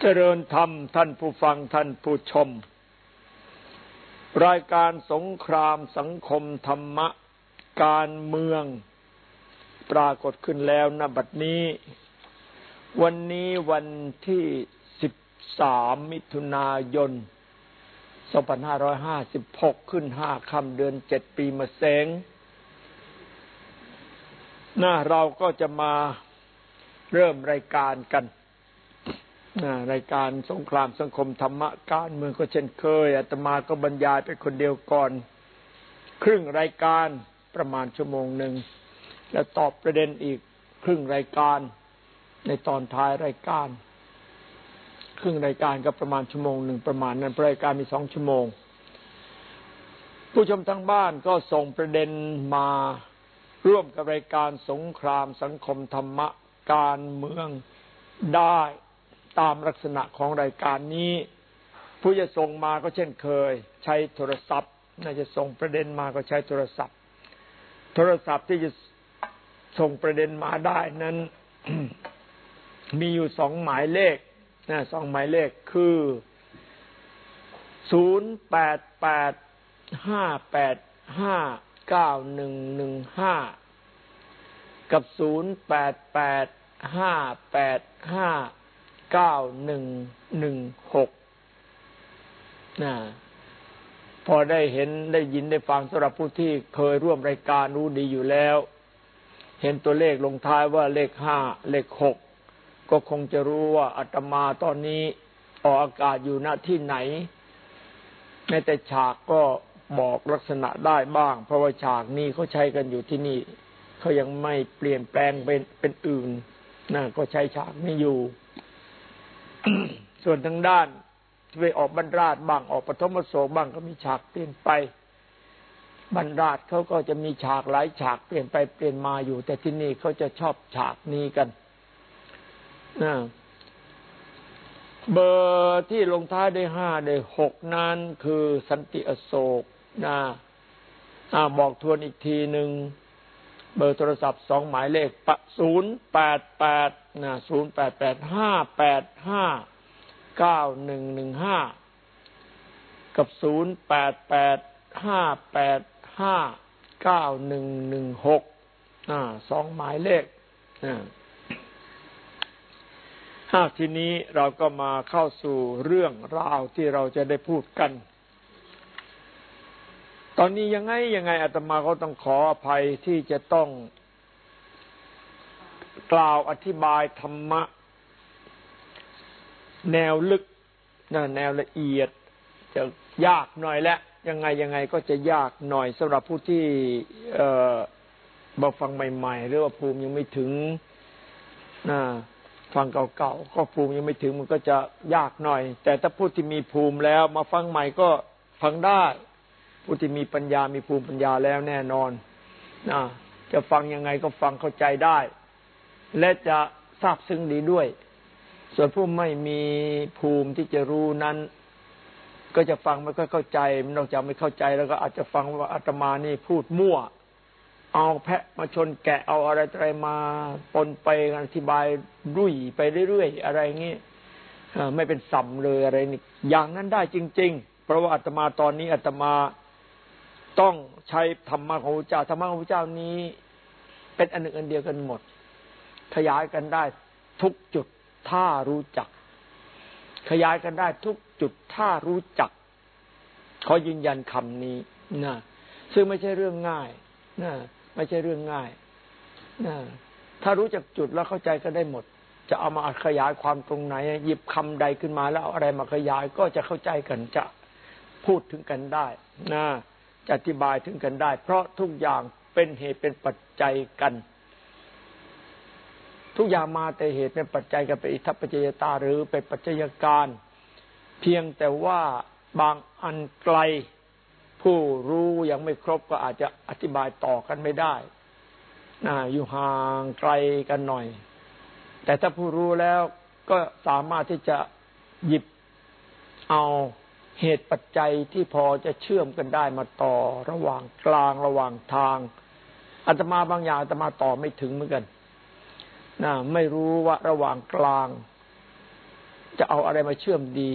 เจริญธรรมท่านผู้ฟังท่านผู้ชม รายการสงครามสังคมธรรมะ การเมือง ปรากฏขึ้นแล้วนบัดนี้ วันนี้วันที่13มิถุนายน2556ขึ้น5ค่ำเดือน7ปีมะเสงหน้าเราก็จะมาเริ่มรายการกัน รายการสงครามสังคมธรรมะการเมืองก็เช่นเคยอาตมาก็บรรยายไปคนเดียวก่อน ครึ่งรายการประมาณชั่วโมงหนึ่ง แล้วตอบประเด็นอีกครึ่งรายการในตอนท้ายรายการ ครึ่งรายการก็ประมาณชั่วโมงหนึ่งประมาณนั้นรายการมีสองชั่วโมง ผู้ชมทางบ้านก็ส่งประเด็นมาร่วมกับรายการสงครามสังคมธรรมะการเมืองได้ ตามลักษณะของรายการนี้ ผู้จะส่งมาก็เช่นเคย ใช้โทรศัพท์น่าจะส่งประเด็นมาก็ใช้โทรศัพท์ โทรศัพท์ที่จะส่งประเด็นมาได้นั้น มีอยู่สองหมายเลขนะสองหมายเลขคือศูนย์แปดแปดห้าแปดห้าเก้าหนึ่งหนึ่งห้ากับศูนย์แปดแปดห้าแปดห้า เก้าหนึ่งหนึ่งหกนะพอได้เห็นได้ยินได้ฟังสำหรับผู้ที่เคยร่วมรายการรู้ดีอยู่แล้ว เห็นตัวเลขลงท้ายว่าเลขห้าเลขหกก็คงจะรู้ว่าอาตมาตอนนี้ออกอากาศอยู่ณที่ไหนแม้แต่ฉากก็บอกลักษณะได้บ้าง เพราะว่าฉากนี้เขาใช้กันอยู่ที่นี่เขายังไม่เปลี่ยนแปลงเป็นเป็นอื่นนะก็ใช้ฉากนี้อยู่ ส่วนทางด้านไปออกบรรดาศบ้างออกปฐมโสบ้างก็มีฉากเปลี่ยนไปบรรดาศเขาก็จะมีฉากหลายฉากเปลี่ยนไปเปลี่ยนมาอยู่ แต่ที่นี่เขาจะชอบฉากนี้กันนะเบอร์ที่ลงท้ายได้ห้าได้หกนั้นคือสันติอโศกนะบอกทวนอีกทีหนึ่ง เบอร์โทรศัพท์สองหมายเลขปะศูนย์แปดแปดนะศูนย์แปดแปดห้าแปดห้าเก้าหนึ่งหนึ่งห้ากับศูนย์แปดแปดห้าแปดห้าเก้าหนึ่งหนึ่งหกสองหมายเลขห้าทีนี้เราก็มาเข้าสู่เรื่องราวที่เราจะได้พูดกัน ตอนนี้ยังไงยังไงอาตมาก็ต้องขออภัยที่จะต้องกล่าวอธิบายธรรมะ แนวลึกนะแนวละเอียด จะยากหน่อยแหละยังไงยังไงก็จะยากหน่อยสำหรับผู้ที่เอ่อมาฟังใหม่ ๆ หรือว่าภูมิยังไม่ถึงนะฟังเก่าๆก็ภูมิยังไม่ถึงมันก็จะยากหน่อย แต่ถ้าผู้ที่มีภูมิแล้ว มาฟังใหม่ก็ฟังได้ ผู้ที่มีปัญญามีภูมิปัญญาแล้วแน่นอนนะจะฟังยังไงก็ฟังเข้าใจได้ และจะทราบซึ้งดีด้วย ส่วนผู้ไม่มีภูมิที่จะรู้นั้น ก็จะฟังไม่ค่อยเข้าใจนอกจากไม่เข้าใจแล้วก็อาจจะฟังว่าอาตมานี่พูดมั่ว เอาแพะมาชนแกะเอาอะไรอะไรมาปนไปอธิบายรุ่ยไปเรื่อยๆอะไรเงี้ไม่เป็นสัมเลยอะไรนี่อย่างนั้นได้จริง ๆ เพราะว่าอาตมาตอนนี้อาตมา ต้องใช้ธรรมะของพระเจ้าธรรมะของพระเจ้านี้ เป็นอันหนึ่งอันเดียวกันหมด ขยายกันได้ทุกจุดถ้ารู้จัก ขยายกันได้ทุกจุดถ้ารู้จักขอยืนยันคำนี้นะซึ่งไม่ใช่เรื่องง่ายนะไม่ใช่เรื่องง่ายนะถ้ารู้จักจุดแล้วเข้าใจก็ได้หมด จะเอามาขยายความตรงไหน หยิบคำใดขึ้นมาแล้วเอาอะไรมาขยายก็จะเข้าใจกันจะพูดถึงกันได้นะ จะอธิบายถึงกันได้ เพราะทุกอย่างเป็นเหตุเป็นปัจจัยกัน ทุกอย่างมาแต่เหตุเป็นปัจจัยกันเป็นอิทัปปัจจยตาหรือเป็นปัจจัยการ เพียงแต่ว่าบางอันไกล ผู้รู้ยังไม่ครบก็อาจจะอธิบายต่อกันไม่ได้นะอยู่ห่างไกลกันหน่อย แต่ถ้าผู้รู้แล้วก็สามารถที่จะหยิบเอา เหตุปัจจัยที่พอจะเชื่อมกันได้มาต่อระหว่างกลางระหว่างทางอาตมาบางอย่างอาตมาต่อไม่ถึงเหมือนกันนะไม่รู้ว่าระหว่างกลาง จะเอาอะไรมาเชื่อมดี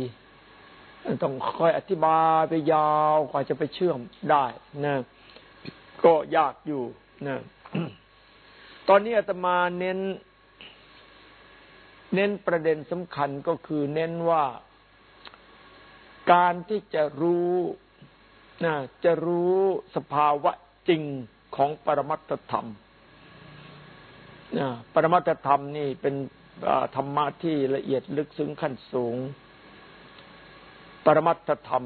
ต้องค่อยอธิบายไปยาวกว่าจะไปเชื่อมได้นะก็ยากอยู่นะตอนนี้อาตมาเน้น เน้นประเด็นสำคัญก็คือเน้นว่า การที่จะรู้นะจะรู้สภาวะจริงของปรมัตถธรรมนะปรมัตถธรรมนี่เป็นธรรมะที่ละเอียดลึกซึ้งขั้นสูง ปรมัตถธรรม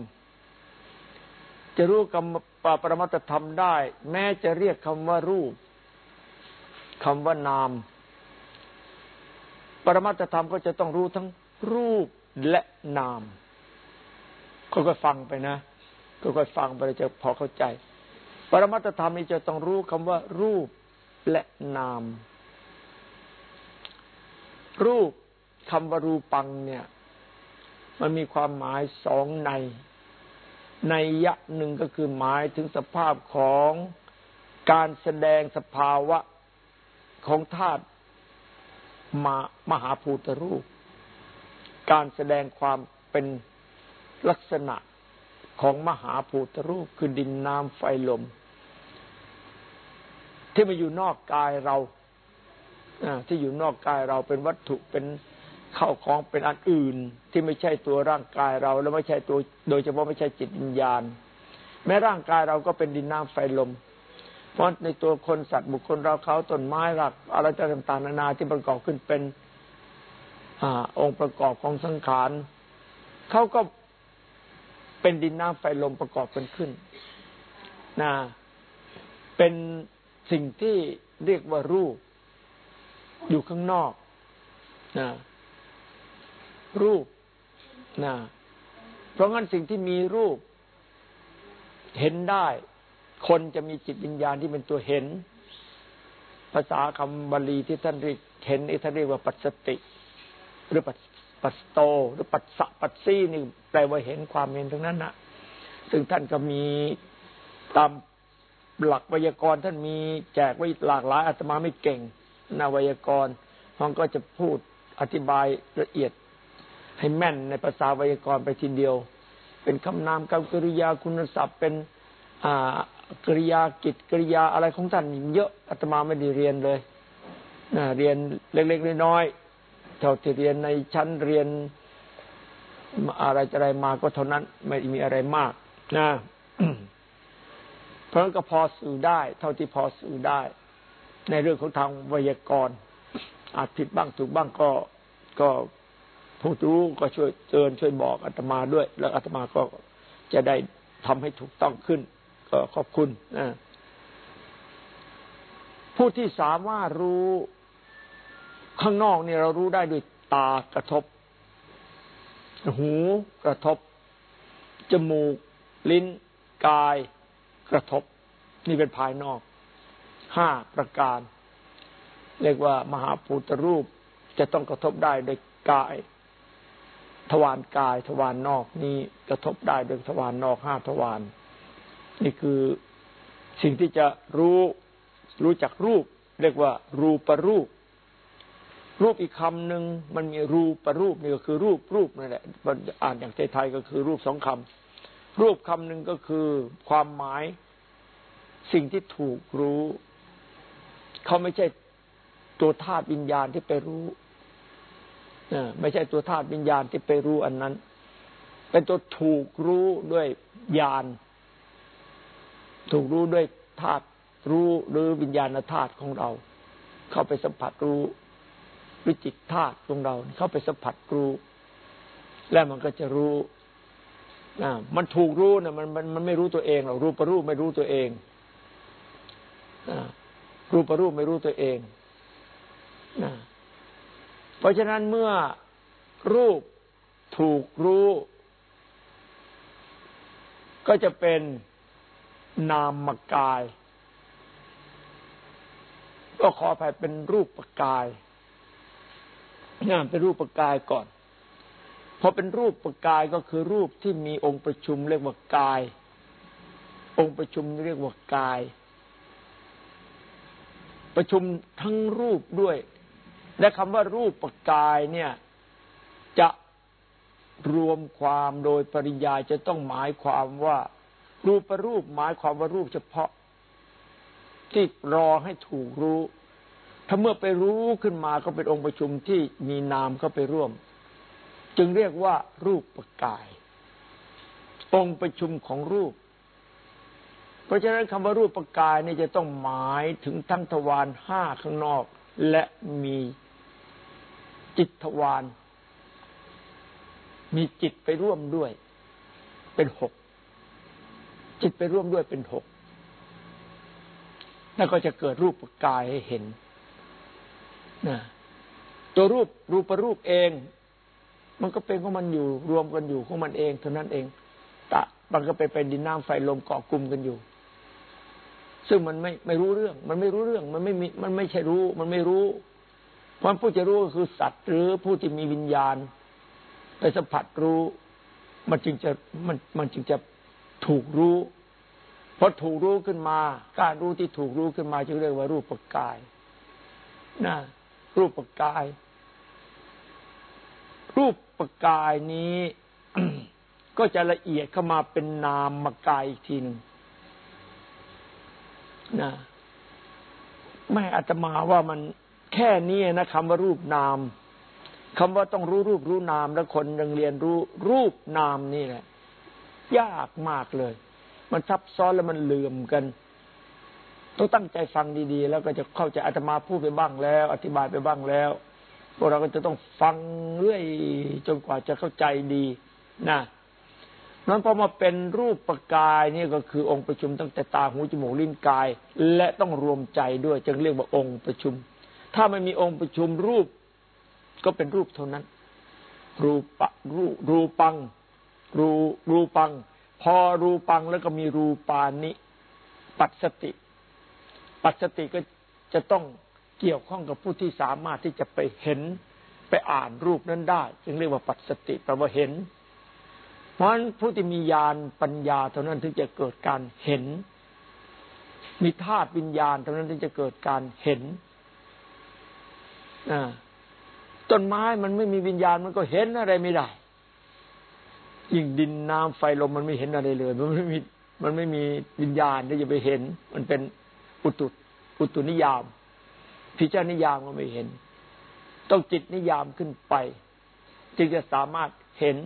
จะรู้กรรมปรมัตถธรรมได้ แม้จะเรียกคำว่ารูปคำว่านาม ปรมัตถธรรมก็จะต้องรู้ทั้งรูปและนาม ค่อยๆฟังไปนะค่อยๆฟังไปจะพอเข้าใจ ปรมัตธรรมนี้จะต้องรู้คำว่า รูปและนาม รูปคำว่ารูปังเนี่ย มันมีความหมายสองใน ในยะหนึ่งก็คือหมายถึงสภาพของการแสดงสภาวะของธาตุมามหาภูตรูป การแสดงความเป็น ลักษณะของมหาภูตรูปคือดินน้ำไฟลม ที่มาอยู่นอกกายเราที่อยู่นอกกายเราเป็นวัตถุเป็นเข้าของเป็นอันอื่น ที่ไม่ใช่ตัวร่างกายเรา แล้วไม่ใช่ตัว โดยเฉพาะไม่ใช่จิตวิญญาณ แม้ร่างกายเราก็เป็นดินน้ำไฟลม เพราะในตัวคนสัตว์บุคคลเราเขาต้นไม้หลักอะไรต่างๆนานาที่ประกอบขึ้นเป็นอองค์ประกอบของสังขารเขาก็ เป็นดินน้ำไฟลมประกอบกันขึ้นนะเป็นสิ่งที่เรียกว่ารูป อยู่ข้างนอกนะรูปนะเพราะงั้นสิ่งที่มีรูป เห็นได้ คนจะมีจิตวิญญาณที่เป็นตัวเห็น ภาษาคำบาลีที่ท่านเรียกเห็นท่านเรียกว่าปัสสติ หรือปัสปัสโต หรือปัสสะปัสซี่นี่ แปลว่าเห็นความเห็นทั้งนั้นนะซึ่งท่านก็มีตามหลักไวยากรณ์ท่านมีแจกไว้หลากหลายอาตมาไม่เก่งนาไวยากรณ์ท่านก็จะพูดอธิบายละเอียด ให้แม่นในภาษาไวยากรณ์ไปทีเดียว เป็นคำนามกรรมกริยาคุณศัพท์เป็นกริยากิจกริยาอะไรของท่านเยอะอาตมาไม่ได้เรียนเลยเรียนเล็กๆน้อยๆเท่าที่เรียนในชั้นเรียน อะไรอะไรมาก็เท่านั้น ไม่มีอะไรมากนะเพราะก็พอสื่อได้ เท่าที่พอสื่อได้ ในเรื่องของทางไวยากรณ์อาจผิดบ้างถูกบ้างก็ก็ผู้รู้ก็ช่วยเตือนช่วยบอกอาตมาด้วย แล้วอาตมาก็จะได้ทำให้ถูกต้องขึ้น ก็ขอบคุณนะผู้ที่สามารถรู้ข้างนอกนี่เรารู้ได้ด้วยตากระทบ หูกระทบ จมูก ลิ้น กาย กระทบ นี่เป็นภายนอก ห้าประการ เรียกว่ามหาภูตรูปจะต้องกระทบได้โดยกาย ทวารกาย ทวารนนอกนี้กระทบได้โดยทวารนนอกห้าทวารนี่คือสิ่งที่จะรู้รู้จักรูป เรียกว่า รูปรูป รูปอีกคำหนึ่งมันมีรูปประรูปนี่ก็คือรูปรูปนั่นแหละอ่านอย่างไทยๆก็คือรูปสองคำรูปคำหนึ่งก็คือความหมายสิ่งที่ถูกรู้เขาไม่ใช่ตัวธาตุวิญญาณที่ไปรู้ไม่ใช่ตัวธาตุวิญญาณที่ไปรู้อันนั้น เป็นตัวถูกรู้ด้วยญาณถูกรู้ด้วยธาตุรู้หรือวิญญาณธาตุของเรา เข้าไปสัมผัสรู้ วิจิตธาตุของเราเข้าไปสัมผัสรู้ แล้วมันก็จะรู้นะมันถูกรู้นะมันมันมันไม่รู้ตัวเองหรอกรูปรูปไม่รู้ตัวเองนะรูปรูปไม่รู้ตัวเองนะเพราะฉะนั้นเมื่อรูปถูกรู้ ก็จะเป็นนามกาย ก็ขออภัยเป็นรูปกาย เป็นรูปประกายก่อนพอเป็นรูปประกายก็คือรูปที่มีองค์ประชุมเรียกว่ากาย องค์ประชุมเรียกว่ากาย ประชุมทั้งรูปด้วย และคำว่ารูปประกายเนี่ย จะรวมความโดยปริยายจะต้องหมายความว่า รูปรูปหมายความว่ารูปเฉพาะ ที่รอให้ถูกรู้ ถ้าเมื่อไปรู้ขึ้นมาก็เป็นองค์ประชุมที่มีนามเข้าไปร่วม จึงเรียกว่ารูปประกาย องค์ประชุมของรูป เพราะฉะนั้นคำว่ารูปประกายนี่จะต้องหมายถึงทั้งทวารห้าข้างนอก และมีจิตทวารมีจิตไปร่วมด้วย เป็นหกจิตไปร่วมด้วยเป็นหกแล้วก็จะเกิดรูปกายให้เห็น นะตัวรูปรูปรูปเอง มันก็เป็นของมันอยู่รวมกันอยู่ของมันเองเท่านั้นเองตะมันก็ไปเป็นดินน้ำไฟลมเกาะกลุ่มกันอยู่ ซึ่งมันไม่ไม่รู้เรื่อง มันไม่รู้เรื่อง มันไม่มีมันไม่ใช่รู้ มันไม่รู้เพราะผู้จะรู้ก็คือสัตว์ หรือผู้ที่มีวิญญาณ ไปสัมผัสรู้ มันจึงจะมันมันจึงจะถูกรู้พอถูกรู้ขึ้นมา การรู้ที่ถูกรู้ขึ้นมาจึงเรียกว่ารูปกายนะ รูปกาย รูปปกายนี้ ก็จะละเอียดเข้ามาเป็นนามกายอีกทีหนึ่งนะไม่อาตมาว่ามันแค่นี้นะคำว่ารูปนาม คำว่าต้องรู้รูปรู้นาม แล้วคนยังเรียนรู้รูปนามนี่แหละ ยากมากเลย มันซับซ้อนแล้วมันลืมกัน ต้องตั้งใจฟังดีๆ แล้วก็จะเข้าใจอาตมาพูดไปบ้างแล้ว อธิบายไปบ้างแล้ว พวกเราก็จะต้องฟังเรื่อยจนกว่าจะเข้าใจดีนะนั้นพอมาเป็นรูปประกายนี่ก็คือองค์ประชุมตั้งแต่ตาหูจมูกลิ้นกาย และต้องรวมใจด้วยจึงเรียกว่าองค์ประชุม ถ้าไม่มีองค์ประชุมรูป ก็เป็นรูปเท่านั้น รูปะรูรูปัง รูรูปัง พอรูปังแล้วก็มีรูปานิปัจสติ ปัจสติก็จะต้องเกี่ยวข้องกับผู้ที่สามารถที่จะไปเห็นไปอ่านรูปนั้นได้ จึงเรียกว่าปัจสติแปลว่าเห็น เพราะฉะนั้นผู้ที่มีญาณปัญญาเท่านั้นถึงจะเกิดการเห็น มีธาตุวิญญาณเท่านั้นถึงจะเกิดการเห็นต้นไม้มันไม่มีวิญญาณมันก็เห็นอะไรไม่ได้ยิ่งดินน้ำไฟลมมันไม่เห็นอะไรเลย มันไม่มีมันไม่มีวิญญาณที่จะไปเห็น มันเป็น อุตุอุตุนิยามพิจารนิยามก็ไม่เห็น ต้องจิตนิยามขึ้นไป จึงจะสามารถเห็น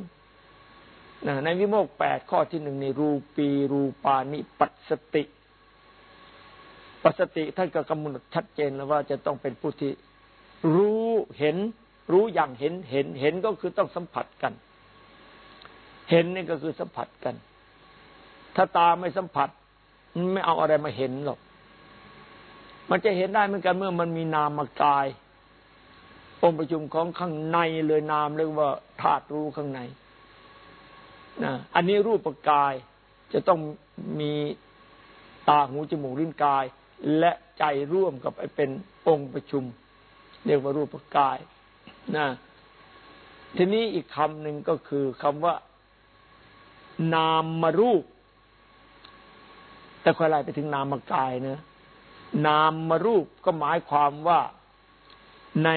ในวิโมกแปดข้อที่หนึ่งในรูปีรูปานิปัสติ ปัสติท่านก็กำหนดชัดเจนแล้วว่าจะต้องเป็นผู้ที่รู้เห็น รู้อย่างเห็นเห็นเห็นก็คือต้องสัมผัสกัน เห็นนี่ก็คือสัมผัสกัน ถ้าตาไม่สัมผัส ไม่เอาอะไรมาเห็นหรอก มันจะเห็นได้เหมือนกันเมื่อมันมีนามกาย องค์ประชุมของข้างในเลยนามเรียกว่าธาตุรู้ข้างในนะอันนี้รูปปกายจะต้องมีตาหูจมูกลิ้นกาย และใจร่วมกับไอ้เป็นองค์ประชุม เรียกว่ารูปกายนะทีนี้อีกคำหนึ่งก็คือคำว่า นามมารูป แต่ค่อยไล่ไปถึงนามกายเนะ นามมารูปก็หมายความว่าใน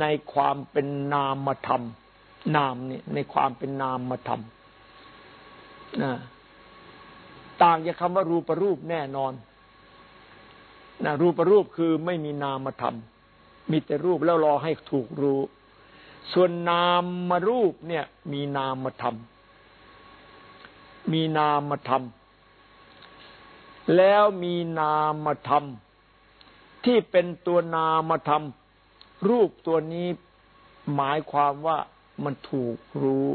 ในความเป็นนามธรรม นามเนี่ยในความเป็นนามธรรมนะต่างจากคำว่ารูปรูปแน่นอนนะรูปรูปคือไม่มีนามธรรม มีแต่รูปแล้วรอให้ถูกรู้ ส่วนนามมารูปเนี่ย มีนามมาทำมีนามมาทำ แล้วมีนามมาทำที่เป็นตัวนามมาทำรูปตัวนี้หมายความว่ามันถูกรู้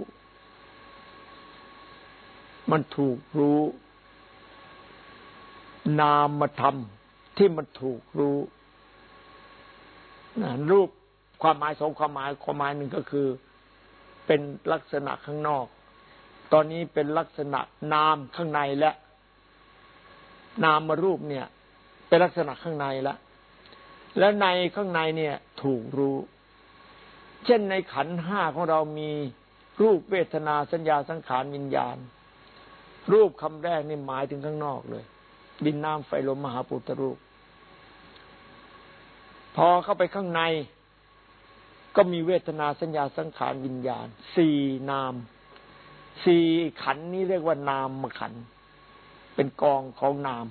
มันถูกรู้ นามมาทำที่มันถูกรู้รูปความหมายสองความหมายความหมายหนึ่งก็คือ เป็นลักษณะข้างนอก ตอนนี้เป็นลักษณะนามข้างในและ นามมารูปเนี่ย เป็นลักษณะข้างในแล้วแล้วในข้างในเนี่ยถูกรู้ เช่นในขันห้าของเรามีรูปเวทนาสัญญาสังขารวิญญาณ รูปคำแรกนี่หมายถึงข้างนอกเลย ดินน้ำไฟลมมหาปุตตรูป พอเข้าไปข้างใน ก็มีเวทนาสัญญาสังขารวิญญาณ สี่นาม สี่ขันนี้เรียกว่านามมาขัน เป็นกองของนาม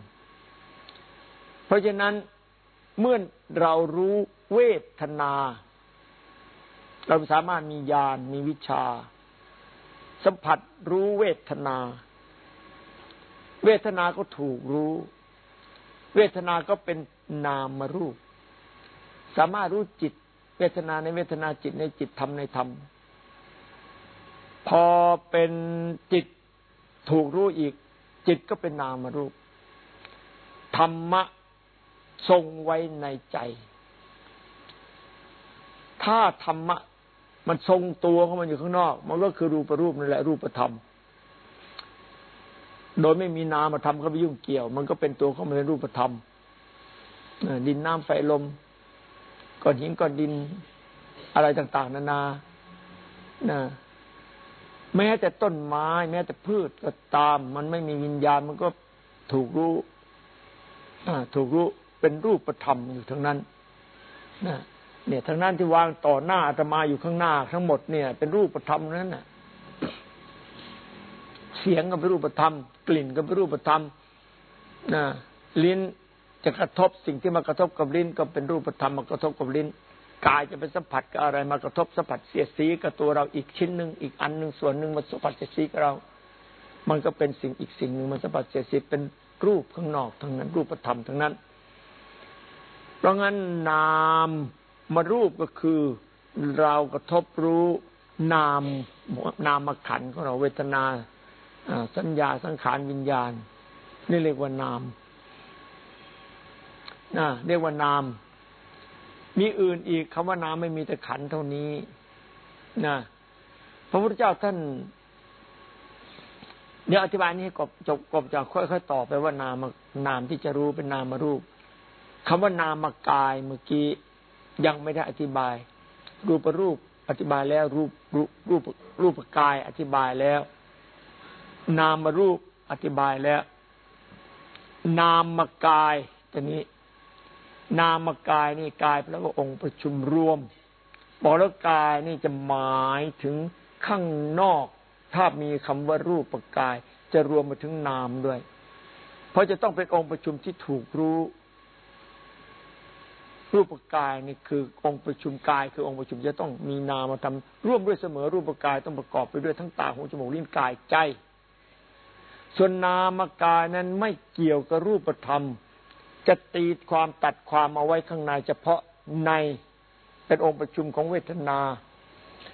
เพราะฉะนั้นเมื่อเรารู้เวทนา เราสามารถมีญาณมีวิชา สัมผัสรู้เวทนา เวทนาก็ถูกรู้ เวทนาก็เป็นนามรูป สามารถรู้จิต เวทนาในเวทนาจิตในจิตธรรมในธรรม พอเป็นจิตถูกรู้อีก จิตก็เป็นนามรูป ธรรมะทรงไว้ในใจ ถ้าธรรมะมันทรงตัวเข้ามาอยู่ข้างนอก มันก็คือรูปรูปนั่นแหละรูปธรรม โดยไม่มีนามธรรมเข้าไปยุ่งเกี่ยว มันก็เป็นตัวเข้ามาในรูปธรรมดินน้ำไฟลมก้อนหินก้อนดินอะไรต่าง ๆ นานานะ แม้แต่ต้นไม้ แม้แต่พืชก็ตาม มันไม่มีวิญญาณมันก็ถูกรู้ถูกรู้เป็นรูปธรรมอยู่ทั้งนั้นนะเนี่ยทั้งนั้นที่วางต่อหน้าอาตมาอยู่ข้างหน้า ทั้งหมดเนี่ย เป็นรูปธรรมนั้นน่ะ เสียงก็เป็นรูปธรรม กลิ่นก็เป็นรูปธรรมนะลิ้นจะกระทบสิ่งที่มากระทบกับลิ้น ก็เป็นรูปธรรมมากระทบกับลิ้น กายจะเป็นสัมผัสกับอะไรมากระทบสัมผัสเสียสีกับตัวเราอีกชิ้นหนึ่งอีกอันหนึ่งส่วนหนึ่งมาสัมผัสเสียสีกับเรา มันก็เป็นสิ่งอีกสิ่งหนึ่งมันสัมผัสเสียสีเป็นรูปข้างนอกทั้งนั้นรูปธรรมทั้งนั้น เพราะงั้นนามมารูปก็คือเรากระทบรู้นามนามขันของเราเวทนาสัญญาสังขารวิญญาณ นี่เรียกว่านามนะเรียกว่านาม มีอื่นอีกคำว่านามไม่มีแต่ขันเท่านี้นะพระพุทธเจ้าท่านเดี๋ยวอธิบายนี้กบจบกบจะค่อยๆต่อไปว่านามนามที่จะรู้เป็นนามรูปคำว่านามกายเมื่อกี้ยังไม่ได้อธิบาย รูปรูปอธิบายแล้วรูปรูปรูปรูปกายอธิบายแล้ว นามรูปอธิบายแล้ว นามกายตัวนี้ นามกายนี่กายแปลว่าองค์ประชุมรวมบอกแล้วกายนี่จะหมายถึงข้างนอก ถ้ามีคำว่ารูปกาย จะรวมมาถึงนามด้วย เพราะจะต้องเป็นองค์ประชุมที่ถูกรู้ รูปกายนี่คือองค์ประชุมกาย คือองค์ประชุมจะต้องมีนามาทำร่วมด้วยเสมอรูปกายต้องประกอบไปด้วยทั้งตาหูจมูกลิ้นกายใจ ส่วนนามกายนั้นไม่เกี่ยวกับรูปธรรม จะตีความตัดความเอาไว้ข้างใน เฉพาะในเป็นองค์ประชุมของเวทนา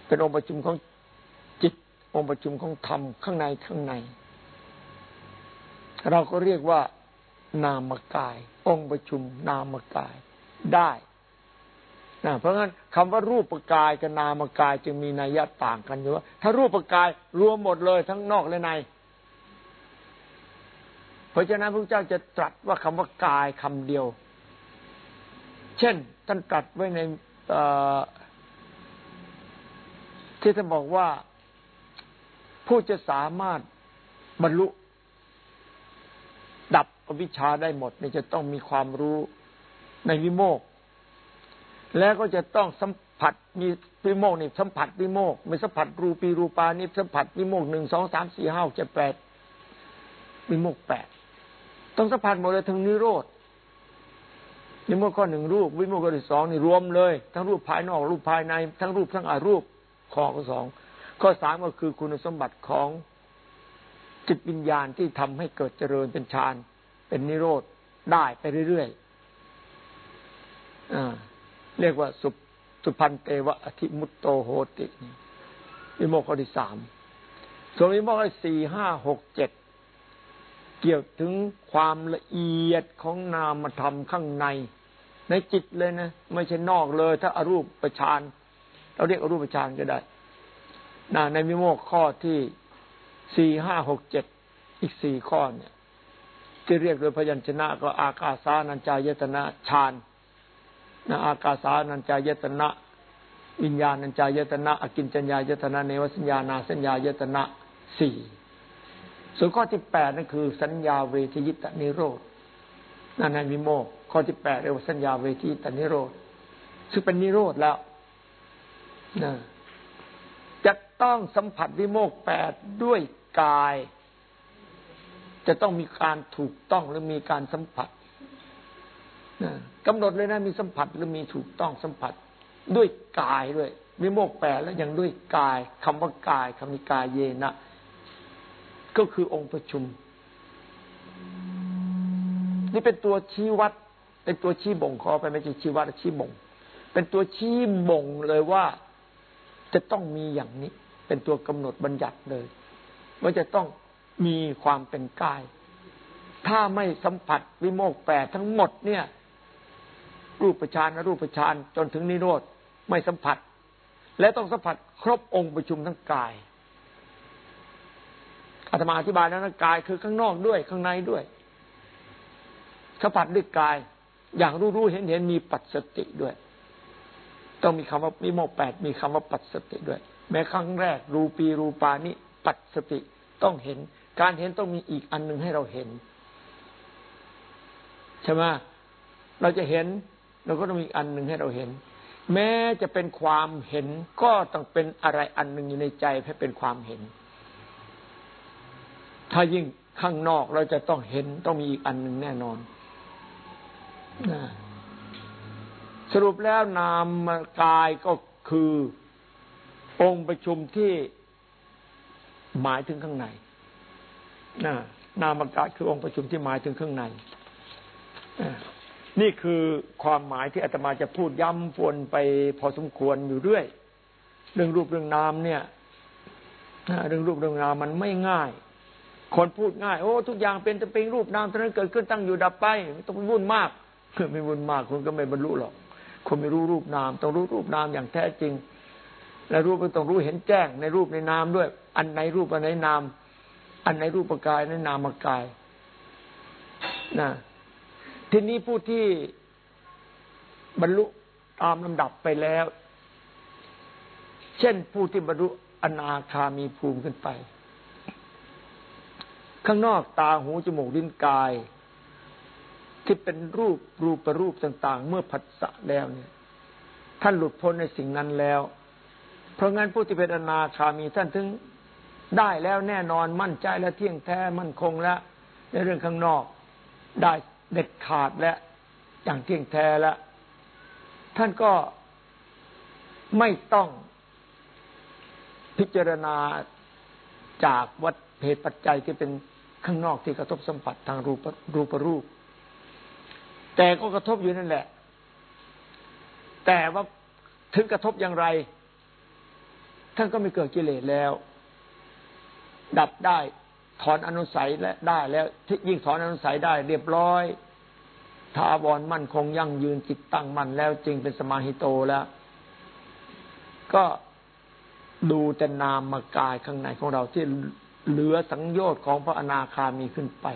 เป็นองค์ประชุมของจิต องค์ประชุมของธรรมข้างในข้างใน เราก็เรียกว่านามกาย องค์ประชุมนามกายได้นะเพราะงั้นคำว่ารูปกายกับนามกายจึงมีนัยยะต่างกันอยู่ว่า ถ้ารูปกายรวมหมดเลยทั้งนอกและใน เพราะฉะนั้นพระเจ้าจะตรัสว่าคำว่ากายคำเดียว เช่นท่านตรัสไว้ในที่ท่านบอกว่าผู้จะสามารถบรรลุ ดับอวิชชาได้หมดนี่จะต้องมีความรู้ในวิโมก แล้วก็จะต้องสัมผัสมีวิโมกนี่สัมผัสวิโมกไม่สัมผัสรูปีรูปานี่สัมผัสวิโมกหนึ่งสองสามสี่ห้าเจ็ดแปดวิโมกแปด ต้องสัมผัสหมดเลยทั้งนิโรธวิโมกข้อหนึ่งรูป วิโมกข้อที่สองนี่รวมเลย ทั้งรูปภายนอก รูปภายใน ทั้งรูปทั้งอารูปข้อสองข้อสามก็คือคุณสมบัติของจิตวิญญาณที่ทำให้เกิดเจริญเป็นฌานเป็นนิโรธได้ไปเรื่อยๆเรียกว่าสุสุพันเตวะอธิมุตโตโหติวิโมกข้อที่สามส่วนวิโมกข้อสี่ห้าหกเจ็ด เกี่ยวถึงความละเอียดของนามธรรมข้างใน ในจิตเลยนะ ไม่ใช่นอกเลย ถ้าอารูปประชานเราเรียกอรูปประชานก็ได้นะในวิโมกข้อที่สี่ห้าหกเจ็ดอีกสี่ข้อเนี่ย ที่เรียกโดยพยัญชนะก็อากาสานัญจายตนะฌานนะอากาสานัญจายตนะวิญญาณัญจายตนะ อกินจัญญายตนะเนวสัญญานาสัญญายตนะสี่ ส่วนข้อที่แปดนั่นคือ สัญญาเวทยิตนิโรธนั่นในวิโมกข้อที่แปดเรียกว่าสัญญาเวทีตนิโรธซึ่งเป็นนิโรธแล้วนะจะต้องสัมผัสวิโมกแปดด้วยกาย จะต้องมีการถูกต้องหรือมีการสัมผัสนะกำหนดเลยนะมีสัมผัสหรือมีถูกต้องสัมผัสด้วยกายด้วยวิโมกแปดแล้วยังด้วยกายคำว่ากายคำนี้กายเยนะ ก็คือองค์ประชุม นี่เป็นตัวชี้วัด เป็นตัวชี้บ่งขอไปไม่ใช่ชี้วัดชี้บ่ง เป็นตัวชี้บ่งเลยว่าจะต้องมีอย่างนี้ เป็นตัวกำหนดบัญญัติเลย ว่าจะต้องมีความเป็นกาย ถ้าไม่สัมผัสวิโมกแปดทั้งหมดเนี่ย รูปฌานนะรูปฌานจนถึงนิโรธไม่สัมผัส และต้องสัมผัสครบองค์ประชุมทั้งกาย อาตมาอธิบายแล้วนะกายคือข้างนอกด้วยข้างในด้วยสัมผัสด้วยกาย อย่างรู้ๆเห็นๆมีปัจสติด้วย ต้องมีคำว่ามิโมแปดมีคำว่าปัจสติด้วย แม้ครั้งแรก รูปีรูปานี้ปัจสติต้องเห็น การเห็นต้องมีอีกอันหนึ่งให้เราเห็นใช่ไหมเราจะเห็นเราก็ต้องมีอันหนึ่งให้เราเห็น แม้จะเป็นความเห็นก็ต้องเป็นอะไรอันหนึ่งอยู่ในใจให้เป็นความเห็น ถ้ายิ่งข้างนอกเราจะต้องเห็นต้องมีอีกอันหนึ่งแน่นอนนะสรุปแล้วนามกายก็คือองค์ประชุมที่หมายถึงข้างในนะนามกายคือองค์ประชุมที่หมายถึงข้างในนี่คือความหมายที่อาตมาจะพูดย้ำวนไปพอสมควรอยู่เรื่อย เรื่องรูปเรื่องนามเนี่ยเรื่องรูปเรื่องนามมันไม่ง่าย คนพูดง่าย โอ้ทุกอย่างเป็นจะเป็นรูปนามเท่านั้นเกิดขึ้นตั้งอยู่ดับไปไม่ต้องวุ่นมากไม่วุ่นมากคุณก็ไม่บรรลุหรอกคนไม่รู้รูปนาม ต้องรู้รูปนามอย่างแท้จริง และรูปก็ต้องรู้เห็นแจ้งในรูปในนามด้วย อันไหนรูปอันไหนนาม อันไหนรูปกายในนามกายนะทีนี้ผู้ที่บรรลุตามลำดับไปแล้ว เช่นผู้ที่บรรลุอนาคามีภูมิขึ้นไป ข้างนอกตาหูจมูกลิ้นกาย ที่เป็นรูปรูปรูปต่าง ๆ เมื่อผัสสะแล้วเนี่ย ท่านหลุดพ้นในสิ่งนั้นแล้ว เพราะงั้นผู้ที่เป็นอนาคามีท่านถึงได้แล้วแน่นอนมั่นใจและเที่ยงแท้มั่นคงแล้ว ในเรื่องข้างนอกได้เด็ดขาดและอย่างเที่ยงแท้แล้ว ท่านก็ไม่ต้องพิจารณาจากวัดเพศปัจจัยที่เป็น ข้างนอกที่กระทบสัมผัสทางรูปรูปรูป แต่ก็กระทบอยู่นั่นแหละ แต่ว่าถึงกระทบอย่างไร ท่านก็ไม่เกิดกิเลสแล้ว ดับได้ถอนอนุสัยและได้แล้วยิ่งถอนอนุสัยได้ เรียบร้อยทาวรมั่นคงยั่งยืนจิตตั้งมั่นแล้วจริงเป็นสมาหิโตแล้ว ก็ดูแต่นามมากายข้างในของเราที่ เหลือสังโยชน์ของพระอนาคามีขึ้นไป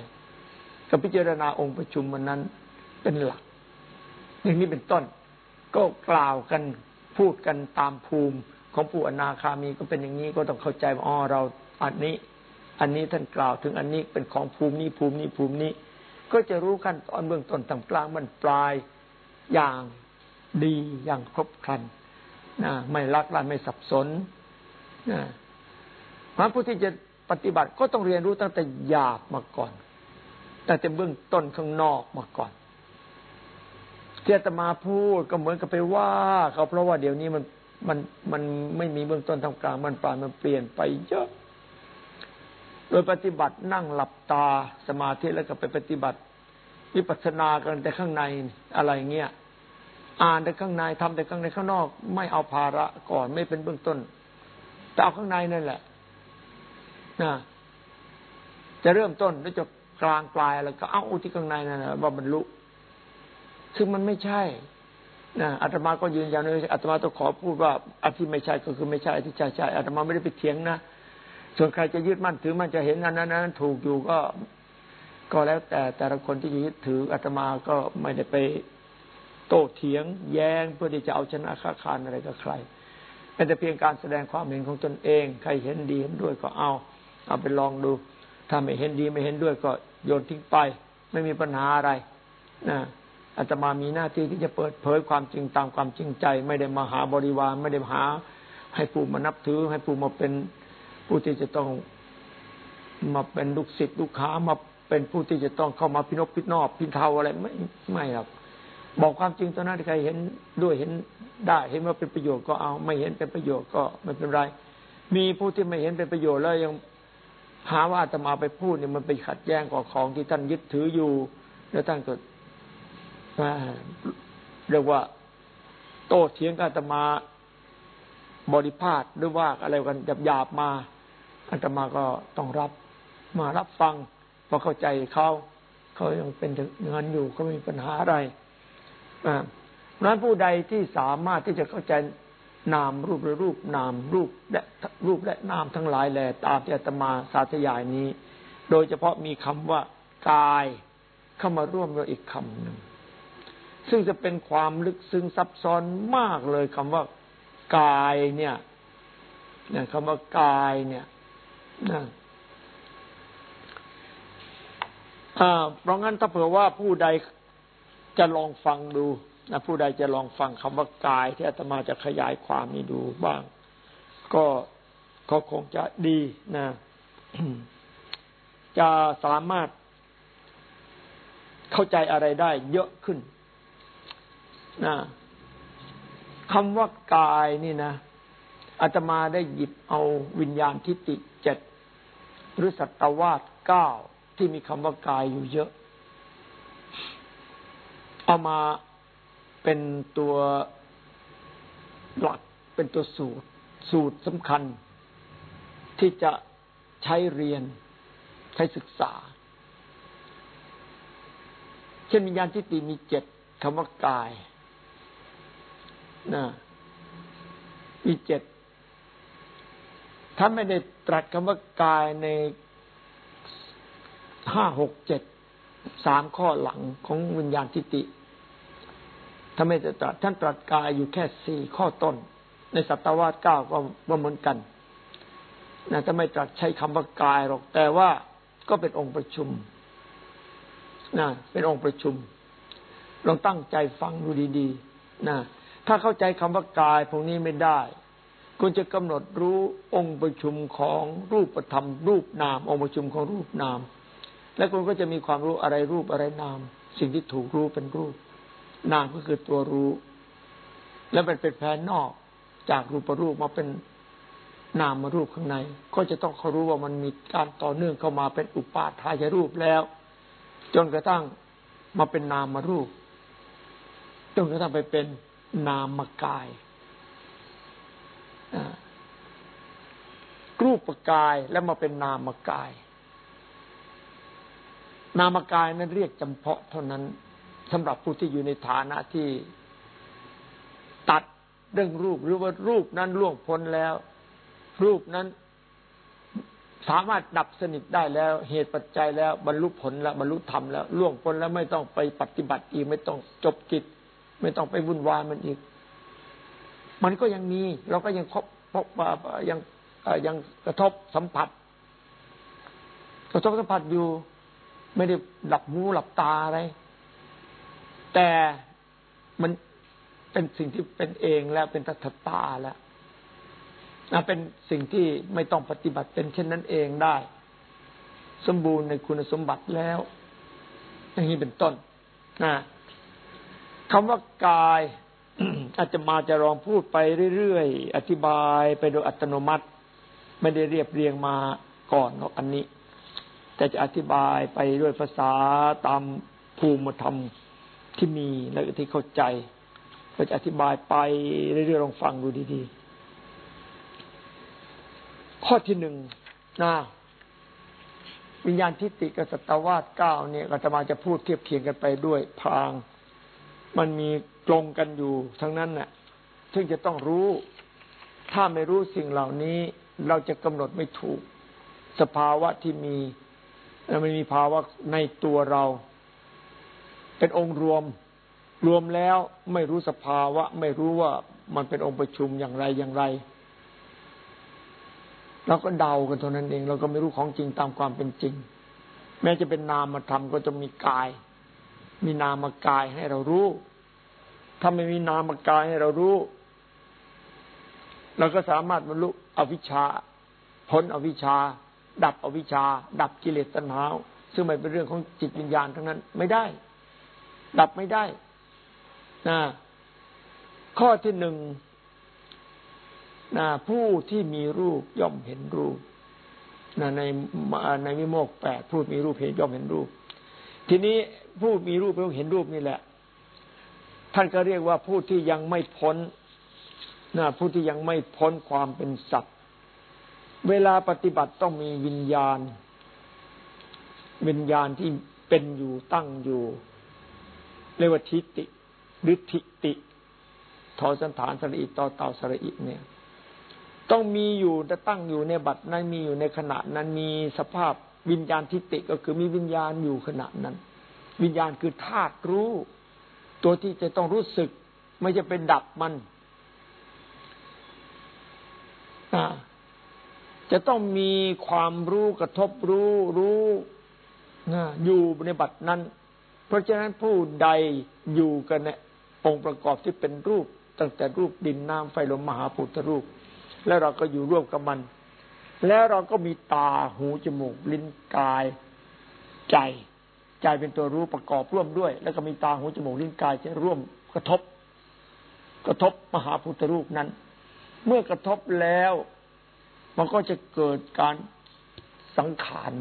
ก็พิจารณาองค์ประชุมมันนั้นเป็นหลัก อย่างนี้เป็นต้น ก็กล่าวกันพูดกันตามภูมิของผู้อนาคามีก็เป็นอย่างนี้ก็ต้องเข้าใจว่าอ๋อเราอันนี้ อันนี้ท่านกล่าวถึงอันนี้เป็นของภูมินี้ภูมินี้ภูมินี้ ก็จะรู้ขั้นตอนเบื้องต้นต่างกลางมันปลายอย่างดีอย่างครบครันนะไม่ลักลั่นไม่สับสนนะพระผู้ที่จะ ปฏิบัติก็ต้องเรียนรู้ตั้งแต่หยาบมาก่อนตั้งแต่เบื้องต้นข้างนอกมาก่อนที่อาตมาพูดก็เหมือนกับไปว่าเขาเพราะว่าเดี๋ยวนี้มันมันมันไม่มีเบื้องต้นทำกลางมันปลายมันเปลี่ยนไปเยอะ โดยปฏิบัตินั่งหลับตาสมาธิแล้วก็ไปปฏิบัติวิปัสสนากันแต่ข้างในอะไรเงี้ยอ่านแต่ข้างในทำแต่ข้างในข้างนอก ไม่เอาภาระก่อนไม่เป็นเบื้องต้นแต่เอาข้างในนั่นแหละ นะจะเริ่มต้นแล้วจะกลางปลายแล้วก็เอาที่ข้างในนั่นแหละว่าบรรลุ ซึ่งมันไม่ใช่นะอาตมาก็ยืนยันเลยอาตมาต้องขอพูดว่าอที่ไม่ใช่ก็คือไม่ใช่อที่ใช่ใช่อาตมาไม่ได้ไปเถียงนะส่วนใครจะยึดมั่นถือมันจะเห็นนั้นนั้นถูกอยู่ก็ก็แล้วแต่แต่ละคนที่ยึดถืออาตมาก็ไม่ได้ไปโต้เถียง แย้งเพื่อที่จะเอาชนะค้าคานอะไรกับใครเป็นแต่เพียงการแสดงความเห็นของตนเอง ใครเห็นดีเห็นด้วยก็เอา เอาไปลองดู ถ้าไม่เห็นดีไม่เห็นด้วยก็โยนทิ้งไป ไม่มีปัญหาอะไรนะอาตมามีหน้าที่ที่จะเปิดเผยความจริงตามความจริงใจ ไม่ได้มาหาบริวารไม่ได้หา ให้ผู้มานับถือ ให้ผู้มาเป็นผู้ที่จะต้องมาเป็นลูกศิษย์ลูกค้ามาเป็นผู้ที่จะต้องเข้ามาพินกพินอบพินเทาอะไรไม่ไม่ครับบอกความจริงตอนนั้นใครเห็นด้วยเห็นได้เห็นว่าเป็นประโยชน์ก็เอา ไม่เห็นเป็นประโยชน์ก็ไม่เป็นไร มีผู้ที่ไม่เห็นเป็นประโยชน์แล้วยัง หาว่าจะมาไปพูดเนี่ยมันไปขัดแย้งกับของที่ท่านยึดถืออยู่ แล้วท่านก็เรียกว่า โต้เถียงกับอาตมาบริพาทหรือว่าอะไรกันหยาบๆมาอาตมาก็ต้องรับ มารับฟังพอเข้าใจเขาเขายังเป็นอย่างนั้นอยู่ก็ไม่มีปัญหาอะไรอ่านั้นผู้ใดที่สามารถที่จะเข้าใจ นามรูปหรือรูปนามรูปและรูปและนามทั้งหลายแหละตามที่อาตมาสาธยายนี้ โดยเฉพาะมีคำว่ากายเข้ามาร่วมด้วยอีกคำหนึ่งซึ่งจะเป็นความลึกซึ้งซับซ้อนมากเลยคำว่ากายเนี่ยนะคำว่ากายเนี่ยนะเพราะงั้นถ้าเผื่อว่าผู้ใดจะลองฟังดู นะผู้ใดจะลองฟังคำว่ากาย ที่อาตมาจะขยายความนี้ดูบ้าง ก็ก็คงจะดีนะ จะสามารถเข้าใจอะไรได้เยอะขึ้นนะคำว่ากายนี่นะอาตมาได้หยิบเอาวิญญาณทิฏฐิเจ็ดหรือสัตวาสเก้าที่มีคำว่ากายอยู่เยอะ เอามา เป็นตัวหลักเป็นตัวสูตร สูตรสำคัญ ที่จะใช้เรียน ใช้ศึกษา เช่นวิญญาณทิฏฐิมีเจ็ดคำว่ากายนะมีเจ็ดถ้าไม่ได้ตรัสคำว่ากายในห้าหกเจ็ดสามข้อหลังของวิญญาณทิฏฐิ ถ้าไม่ได้ตรัสท่านตรัสกายอยู่แค่สี่ข้อต้น ในสัตวาสเก้าก็เหมือนกันนะถ้าไม่ตรัสใช้คำว่ากายหรอก แต่ว่าก็เป็นองค์ประชุมนะเป็นองค์ประชุมลองตั้งใจฟังดูดีๆนะถ้าเข้าใจคำว่ากายพวกนี้ไม่ได้คุณจะกำหนดรู้องค์ประชุมของรูปธรรม รูปนาม องค์ประชุมของรูปนาม และคุณก็จะมีความรู้อะไรรูปอะไรนาม สิ่งที่ถูกรู้เป็นรูป นามก็คือตัวรู้ แล้วมันเป็นแผนนอกจากรูปรูปมาเป็นนามมารูปข้างใน ก็จะต้องเขารู้ว่ามันมีการต่อเนื่องเข้ามาเป็นอุปาทายรูปแล้ว จนกระทั่งมาเป็นนามมารูปจนกระทั่งไปเป็นนามกายรูปกายแล้วมาเป็นนามกาย นามกายนั้นเรียกจำเพาะเท่านั้น สำหรับผู้ที่อยู่ในฐานะที่ตัดเรื่องรูปหรือว่ารูปนั้นล่วงพ้นแล้ว รูปนั้นสามารถดับสนิทได้แล้ว เหตุปัจจัยแล้ว บรรลุผลแล้วบรรลุธรรมแล้วล่วงพ้นแล้วไม่ต้องไปปฏิบัติอีกไม่ต้องจบกิจ ไม่ต้องไปวุ่นวายมันอีก มันก็ยังมี เราก็ยังพบพบยังยังกระทบสัมผัส กระทบสัมผัสอยู่ ไม่ได้หลับหูหลับตาอะไร แต่มันเป็นสิ่งที่เป็นเองแล้วเป็นตัทตาแล้วนะเป็นสิ่งที่ไม่ต้องปฏิบัติเป็นเช่นนั้นเองได้ สมบูรณ์ในคุณสมบัติแล้ว อย่างนี้เป็นต้นนะคำว่ากายอาจจะมาจะลองพูดไปเรื่อยๆ อธิบายไปโดยอัตโนมัติ ไม่ได้เรียบเรียงมาก่อนอันนี้ แต่จะอธิบายไปด้วยภาษาตามภูมิธรรม ที่มีและที่เข้าใจก็จะอธิบายไปเรื่อยๆลองฟังดูดีๆ ข้อที่หนึ่งนะวิญญาณทิฏฐิกับสัตวาสเก้าเนี่ยก็จะมาจะพูดเทียบเคียงกันไปด้วยพาง มันมีตรงกันอยู่ทั้งนั้นน่ะ ซึ่งจะต้องรู้ ถ้าไม่รู้สิ่งเหล่านี้ เราจะกำหนดไม่ถูก สภาวะที่มีมันมีภาวะในตัวเรา เป็นองค์รวม รวมแล้วไม่รู้สภาวะ ไม่รู้ว่ามันเป็นองค์ประชุมอย่างไรอย่างไรเราก็เดากันเท่านั้นเอง เราก็ไม่รู้ของจริงตามความเป็นจริง แม้จะเป็นนามธรรมก็จะมีกาย มีนามกายให้เรารู้ ถ้าไม่มีนามกายให้เรารู้ เราก็สามารถบรรลุอวิชชาพ้นอวิชชา ดับอวิชชา ดับกิเลสตัณหาซึ่งไม่เป็นเรื่องของจิตวิญญาณทั้งนั้นไม่ได้ ดับไม่ได้นะข้อที่หนึ่งนะผู้ที่มีรูปย่อมเห็นรูปนะในในวิโมกแปดผู้มีรูปเห็นย่อมเห็นรูป ทีนี้ผู้มีรูปย่อมเห็นรูปนี่แหละ ท่านก็เรียกว่าผู้ที่ยังไม่พ้นนะผู้ที่ยังไม่พ้นความเป็นสัตว์ เวลาปฏิบัติต้องมีวิญญาณ วิญญาณที่เป็นอยู่ตั้งอยู่ เรียกว่าทิฏฐิหรือทิฏฐิทอสันฐานสระอิต่อเต่าสระอิเนี่ย ต้องมีอยู่จะตั้งอยู่ในบัดนั้นมีอยู่ในขณะนั้นมีสภาพวิญญาณทิฏฐิก็คือมีวิญญาณอยู่ขณะนั้น วิญญาณคือธาตุรู้ ตัวที่จะต้องรู้สึก ไม่จะเป็นดับมันจะต้องมีความรู้กระทบรู้รู้อยู่ในบัดนั้น เพราะฉะนั้นผู้ใดอยู่กันในองค์ประกอบที่เป็นรูป ตั้งแต่รูปดินน้ำไฟลมมหาพุทธรูป แล้วเราก็อยู่ร่วมกับมัน แล้วเราก็มีตาหูจมูก ลิ้นกายใจ ใจเป็นตัวรู้ประกอบร่วมด้วย แล้วก็มีตาหูจมูกลิ้นกายจะร่วมกระทบ กระทบมหาพุทธรูปนั้น เมื่อกระทบแล้ว มันก็จะเกิดการสังขาร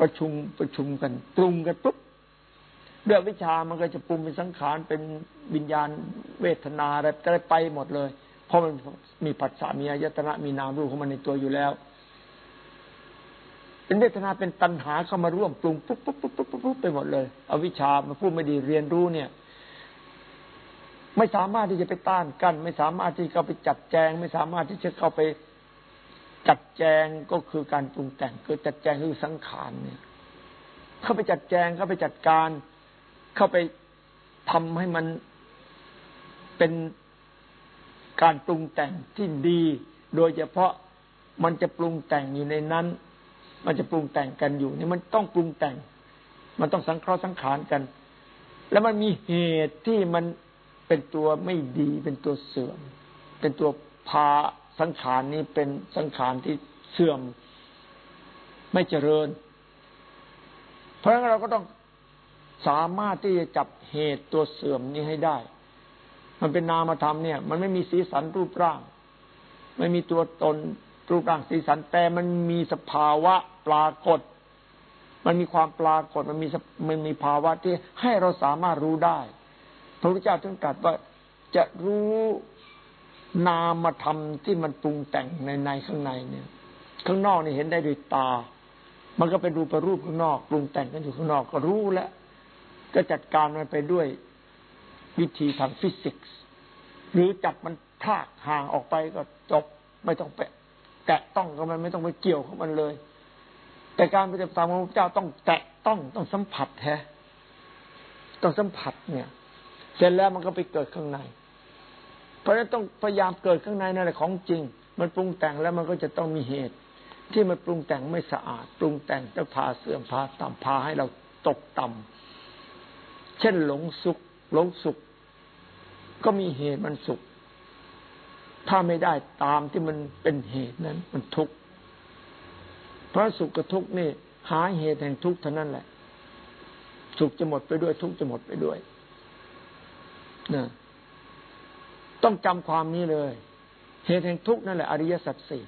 ประชุมประชุมกันปรุงกันปุ๊บ เรื่องวิชามันก็จะปรุงเป็นสังขารเป็นวิญญาณเวทนาอะไรจะได้ไปหมดเลย เพราะมันมีปัจจามีอายตนะมีนามรูปของมันในตัวอยู่แล้ว เป็นเวทนาเป็นตัณหาเข้ามาร่วมปรุงปุ๊บปุ๊บปุ๊บปุ๊บปุ๊บไปหมดเลยเอาวิชามาพูดไม่ดีเรียนรู้เนี่ย ไม่สามารถที่จะไปต้านกัน ไม่สามารถที่จะเข้าไปจัดแจง ไม่สามารถที่จะเข้าไปจัดแจงก็คือการปรุงแต่งคือจัดแจงคือสังขารเนี่ย เข้าไปจัดแจงเข้าไปจัดการ เข้าไปทำให้มันเป็นการปรุงแต่งที่ดี โดยเฉพาะมันจะปรุงแต่งอยู่ในนั้น มันจะปรุงแต่งกันอยู่นี่มันต้องปรุงแต่ง มันต้องสังเคราะห์สังขารกัน แล้วมันมีเหตุที่มันเป็นตัวไม่ดี เป็นตัวเสื่อม เป็นตัวพาสังขารนี้เป็นสังขารที่เสื่อมไม่เจริญ เพราะฉะนั้นเราก็ต้อง สามารถที่จะจับเหตุตัวเสื่อมนี้ให้ได้ มันเป็นนามธรรมเนี่ย มันไม่มีสีสันรูปร่าง ไม่มีตัวตนรูปร่างสีสัน แต่มันมีสภาวะปรากฏ มันมีความปรากฏ มันมีมันมีภาวะที่ให้เราสามารถรู้ได้ พระพุทธเจ้าถึงตรัสว่าจะรู้นามธรรมที่มันปรุงแต่งในในข้างในเนี่ย ข้างนอกนี่เห็นได้ด้วยตา มันก็เป็นรูปรูปข้างนอก ปรุงแต่งกันอยู่ข้างนอกก็รู้แล้ว ก็จัดการมันไปด้วยวิธีทางฟิสิกส์ หรือจับมันทากห่างออกไปก็จบไม่ต้องไปแตะต้องกับมันไม่ต้องไปเกี่ยวกับมันเลย แต่การปฏิบัติธรรมของพระเจ้าต้องแตะต้องต้องสัมผัสแท้ต้องสัมผัสเนี่ย เสร็จแล้วมันก็ไปเกิดข้างใน เพราะฉะนั้นต้องพยายามเกิดข้างในนั่นแหละของจริง มันปรุงแต่งแล้วมันก็จะต้องมีเหตุ ที่มันปรุงแต่งไม่สะอาด ปรุงแต่งจะพาเสื่อมพาต่ำพาให้เราตกต่ำ เช่นหลงสุขหลงสุข ก็มีเหตุมันสุข ถ้าไม่ได้ตามที่มันเป็นเหตุนั้น มันทุกข์เพราะสุขกับทุกข์นี่ หาเหตุแห่งทุกข์เท่านั้นแหละ สุขจะหมดไปด้วย ทุกข์จะหมดไปด้วยนะต้องจำความนี้เลย เหตุแห่งทุกข์นั่นแหละอริยสัจสี่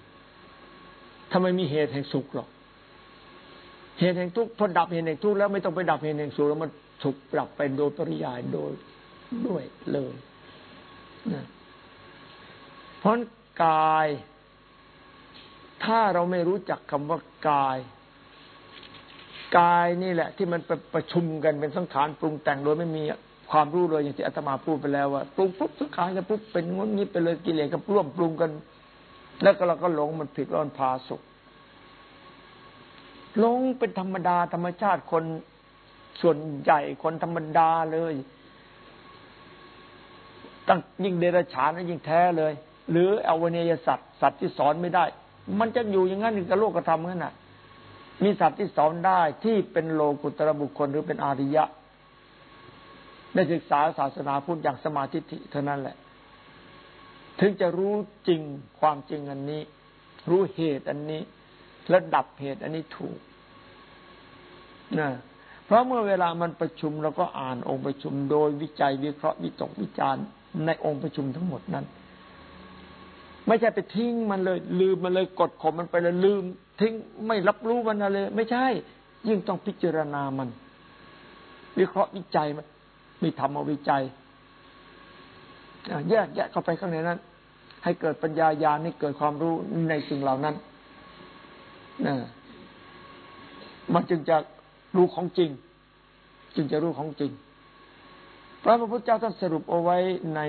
ทำไมมีเหตุแห่งสุขหรอกเหตุแห่งทุกข์พอดับเหตุแห่งทุกข์แล้วไม่ต้องไปดับเหตุแห่งสุขแล้วมัน ถูกดับไปโดยปริยายโดยด้วยเลยนะเพราะกาย ถ้าเราไม่รู้จักคำว่ากาย กายนี่แหละ ที่มันประชุมกันเป็นสังขารปรุงแต่งโดยไม่มีความรู้เลยอย่างที่อาตมาพูดไปแล้วว่าปรุงปุ๊บสังขารกันปุ๊บเป็นงุนงี้ไปเลยกิเลสก็ร่วมปรุงกัน แล้วก็เราก็หลงมันผิดร้อนพาสุขหลงเป็นธรรมดาธรรมชาติคน ส่วนใหญ่คนธรรมดาเลย ตั้งยิ่งเดรัจฉานยิ่งแท้เลย หรืออวเนยสัตว์สัตว์ที่สอนไม่ได้ มันจะอยู่อย่างนั้นกับโลกธรรมนั่นน่ะ มีสัตว์ที่สอนได้ที่เป็นโลกุตระบุคคลหรือเป็นอาริยะได้ศึกษาศาสนาพุทธอย่างสมาธิเท่านั้นแหละ ถึงจะรู้จริงความจริงอันนี้ รู้เหตุอันนี้ และดับเหตุอันนี้ถูกนะ เพราะเมื่อเวลามันประชุมเราก็อ่านองค์ประชุมโดยวิจัยวิเคราะห์วิตกวิจารณ์ในองค์ประชุมทั้งหมดนั้น ไม่ใช่ไปทิ้งมันเลย ลืมมันเลยกดข่มมันไปเลยลืม ทิ้งไม่รับรู้มันอะไรไม่ใช่ ยิ่งต้องพิจารณามัน วิเคราะห์วิจัยมันมีธรรมวิจัยแยกแยะเข้าไปข้างในนั้น ให้เกิดปัญญาญาณให้เกิดความรู้ในสิ่งเหล่านั้นนะมันจึงจะ รู้ของจริง จึงจะรู้ของจริง พระพุทธเจ้าท่านสรุปเอาไว้ใน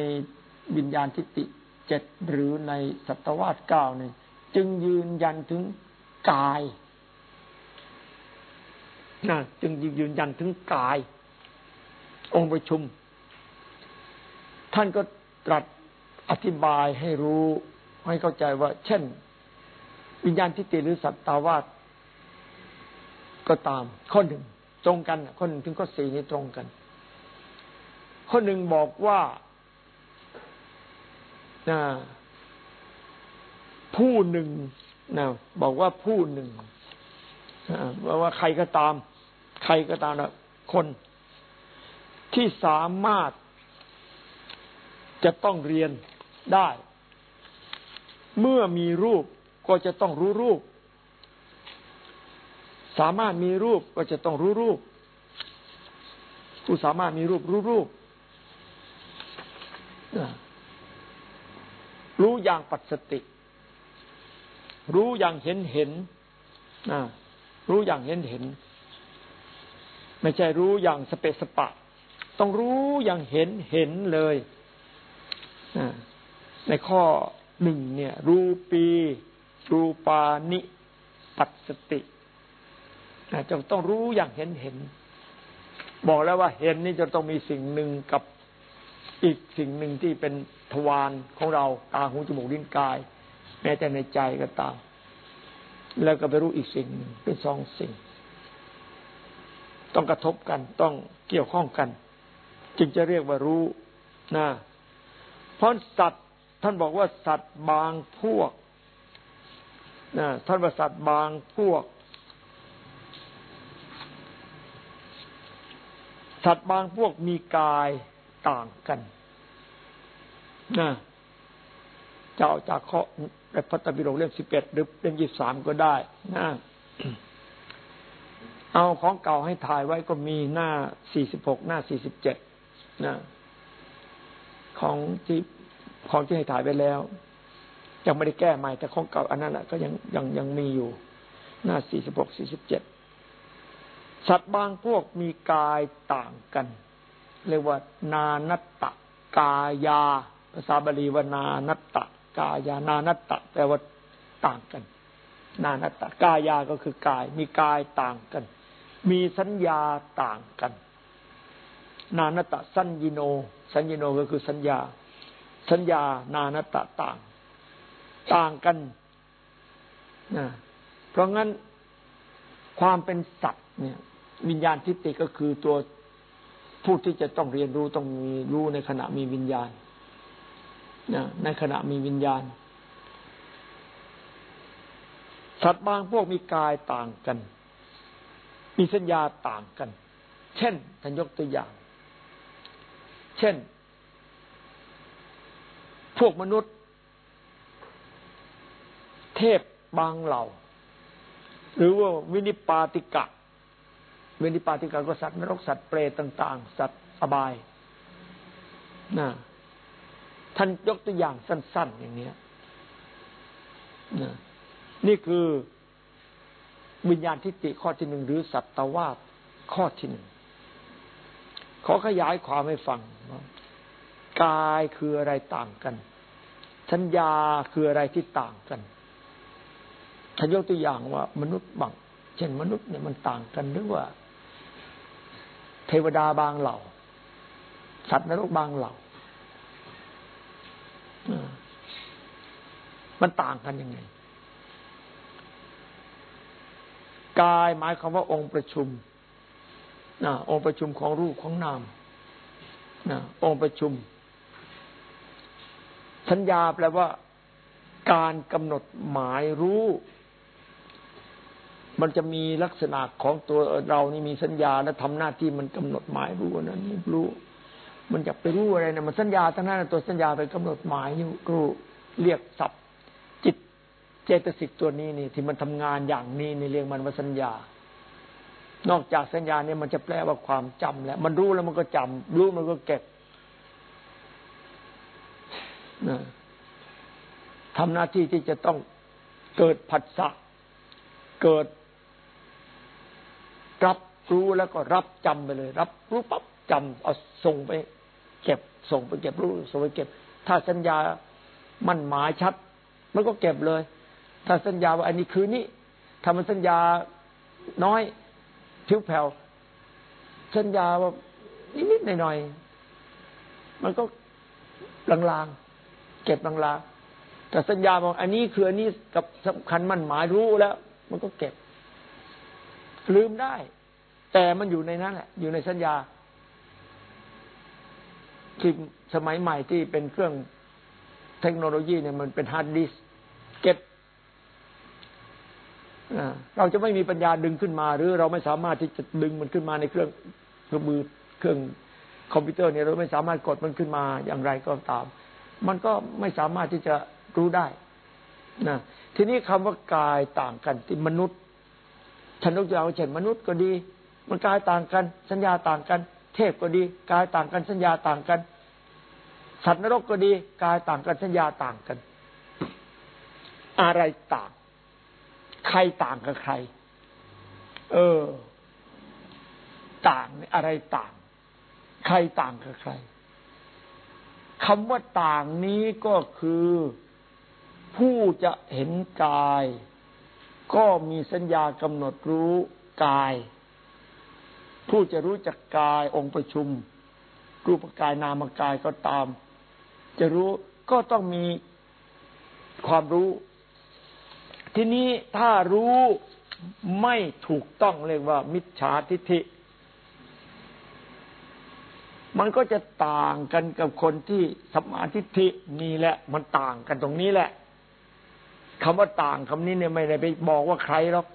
วิญญาณทิฏฐิเจ็ดหรือในสัตวาสเก้านี่จึงยืนยันถึงกายนะจึงยืนยันถึงกาย องค์ประชุม ท่านก็ตรัสอธิบายให้รู้ให้เข้าใจว่า เช่น วิญญาณทิฏฐิหรือสัตวาส ก็ตาม ข้อหนึ่งตรงกันข้อหนึ่งถึงข้อสี่นี้ตรงกัน ข้อหนึ่งบอกว่าผู้หนึ่งนะบอกว่าผู้หนึ่งบอกว่าใครก็ตาม ใครก็ตามนะคนที่สามารถจะต้องเรียนได้ เมื่อมีรูปก็จะต้องรู้รูป สามารถมีรูปก็จะต้องรู้รูป ผู้สามารถมีรูปรู้รูป รู้อย่างปัจสติ รู้อย่างเห็นเห็นรู้อย่างเห็นเห็น ไม่ใช่รู้อย่างสเปสปะ ต้องรู้อย่างเห็นเห็นเลยในข้อหนึ่งเนี่ย รูปี รูปานิ ปัสสติ จะต้องรู้อย่างเห็นเห็น บอกแล้วว่าเห็นนี่จะต้องมีสิ่งหนึ่งกับอีกสิ่งหนึ่งที่เป็นทวารของเราตาหูจมูกลิ้นกาย แม้แต่ในใจก็ตาม แล้วก็ไปรู้อีกสิ่งหนึ่งเป็นสองสิ่ง ต้องกระทบกันต้องเกี่ยวข้องกัน จึงจะเรียกว่ารู้นะเพราะสัตว์ท่านบอกว่าสัตว์บางพวกนะท่านว่าสัตว์บางพวก สัตว์บางพวกมีกายต่างกันนะจะเอาจากข้อในพระตบิโลเล่มสิบเอ็ดหรือเล่มยี่สามก็ได้นะเอาของเก่าให้ถ่ายไว้ก็มีหน้าสี่สิบหกหน้าสี่สิบเจ็ดนะของที่ของที่ให้ถ่ายไปแล้ว ยังไม่ได้แก้ใหม่แต่ของเก่าอันนั้นแหละก็ยังยังยังมีอยู่ หน้าสี่สิบหกสี่สิบเจ็ด สัตว์บางพวกมีกายต่างกัน เรียกว่า นานัตตะกายา ภาษาบาลีว่านานัตตะกายานานัตตะแปลว่าต่างกัน นานัตตะกายาก็คือกาย มีกายต่างกัน มีสัญญาต่างกัน นานัตตะสัญญิโน สัญญิโนก็คือสัญญา สัญญา นานัตะต่าง ต่างกันนะเพราะงั้นความเป็นสัตว์เนี่ย วิญญาณทิฏฐิก็คือตัวผู้ที่จะต้องเรียนรู้ต้องมีรู้ในขณะมีวิญญาณนะในขณะมีวิญญาณ สัตว์บางพวกมีกายต่างกัน มีสัญญาต่างกัน เช่นท่านยกตัวอย่าง เช่น พวกมนุษย์ เทพบางเหล่า หรือว่าวินิปาติกะ เวนิปาติกะก็สัตว์นรกสัตว์เปรตต่าง ๆ สัตว์อบายนะท่านยกตัวอย่างสั้น ๆ อย่างนี้นะนี่คือวิญญาณทิฏฐิข้อที่หนึ่งหรือสัตตวาสข้อที่หนึ่งขอขยายความให้ฟังกายคืออะไรต่างกันสัญญาคืออะไรที่ต่างกันถ้ายกตัวอย่างว่ามนุษย์บางเช่นมนุษย์เนี่ยมันต่างกันหรือว่า เทวดาบางเหล่า สัตว์นรกบางเหล่า มันต่างกันยังไง กายหมายความว่าองค์ประชุมนะองค์ประชุมของรูปของนามนะองค์ประชุม สัญญาแปลว่า การกำหนดหมายรู้ มันจะมีลักษณะของตัวเรานี่มีสัญญาและทำหน้าที่มันกำหนดหมายรู้นั้นรู้ มันจะไปรู้อะไรนะมันสัญญาทั้งนั้นตัวสัญญาไปกำหนดหมายนี่รู้เรียกศัพท์จิตเจตสิกตัวนี้นี่ที่มันทำงานอย่างนี้นี่เรียกมันว่าสัญญา นอกจากสัญญาเนี่ยมันจะแปลว่าความจำแล้วมันรู้แล้วมันก็จำรู้มันก็เก็บนะทำหน้าที่ที่จะต้องเกิดผัสสะเกิด รับรู้แล้วก็รับจำไปเลย รับรู้ปั๊บจำเอาส่งไป เก็บส่งไปเก็บรู้ส่งไปเก็บ ถ้าสัญญามั่นหมายชัด มันก็เก็บเลย ถ้าสัญญาว่าอันนี้คือนี้ถ้ามันสัญญาน้อยผิวแผ่วสัญญาว่านิดๆหน่อยๆมันก็ลางๆเก็บลางๆแต่สัญญาบอกอันนี้คืออันนี้กับสำคัญมั่นหมายรู้แล้ว มันก็เก็บ ลืมได้ แต่มันอยู่ในนั้นแหละ อยู่ในสัญญาที่สมัยใหม่ที่เป็นเครื่องเทคโนโลยีเนี่ยมันเป็น hard disk เก็บเราจะไม่มีปัญญาดึงขึ้นมา หรือเราไม่สามารถที่จะดึงมันขึ้นมาในเครื่องเครื่องมือเครื่องคอมพิวเตอร์เนี่ยเราไม่สามารถกดมันขึ้นมาอย่างไรก็ตาม มันก็ไม่สามารถที่จะรู้ได้นะทีนี้คำว่ากายต่างกันที่มนุษย์ ฉันยกตัวอย่างเช่นมนุษย์ก็ดี มันกายต่างกัน สัญญาต่างกัน เทพก็ดีกายต่างกันสัญญาต่างกัน สัตว์นรกก็ดีกายต่างกันสัญญาต่างกัน อะไรต่าง ใครต่างกับใคร เออ ต่างอะไรต่าง ใครต่างกับใครคำว่าต่างนี้ก็คือ ผู้จะเห็นกาย ก็มีสัญญากำหนดรู้กาย ผู้จะรู้จักกายองค์ประชุม รูปกายนามกายก็ตาม จะรู้ก็ต้องมีความรู้ ทีนี้ถ้ารู้ไม่ถูกต้องเรียกว่า มิจฉาทิฏฐิ มันก็จะต่างกันกับคนที่สมาทิฏฐินี่แหละ มันต่างกันตรงนี้แหละ คำว่าต่างคำนี้เนี่ยไม่ได้ไปบอกว่าใครหรอก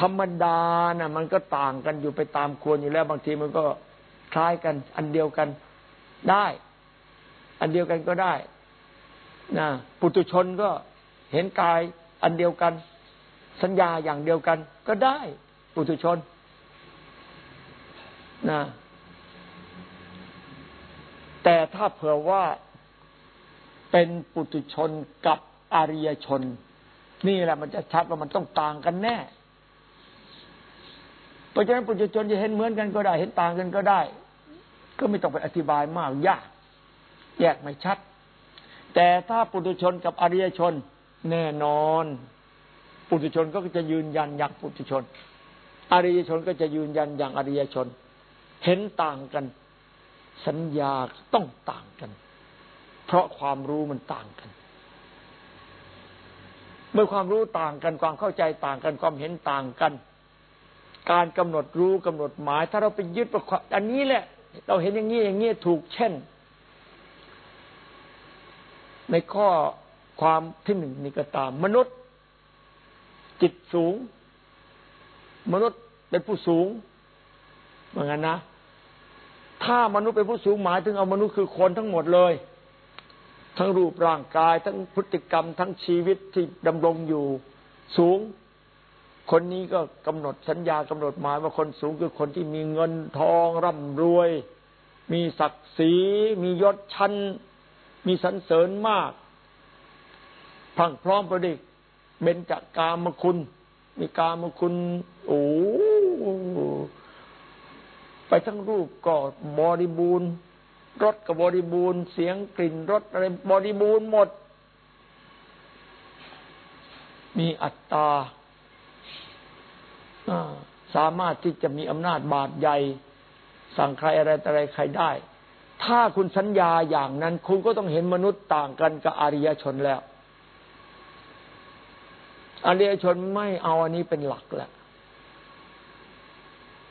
ธรรมดานะ่ะมันก็ต่างกันอยู่ไปตามควรอยู่แล้ว บางทีมันก็คล้ายกัน อันเดียวกันได้ อันเดียวกันก็ได้นะปุถุชนก็เห็นกายอันเดียวกัน สัญญาอย่างเดียวกัน ก็ได้ปุถุชนนะแต่ถ้าเผื่อว่า เป็นปุถุชนกับอริยชน นี่แหละมันจะชัดว่ามันต้องต่างกันแน่ เพราะฉะนั้นปุถุชนจะเห็นเหมือนกันก็ได้ เห็นต่างกันก็ได้ ก็ไม่ต้องไปอธิบายมากยาก แยกไม่ชัด แต่ถ้าปุถุชนกับอริยชน แน่นอน ปุถุชนก็จะยืนยันอย่างปุถุชน อริยชนก็จะยืนยันอย่างอริยชน เห็นต่างกัน สัญญาต้องต่างกัน เพราะความรู้มันต่างกัน เมื่อความรู้ต่างกันความเข้าใจต่างกันความเห็นต่างกัน การกำหนดรู้กำหนดหมาย ถ้าเราไปยึดประควอันนี้แหละ เราเห็นอย่างนี้อย่างนี้ถูกเช่น ในข้อความที่หนึ่งนี่ก็ตาม มนุษย์ จิตสูง มนุษย์เป็นผู้สูงเหมือนกันนะถ้ามนุษย์เป็นผู้สูงหมายถึงเอามนุษย์คือคนทั้งหมดเลย ทั้งรูปร่างกาย ทั้งพฤติกรรม ทั้งชีวิตที่ดำรงอยู่สูง คนนี้ก็กำหนดสัญญากำหนดหมายว่าคนสูงคือคนที่มีเงินทองร่ำรวย มีศักดิ์ศรีมียศชั้น มีสรรเสริญมากพังพร้อมประดิษฐ์เบญจากกามคุณ มีกามคุณโอ้ไปทั้งรูปก็บริบูรณ์ รถก็บริบูรณ์เสียงกลิ่นรสอะไรบริบูรณ์หมด มีอัตตาสามารถที่จะมีอำนาจบาดใหญ่ สั่งใครอะไรอะไรใครได้ ถ้าคุณสัญญาอย่างนั้น คุณก็ต้องเห็นมนุษย์ต่างกันกับอริยชนแล้วอริยชนไม่เอาอันนี้เป็นหลักแล้ว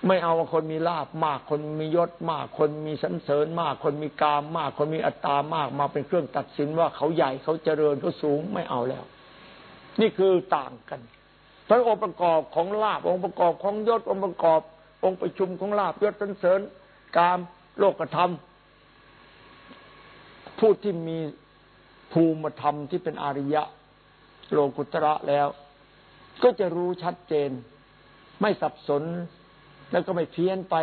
ไม่เอาว่าคนมีลาบมาก คนมียศมาก คนมีสันเสริญมาก คนมีกามมาก คนมีอัตตามาก มาเป็นเครื่องตัดสินว่าเขาใหญ่เขาเจริญเขาสูงไม่เอาแล้ว นี่คือต่างกันพระองค์ประกอบของลาบองค์ประกอบของยศองค์ประกอบ องค์ประชุมของลาบยศสันเสริญ กามโลกธรรมผู้ที่มีภูมิธรรมที่เป็นอริยะ โลกุตระแล้ว ก็จะรู้ชัดเจน ไม่สับสน แล้วก็ไม่เพี้ยนไป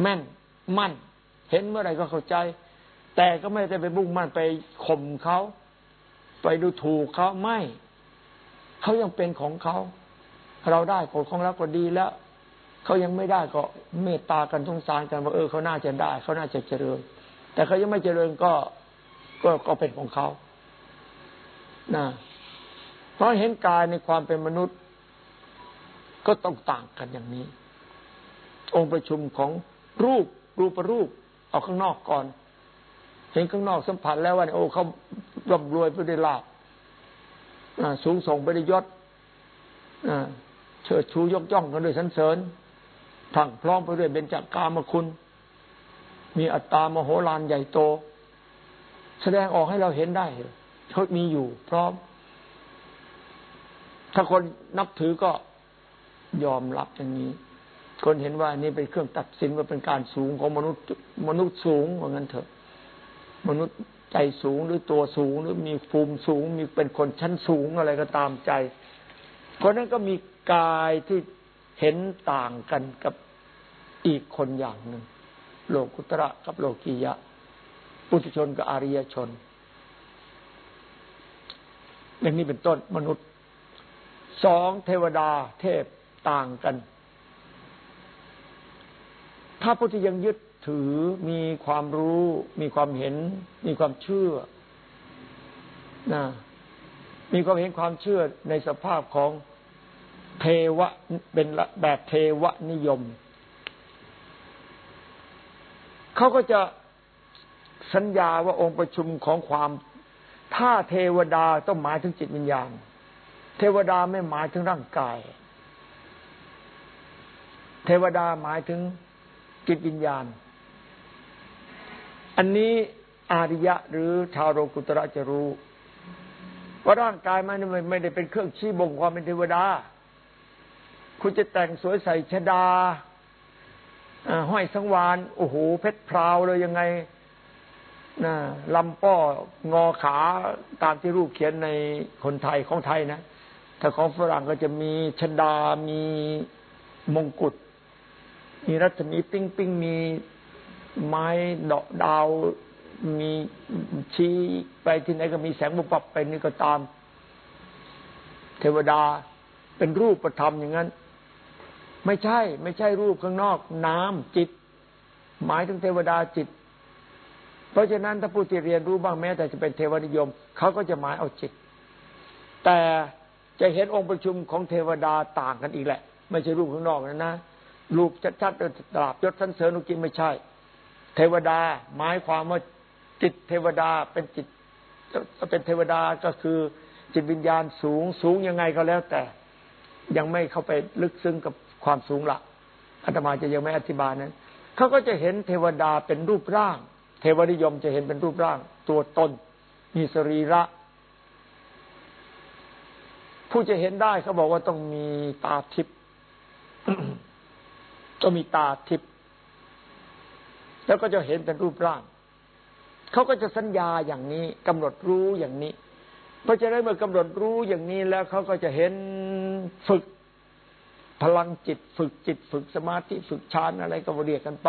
แม่นมั่น เห็นเมื่อไหร่ก็เข้าใจ แต่ก็ไม่ได้ไปบุ่งมั่นไปข่มเขาไปดูถูกเขาไม่เขายังเป็นของเขา เราได้ผลของเราก็ดีแล้วเขายังไม่ได้ก็เมตตากันสงสารกันว่าเออเขาน่าจะได้เขาน่าจะเจริญ แต่เขายังไม่เจริญก็ก็ก็เป็นของเขานะเพราะเห็นกายในความเป็นมนุษย์ ก็ต้องต่างกันอย่างนี้ องค์ประชุมของรูปรูปรูปเอาข้างนอกก่อน เห็นข้างนอกสัมผัสแล้วว่าโอ้เขาร่ำรวยไปด้ลาภสูงส่งไปด้ยศเชิดชูยกย่องกันด้วยสันเสริญทั้งพร้อมไปด้วยเบญจกามคุณ มีอัตตามโหฬารใหญ่โต แสดงออกให้เราเห็นได้เขามีอยู่ พร้อม ถ้าคนนับถือก็ยอมรับอย่างนี้ คนเห็นว่านี่เป็นเครื่องตัดสินว่าเป็นการสูงของมนุษย์มนุษย์สูงว่างั้นเถอะ มนุษย์ใจสูงหรือตัวสูงหรือมีภูมิสูง มีเป็นคนชั้นสูงอะไรก็ตามใจ คนนั้นก็มีกายที่เห็นต่างกันกับอีกคนอย่างหนึ่งโลกุตระกับโลกียะ ปุถุชนกับอริยชน อย่างนี้เป็นต้นมนุษย์สองเทวดาเทพต่างกัน ถ้าผู้ที่ยังยึดถือมีความรู้ มีความเห็น มีความเชื่อนะมีความเห็นความเชื่อในสภาพของเทวะเป็นแบบเทวนิยม เขาก็จะสัญญาว่าองค์ประชุมของความถ้าเทวดาต้องหมายถึงจิตวิญญาณ เทวดาไม่หมายถึงร่างกาย เทวดาหมายถึง จิตวิญญาณ อันนี้อาริยะหรือชาวโรกุตระจะรู้ว่าร่างกายมันไม่ได้เป็นเครื่องชี้บ่งความเป็นเทวดา คุณจะแต่งสวยใส่ชดาห้อยสังวานโอ้โหเพชรพราวเลยยังไงนะลำป้องอขาตามที่รูปเขียนในคนไทยของไทยนะ ถ้าของฝรั่งก็จะมีชดามีมงกุฎ มีรัศมีปิ้งปิ้งมีไม้ดอกดาว มีชี้ไปที่ไหนก็มีแสงบุปผไปนี่ก็ตาม เทวดาเป็นรูปประธรรมอย่างนั้น ไม่ใช่ ไม่ใช่รูปข้างนอก น้ำจิต หมายถึงเทวดาจิต เพราะฉะนั้นถ้าผู้ที่เรียนรู้บ้างแม้ แต่จะเป็นเทวนิยมเขาก็จะหมายเอาจิต แต่จะเห็นองค์ประชุมของเทวดาต่างกันอีกแหละ ไม่ใช่รูปข้างนอกนะนะ รูปชัดๆตราบยศสันเสริญนุกินไม่ใช่ เทวดา หมายความว่าจิตเทวดาเป็นจิตเป็นเทวดาก็คือจิตวิญญาณสูงสูงยังไงก็แล้วแต่ ยังไม่เข้าไปลึกซึ้งกับความสูงละอาตมาจะยังไม่อธิบายนั้นเขาก็จะเห็นเทวดาเป็นรูปร่าง เทวนิยมจะเห็นเป็นรูปร่าง ตัวตน มีสรีระ ผู้จะเห็นได้เขาบอกว่าต้องมีตาทิพย์ ต้องมีตาทิพย์แล้วก็จะเห็นเป็นรูปร่าง เขาก็จะสัญญาอย่างนี้กำหนดรู้อย่างนี้ เพราะฉะนั้นเมื่อกำหนดรู้อย่างนี้แล้วเขาก็จะเห็นฝึกพลังจิต ฝึกจิต ฝึกสมาธิ ฝึกฌานอะไรก็เรียกกันไป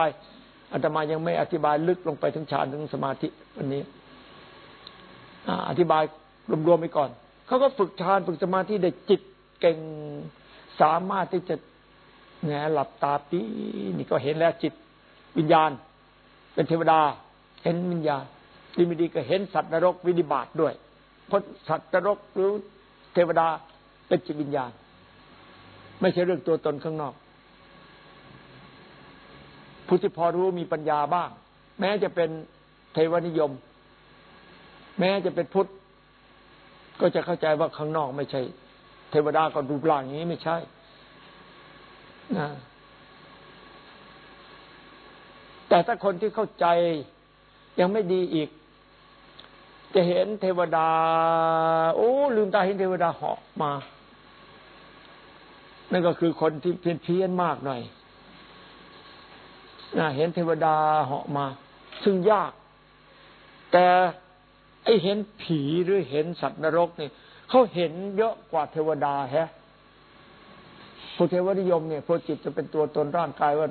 อาตมายังไม่อธิบายลึกลงไปถึงฌานถึงสมาธิวันนี้อธิบายรวมๆไปก่อน เขาก็ฝึกฌานฝึกสมาธิได้จิตเก่ง สามารถที่จะ แงหลับตาปีนี่ก็เห็นแล้วจิตวิญญาณ เป็นเทวดา เห็นวิญญาณดีไม่ดีก็เห็นสัตว์นรกวินิบาตด้วยเพราะสัตว์นรกหรือเทวดาเป็นจิตวิญญาณ ไม่ใช่เรื่องตัวตนข้างนอกผู้ที่พอรู้มีปัญญาบ้าง แม้จะเป็นเทวนิยม แม้จะเป็นพุทธ ก็จะเข้าใจว่าข้างนอกไม่ใช่ เทวดาก็รูปร่างอย่างนี้ไม่ใช่ แต่ถ้าคนที่เข้าใจยังไม่ดีอีก จะเห็นเทวดา โอ้ ลืมตาเห็นเทวดาเหาะมา นั่นก็คือคนที่เพี้ยนเพี้ยนมากหน่อยนะเห็นเทวดาเหาะมา ซึ่งยาก แต่ไอเห็นผีหรือเห็นสัตว์นรกนี่เขาเห็นเยอะกว่าเทวดาแฮะ ผู้เทวนิยมเนี่ยพวกจิตจะเป็นตัวตนร่างกายว่า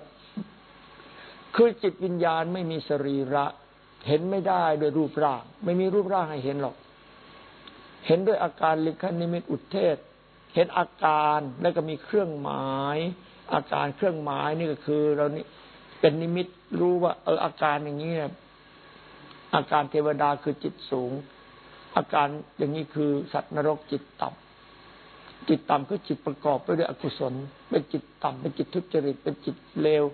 คือจิตวิญญาณไม่มีสรีระ เห็นไม่ได้โดยรูปร่าง ไม่มีรูปร่างให้เห็นหรอก เห็นด้วยอาการลิขนิมิตอุเทศ เห็นอาการแล้วก็มีเครื่องหมาย อาการเครื่องหมายนี่ก็คือ เรานี่เป็นนิมิตรู้ว่า เอออาการอย่างนี้อาการเทวดาคือจิตสูง อาการอย่างนี้คือสัตว์นรกจิตต่ำ จิตต่ำคือจิตประกอบไปด้วยอกุศล เป็นจิตต่ำเป็นจิตทุจริต เป็นจิตเลว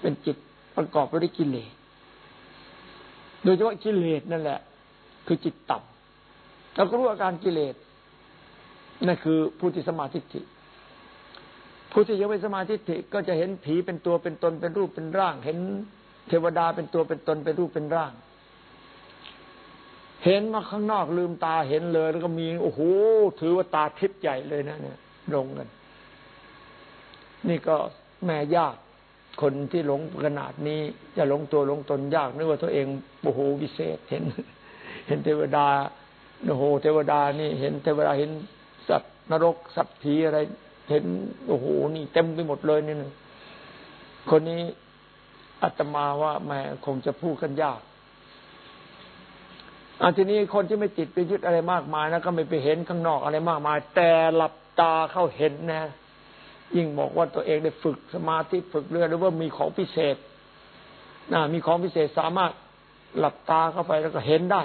เป็นจิตประกอบไปด้วยกิเลส โดยเฉพาะกิเลสนั่นแหละ คือจิตต่ำเราก็รู้อาการกิเลสนั่นคือผู้ที่สมาธิิผู้ที่ยังไม่สมาธิิก็จะเห็นผีเป็นตัวเป็นตนเป็นรูปเป็นร่าง เห็นเทวดาเป็นตัวเป็นตนเป็นรูปเป็นร่าง เห็นมาข้างนอกลืมตาเห็นเลย แล้วก็มีโอ้โหถือว่าตาทิพย์ใหญ่เลยนะเนี่ยลงกัน นี่ก็แม่ยากคนที่หลงขนาดนี้จะหลงตัวหลงตนยากนึกว่าตัวเองโอ้โหวิเศษเห็น เห็นเทวดาโอ้โหเทวดานี่ เห็นเทวดาเห็นสัตว์นรกสัตว์ผีอะไร เห็นโอ้โหนี่เต็มไปหมดเลยนี่นึงคนนี้อาตมาว่าแม่คงจะพูดกันยาก อันทีนี้คนที่ไม่ติดไปยึดอะไรมากมายนะก็ไม่ไปเห็นข้างนอกอะไรมากมาย แต่หลับตาเข้าเห็นนะ ยิ่งบอกว่าตัวเองได้ฝึกสมาธิฝึกเรื่อยหรือว่ามีของพิเศษนะมีของพิเศษสามารถหลับตาเข้าไปแล้วก็เห็นได้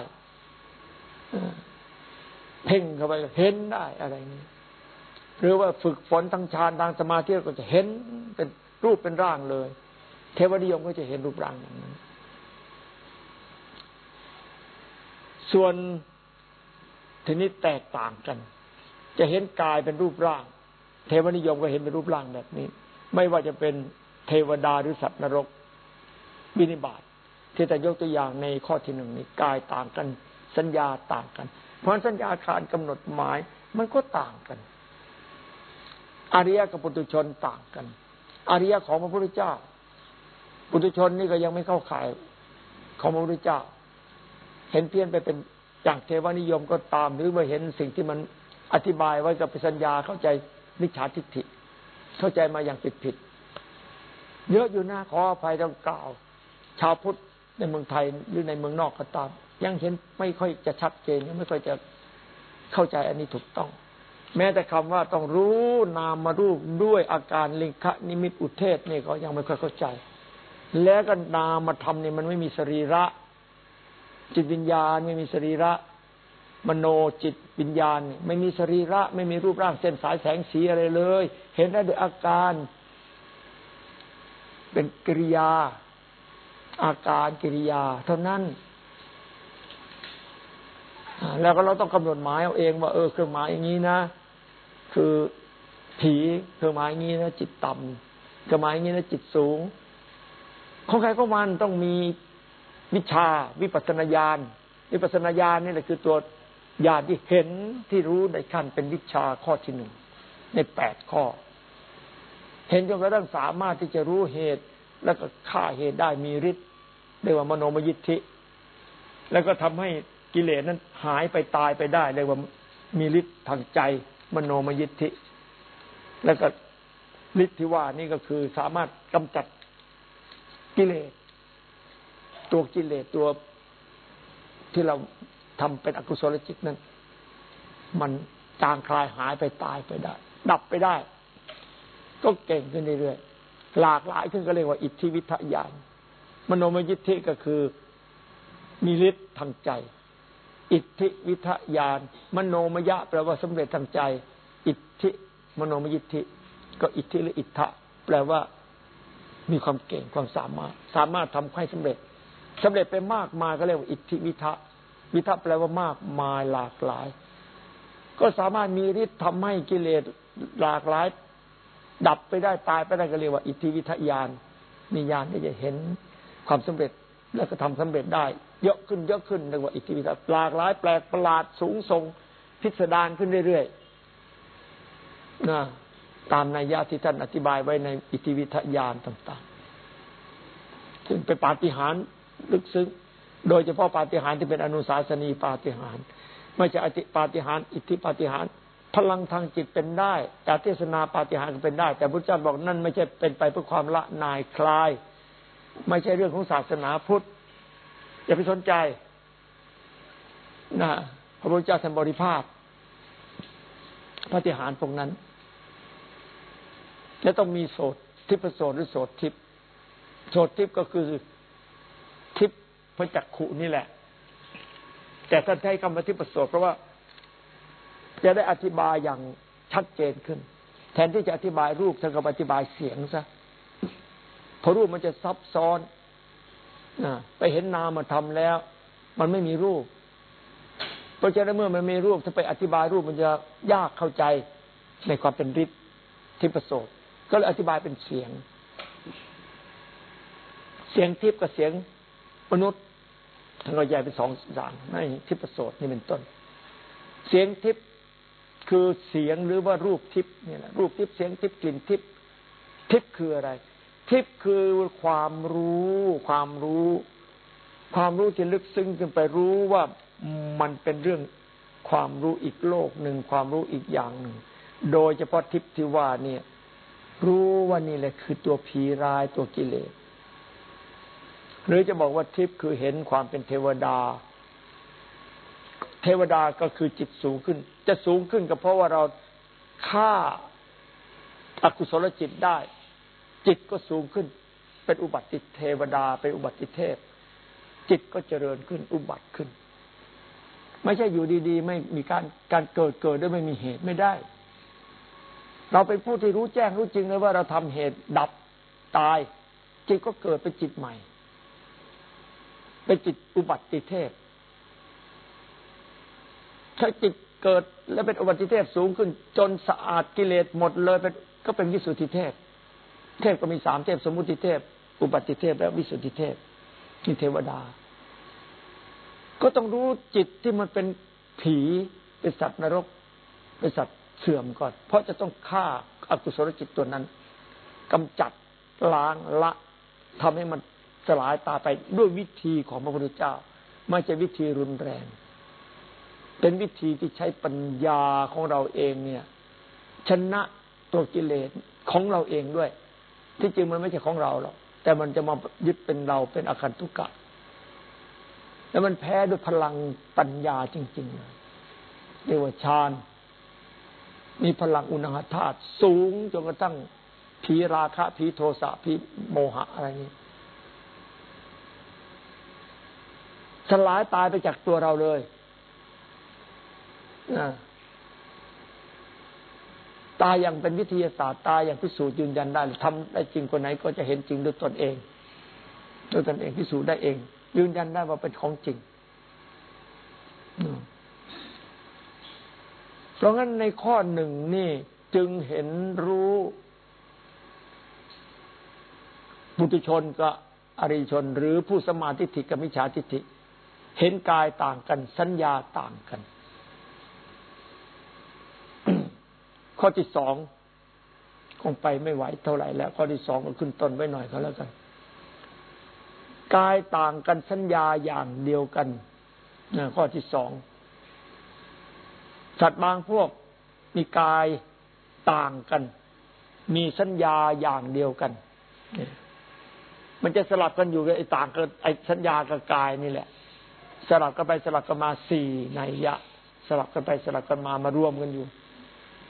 เพ่งเข้าไปเห็นได้อะไรนี้หรือว่าฝึกฝนทางฌานทางสมาธิก็จะเห็นเป็นรูปเป็นร่างเลย เทวนิยมก็จะเห็นรูปร่างอย่างนั้น ส่วนทีนี้แตกต่างกัน จะเห็นกายเป็นรูปร่าง เทวนิยมก็เห็นเป็นรูปร่างแบบนี้ ไม่ว่าจะเป็นเทวดาหรือสัตว์นรกบินิบาตที่แต่ยกตัวอย่างในข้อที่หนึ่งนี้กายต่างกัน สัญญาต่างกัน เพราะสัญญาการกำหนดหมายมันก็ต่างกัน อริยกับปุถุชนต่างกัน อริยของพระพุทธเจ้า ปุถุชนนี่ก็ยังไม่เข้าข่ายของพระพุทธเจ้า เห็นเพี้ยนไปเป็นอย่างเทวนิยมก็ตาม หรือว่าเห็นสิ่งที่มันอธิบายไว้กับสัญญาเข้าใจมิจฉาทิฏฐิ เข้าใจมาอย่างผิดผิดเยอะอยู่นะขออภัยต้องกล่าว ชาวพุทธในเมืองไทยหรือในเมืองนอกก็ตาม ยังเห็นไม่ค่อยจะชัดเจนยังไม่ค่อยจะเข้าใจอันนี้ถูกต้อง แม้แต่คำว่าต้องรู้นามมารูปด้วยอาการลิงคะนิมิตอุเทศนี่ก็ยังไม่ค่อยเข้าใจ แล้วก็นามมาทำนี่มันไม่มีสรีระ จิตวิญญาณไม่มีสรีระ มโนจิตวิญญาณ ไม่มีสรีระ ไม่มีรูปร่างเส้นสายแสงสีอะไรเลย เห็นได้ด้วยอาการ เป็นกิริยา อาการกิริยา เท่านั้นแล้วก็เราต้องกำหนดหมายเอาเองว่าเออเครื่องหมายอย่างนี้นะ คือผีเครื่องหมายอย่างนี้นะจิตต่ำเครื่องหมายอย่างนี้นะจิตสูงของใครก็มันต้องมี วิชาวิปัสนาญาณวิปัสนาญาณนี่แหละคือตัวญาณที่เห็นที่รู้ในขั้นเป็นวิชาข้อที่หนึ่งในแปดข้อ เห็นจนกระทั่งสามารถที่จะรู้เหตุ แล้วก็ฆ่าเหตุได้มีฤทธิ์เรียกว่ามโนมยิทธิ แล้วก็ทำให้กิเลสนั้นหายไปตายไปได้เรียกว่ามีฤทธิ์ทางใจมโนมยิทธิ แล้วก็ฤทธิ์ที่ว่านี่ก็คือสามารถกำจัดกิเลส ตัวกิเลสตัวที่เราทำเป็นอกุศลจิตนั้น มันจางคลายหายไปตายไปได้ ดับไปได้ ก็เก่งขึ้นเรื่อยๆหลากหลายขึ้นก็เรียกว่า อิทธิวิทยานมโนมยิทธิก็คือมีฤทธิ์ทางใจ อิทธิวิทยาน มโนมยะแปลว่าสำเร็จทางใจ อิทธิมโนมยิทธิ ก็อิทธิหรืออิทธะแปลว่ามีความเก่งความสามารถ สามารถทำให้สำเร็จ สำเร็จไปมากมายก็เรียกว่าอิทธิวิทะวิทะแปลว่ามากมายหลากหลาย ก็สามารถมีฤทธิ์ทำให้กิเลสหลากหลาย ดับไปได้ตายไปได้ก็เรียกว่าอิทธิวิทยานมีญาณที่จะเห็นความสำเร็จแล้วก็ทำสำเร็จได้ เยอะขึ้นเยอะขึ้นเรียกว่าอิทธิวิทยหลากหลาย แปลกประหลาดสูงส่งพิสดารขึ้นเรื่อยๆนะตามนัยยะที่ท่านอธิบายไว้ในอิทธิวิทยานต่างๆ ซึ่งเป็นปาฏิหาริย์ ลึกซึ้งโดยเฉพาะปาฏิหาริย์ที่เป็นอนุสาสนีปาฏิหาริย์ไม่ใช่อธิปาฏิหาริย์อิทธิปาฏิหาริย์พลังทางจิตเป็นได้จากเทศนาปาฏิหาริย์เป็นได้ แต่พระเจ้าบอกนั่นไม่ใช่เป็นไปเพื่อความละนายคลาย ไม่ใช่เรื่องของศาสนาพุทธอย่าไปสนใจนะพระพุทธเจ้าท่านบริภาคปาฏิหาริย์พวกนั้น และต้องมีโสดทิพโสดหรือโสดทิพโสดทิพก็คือ ทิพพระจักขุนี่แหละ แต่ท่านใช้คำว่าทิพโสดเพราะว่า จะได้อธิบายอย่างชัดเจนขึ้น แทนที่จะอธิบายรูปท่านก็อธิบายเสียงซะเพราะรูปมันจะซับซ้อนไปเห็นนามมาทำแล้ว มันไม่มีรูป เพราะฉะนั้นเมื่อมันมีรูปถ้าไปอธิบายรูปมันจะยากเข้าใจในความเป็นฤทธิ์ทิพโสดก็เลยอธิบายเป็นเสียง เสียงทิพกับเสียง มนุษย์ท่านก็แยกเป็นสองอย่างในทิพโสดนี่เป็นต้น เสียงทิพคือเสียงหรือว่ารูปทิพนี่แหละรูปทิพเสียงทิพกลิ่นทิพทิพคืออะไร ทิพคือความรู้ ความรู้ ความรู้ที่ลึกซึ้งจนไปรู้ว่ามันเป็นเรื่องความรู้อีกโลกหนึ่งความรู้อีกอย่างหนึ่ง โดยเฉพาะทิพที่ว่าเนี่ย รู้ว่านี่แหละคือตัวผีร้ายตัวกิเลส หรือจะบอกว่าทิพย์คือเห็นความเป็นเทวดา เทวดาก็คือจิตสูงขึ้น จะสูงขึ้นก็เพราะว่าเราฆ่าอากุศลจิตได้ จิตก็สูงขึ้น เป็นอุบัติเทวดา เป็นอุบัติเทพ จิตก็เจริญขึ้น อุบัติขึ้น ไม่ใช่อยู่ดี ๆ ไม่มีการการเกิดเกิดด้วยไม่มีเหตุไม่ได้ เราเป็นผู้ที่รู้แจ้งรู้จริงเลยว่าเราทำเหตุดับตาย จิตก็เกิดเป็นจิตใหม่ เป็นจิตอุบัติเทพถ้าจิตเกิดแล้วเป็นอุบัติเทพสูงขึ้น จนสะอาดกิเลสหมดเลยเป็นก็เป็นวิสุทธิเทพ เทพก็มีสามเทพสมมุติเทพ อุบัติเทพและวิสุทธิเทพที่เทวดา ก็ต้องรู้จิตที่มันเป็นผีเป็นสัตว์นรกเป็นสัตว์เสื่อมก่อน เพราะจะต้องฆ่าอากุศลจิตตัวนั้นกำจัดล้างละทำให้มัน สลายตาไปด้วยวิธีของพระพุทธเจ้า ไม่ใช่วิธีรุนแรง เป็นวิธีที่ใช้ปัญญาของเราเองเนี่ย ชนะตัวกิเลสของเราเองด้วย ที่จริงมันไม่ใช่ของเราหรอกแต่มันจะมายึดเป็นเราเป็นอาคันตุกะ แล้วมันแพ้ด้วยพลังปัญญาจริงๆเรียกว่าฌานมีพลังอุณหธาตุสูงจนกระทั่งผีราคะผีโทสะผีโมหะอะไรนี้ สลายตายไปจากตัวเราเลยนะตายอย่างเป็นวิทยาศาสตร์ ตายอย่างพิสูจน์ยืนยันได้ทำได้จริงคนไหนก็จะเห็นจริงด้วยตนเองด้วยตนเองพิสูจน์ได้เอง ยืนยันได้ว่าเป็นของจริงเพราะงั้นในข้อหนึ่งนี่จึงเห็นรู้ปุถุชนกับอริชน หรือผู้สมาธิิกับมิจฉาทิฏฐิ เห็นกายต่างกัน สัญญาต่างกัน ข้อที่สองคงไปไม่ไหวเท่าไหร่แล้ว ข้อที่สองก็ขึ้นต้นไว้หน่อยก็แล้วกันกายต่างกันสัญญาอย่างเดียวกันนะข้อที่สองสัตว์บางพวกมีกายต่างกัน มีสัญญาอย่างเดียวกัน มันจะสลับกันอยู่ไอ้ต่างกันไอ้สัญญากับกายนี่แหละ สลับกันไปสลับกันมาสี่นัยยะ สลับกันไปสลับกันมามารวมกันอยู่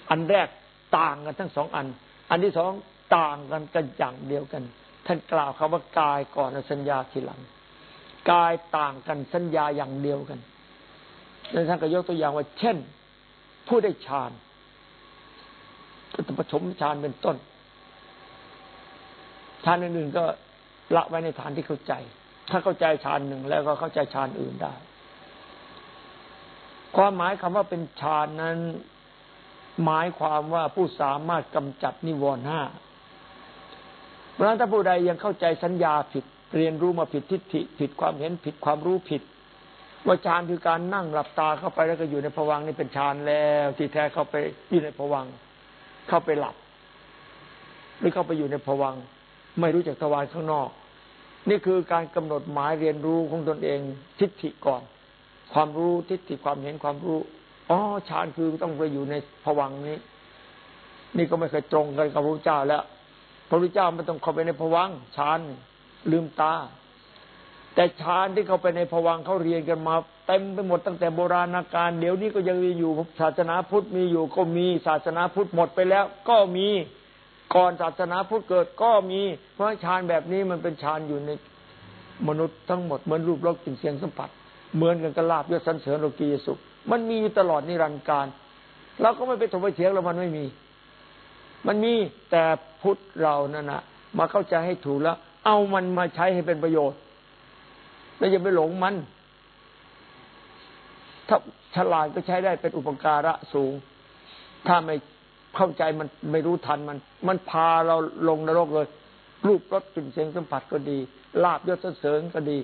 อันแรกต่างกันทั้งสองอัน อันที่สองต่างกันกันอย่างเดียวกัน ท่านกล่าวคำว่ากายก่อนสัญญาทีหลังกายต่างกันสัญญาอย่างเดียวกันแล้วท่านก็ยกตัวอย่างว่า เช่น ผู้ได้ฌานก็จะประชมฌานเป็นต้นฌานอื่นๆก็ละไว้ในฐานที่เข้าใจ ถ้าเข้าใจฌานหนึ่งแล้วก็เข้าใจฌานอื่นได้ ความหมายคำว่าเป็นฌานนั้น หมายความว่าผู้สามารถกำจัดนิวรณ์ห้าเพราะนั้นถ้าผู้ใดยังเข้าใจสัญญาผิด เรียนรู้มาผิดทิฏฐิ ผิดความเห็นผิดความรู้ผิดว่าฌานคือการนั่งหลับตาเข้าไปแล้วก็อยู่ในภวังนี่เป็นฌานแล้วที่แท้เข้าไปอยู่ในภวัง เข้าไปหลับ หรือเข้าไปอยู่ในภวัง ไม่รู้จักทวารข้างนอก นี่คือการกำหนดหมายเรียนรู้ของตนเอง ทิฏฐิก่อน ความรู้ทิฏฐิความเห็นความรู้อ๋อฌานคือต้องไปอยู่ในภวังนี้ นี่ก็ไม่เคยตรงกันกับพระพุทธเจ้าแล้วพระพุทธเจ้าไม่ต้องเข้าไปในภวังฌานลืมตา แต่ฌานที่เข้าไปในภวังเขาเรียนกันมาเต็มไปหมดตั้งแต่โบราณกาลเดี๋ยวนี้ก็ยังมีอยู่ศาสนาพุทธมีอยู่ก็มีศาสนาพุทธหมดไปแล้ว ก็มี ก่อนศาสนาพุทธเกิดก็มี เพราะฌานแบบนี้มันเป็นฌานอยู่ในมนุษย์ทั้งหมดเหมือนรูปรสกลิ่นเสียงสัมผัส เหมือนกันกับลาบยศสันเสริญโลกียสุข มันมีอยู่ตลอดนิรันดร์การเราก็ไม่ไปถกไปเถียงแล้วมันไม่มี มันมีแต่พุทธเรานั่นนะมาเข้าใจให้ถูกแล้ว เอามันมาใช้ให้เป็นประโยชน์ แล้วอย่าไปหลงมัน ถ้าฉลาดก็ใช้ได้เป็นอุปการะสูง ถ้าไม่ เข้าใจมันไม่รู้ทันมัน มันพาเราลงนรกเลย รูปรสกลิ่นเสียงสัมผัสก็ดี ลาบยศเสริญก็ดี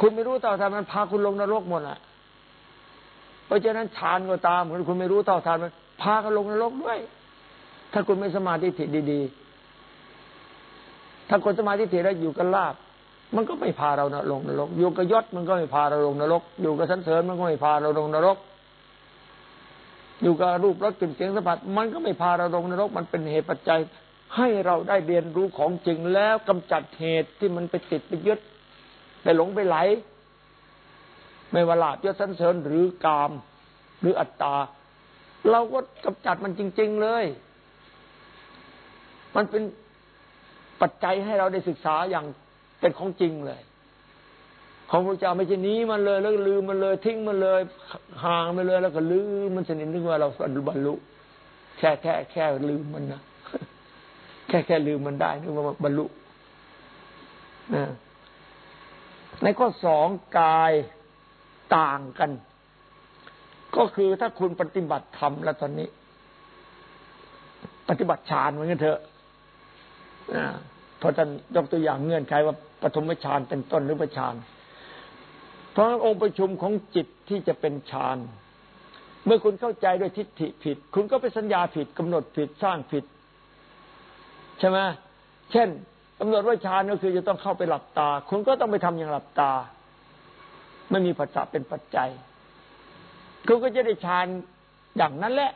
คุณไม่รู้เท่าทันมันพาคุณลงนรกหมดอะ เพราะฉะนั้นฌานก็ตามคุณไม่รู้เท่าทันมันพากันลงนรกด้วย ถ้าคุณไม่สมาธิถิดีๆ ถ้าคนสมาธิถิแล้วอยู่กับลาบมันก็ไม่พาเราลงนรก อยู่กับยศมันก็ไม่พาเราลงนรก อยู่กับสันเสริญมันก็ไม่พาเราลงนรก อยู่กับรูปรสกลิ่นเสียงสัมผัส มันก็ไม่พาเราลงนรก มันเป็นเหตุปัจจัย ให้เราได้เรียนรู้ของจริงแล้วกำจัดเหตุที่มันไปติดไปยึดไปหลงไปไหล ไม่ว่าลาบยศสันเสริญหรือกาม หรืออัตตา เราก็กำจัดมันจริง ๆเลย มันเป็นปัจจัยให้เราได้ศึกษาอย่างเป็นของจริงเลย ของพระเจ้าไม่ใช่นี้มันเลย แล้วลืมมันเลย ทิ้งมันเลย ห่างไปเลย แล้วก็ลืมมันสนิทนึกว่าเราบรรลุแค่แค่แค่ลืมมันนะแค่แค่ลืมมันได้นึกว่าบรรลุในข้อสองกายต่างกัน ก็คือถ้าคุณปฏิบัติธรรมแล้วตอนนี้ ปฏิบัติฌานเหมือนกันเถอะเพราะท่านยกตัวอย่างเงื่อนไขว่าปฐมฌานเป็นต้นหรือประฌาน เพราะองค์ประชุมของจิตที่จะเป็นฌานเมื่อคุณเข้าใจด้วยทิฏฐิผิด คุณก็ไปสัญญาผิดกำหนดผิดสร้างผิด ใช่ไหมเช่นกำหนดว่าฌานก็คือจะต้องเข้าไปหลับตา คุณก็ต้องไปทำอย่างหลับตา ไม่มีปัจจัยเป็นปัจจัย คุณก็จะได้ฌานอย่างนั้นแหละ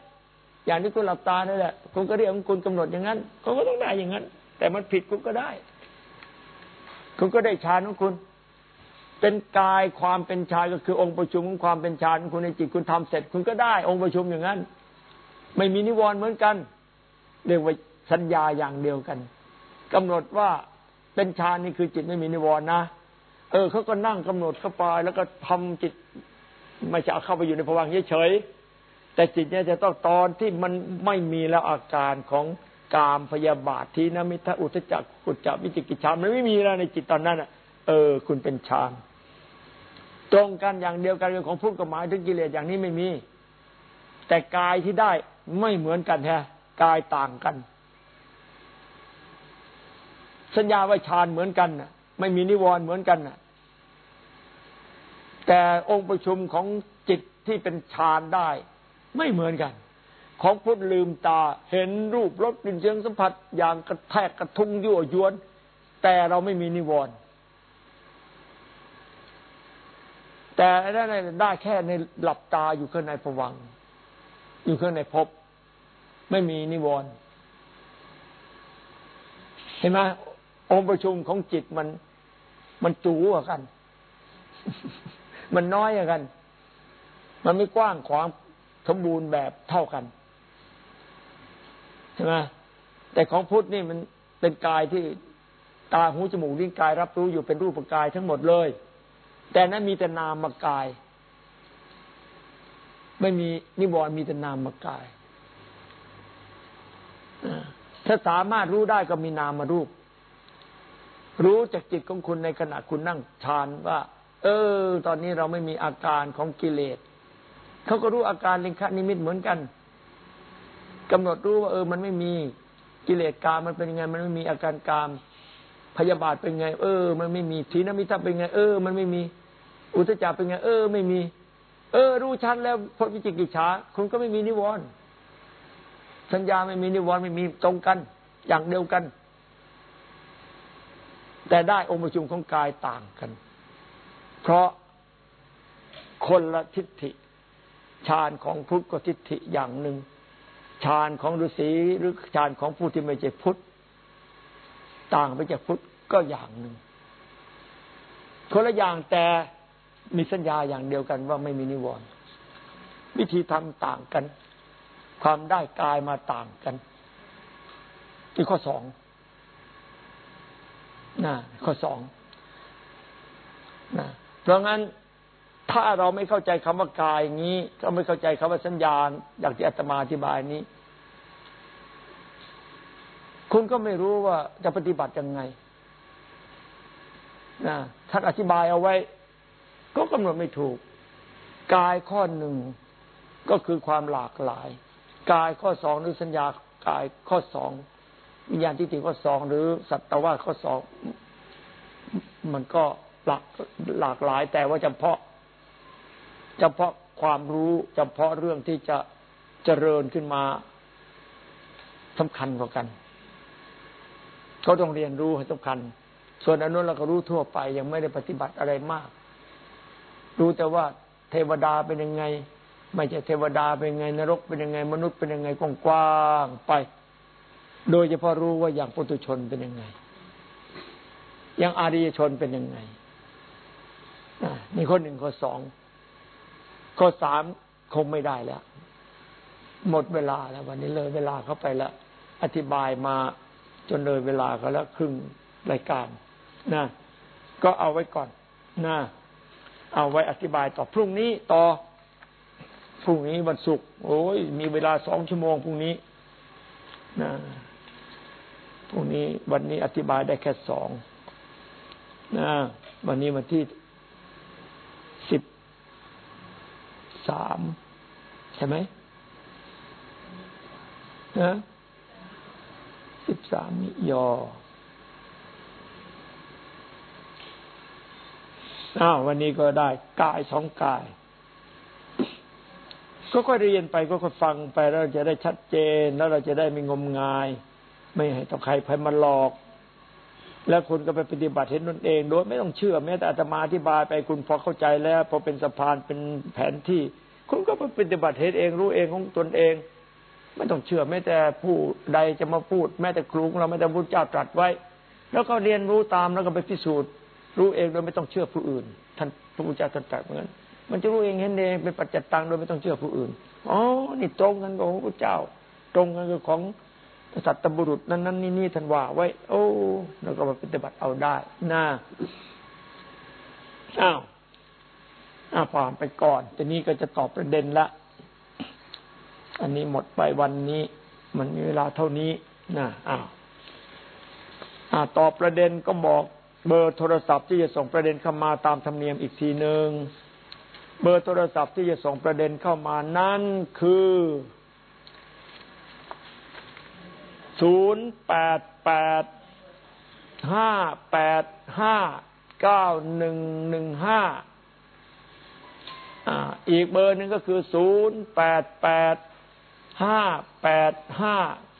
อย่างที่คุณหลับตานี่แหละคุณก็เรียกของคุณกำหนดอย่างนั้นคุณก็ต้องได้อย่างนั้น แต่มันผิดคุณก็ได้ คุณก็ได้ฌานของคุณ เป็นกายความเป็นชายก็คือองค์ประชุมของความเป็นชายคุณในจิตคุณทำเสร็จ คุณก็ได้องค์ประชุมอย่างนั้น ไม่มีนิวรณ์เหมือนกัน เรียกว่าสัญญาอย่างเดียวกันกำหนดว่าเป็นฌานนี่คือจิตไม่มีนิวรณ์นะเออเขาก็นั่งกำหนดเข้าไปแล้วก็ทำจิตไม่จะเข้าไปอยู่ในภวังเฉยๆแต่จิตเนี่ยจะต้องตอนที่มันไม่มีแล้วอาการของกามพยาบาททีนมิทะอุทจักกุจจวิจิกิจฉามันไม่มีแล้วในจิตตอนนั้นอะเออ คุณเป็นฌาน ตรงกันอย่างเดียวกันของพูดกับหมายถึงกิเลสอย่างนี้ไม่มี แต่กายที่ได้ไม่เหมือนกันแฮะกายต่างกัน สัญญาว่าฌานเหมือนกันน่ะไม่มีนิวรณ์เหมือนกันน่ะแต่องค์ประชุมของจิตที่เป็นฌานได้ ไม่เหมือนกัน ของพุทธลืมตาเห็นรูปรสกลิ่นเสียงสัมผัสอย่างกระแทกกระทุ้งยั่วยวน แต่เราไม่มีนิวรณ์ แต่ได้ได้แค่ในหลับตาอยู่ข้างในผวัง อยู่ข้างในภพไม่มีนิวรณ์เห็นไหมองค์ประชุมของจิตมัน มันจู๋กัน มันน้อยกัน มันไม่กว้างขวางสมบูรณ์แบบเท่ากันใช่ไหมแต่ของพุทธนี่มันเป็นกายที่ตาหูจมูกลิ้นกายรับรู้อยู่เป็นรูปกายทั้งหมดเลย แต่นั้นมีแต่นามกาย ไม่มีนิวรณ์มีแต่นามกายถ้าสามารถรู้ได้ก็มีนามารูป รู้จากจิตของคุณในขณะคุณนั่งฌานว่า เออ ตอนนี้เราไม่มีอาการของกิเลสเขาก็รู้อาการลิงคนิมิตเหมือนกันกำหนดรู้ว่าเออ มันไม่มีกิเลสกามมันเป็นยังไง มันไม่มีอาการกามพยาบาทเป็นไง เออ มันไม่มีทีนมิตรเป็นไง เออ มันไม่มี อุตจารเป็นไง เออ ไม่มี เออ รู้ชัดแล้วพ้นวิจิกิจฉาคุณก็ไม่มีนิวรณ์สัญญาไม่มีนิวรณ์ไม่มีตรงกัน อย่างเดียวกัน แต่ได้องค์ประชุมของกายต่างกัน เพราะคนละทิฏฐิฌานของพุทธก็ทิฏฐิอย่างหนึ่งฌานของฤาษีหรือฌานของผู้ที่ไม่ใช่พุทธต่างไปจากพุทธก็อย่างหนึ่งคนละอย่างแต่ มีสัญญาอย่างเดียวกันว่าไม่มีนิวรณ์วิธีทำต่างกัน ความได้กายมาต่างกันที่ข้อสองนะข้อสองนะเพราะงั้นถ้าเราไม่เข้าใจคำว่ากายอย่างนี้ก็ไม่เข้าใจคำว่าสัญญาอย่างที่อาตมาอธิบายนี้ คุณก็ไม่รู้ว่าจะปฏิบัติยังไงนะท่านอธิบายเอาไว้ ก็กำหนดไม่ถูก กายข้อหนึ่งก็คือความหลากหลาย กายข้อสองหรือสัญญากายข้อสองวิญญาณทิฏฐิข้อสองหรือสัตวาข้อสองมันก็หลากหลากหลาย แต่ว่าเฉพาะเฉพาะความรู้เฉพาะเรื่องที่จะเจริญขึ้นมาสำคัญกว่ากันเขาต้องเรียนรู้ให้สำคัญ ส่วนอนุนเราก็รู้ทั่วไปยังไม่ได้ปฏิบัติอะไรมาก รู้แต่ว่าเทวดาเป็นยังไง ไม่ใช่เทวดาเป็นยังไง นรกเป็นยังไง มนุษย์เป็นยังไงกว้างๆไป โดยเฉพาะรู้ว่าอย่างปุถุชนเป็นยังไง อย่างอาริยชนเป็นยังไงนี่ข้อหนึ่งข้อสองข้อสามคงไม่ได้แล้ว หมดเวลาแล้ว วันนี้เลยเวลาเข้าไปแล้วอธิบายมาจนเลยเวลาเขาแล้วครึ่งรายการนะก็เอาไว้ก่อนนะ เอาไว้อธิบายต่อพรุ่งนี้ต่อพรุ่งนี้วันศุกร์โอ้ยมีเวลาสองชั่วโมงพรุ่งนี้นะพรุ่งนี้วันนี้อธิบายได้แค่สองนะวันนี้วันที่สิบสามใช่ไหมนะสิบสามยอ อ้าววันนี้ก็ได้กายสองกาย ก็ค่อยเรียนไปก็ค่อยฟังไปแล้วจะได้ชัดเจน แล้วเราจะได้ไม่งมงาย ไม่ให้ต้องใครไปมาหลอก แล้วคุณก็ไปปฏิบัติเห็นตนเองโดยไม่ต้องเชื่อแม้แต่อาตมาอธิบายไปคุณพอเข้าใจแล้วพอเป็นสะพานเป็นแผนที่ คุณก็ไปปฏิบัติเห็นเองรู้เองของตนเอง ไม่ต้องเชื่อแม้แต่ผู้ใดจะมาพูด แม้แต่ครูของเราแม้แต่พระเจ้าตรัสไว้ แล้วก็เรียนรู้ตามแล้วก็ไปพิสูจน์ รู้เองโดยไม่ต้องเชื่อผู้อื่น ท่านพระพุทธเจ้าตรัสเหมือนมันจะรู้เองเห็นเองเป็นปัจจิตังโดยไม่ต้องเชื่อผู้อื่นอ๋อนี่ตรงกันกับพระพุทธเจ้า ตรงกันกับของสัตบุรุษนั้นนั้นนี่นี่ท่านว่า ไว้ โอ้แล้วก็มาปฏิบัติเอาได้น่าอ้าวอ้าวผ่านไปก่อนทีนี้ก็จะตอบประเด็นละ อันนี้หมดไปวันนี้ มันมีเวลาเท่านี้นะอ้าวอ่าตอบประเด็นก็บอก เบอร์โทรศัพท์ที่จะส่งประเด็นเข้ามาตามธรรมเนียมอีกทีหนึ่งเบอร์โทรศัพท์ที่จะส่งประเด็นเข้ามานั่นคือศูนย์แปดแปดห้าแปดห้าเก้าหนึ่งหนึ่งห้าอีกเบอร์หนึ่งก็คือศูนย์แปดแปดห้าแปดห้า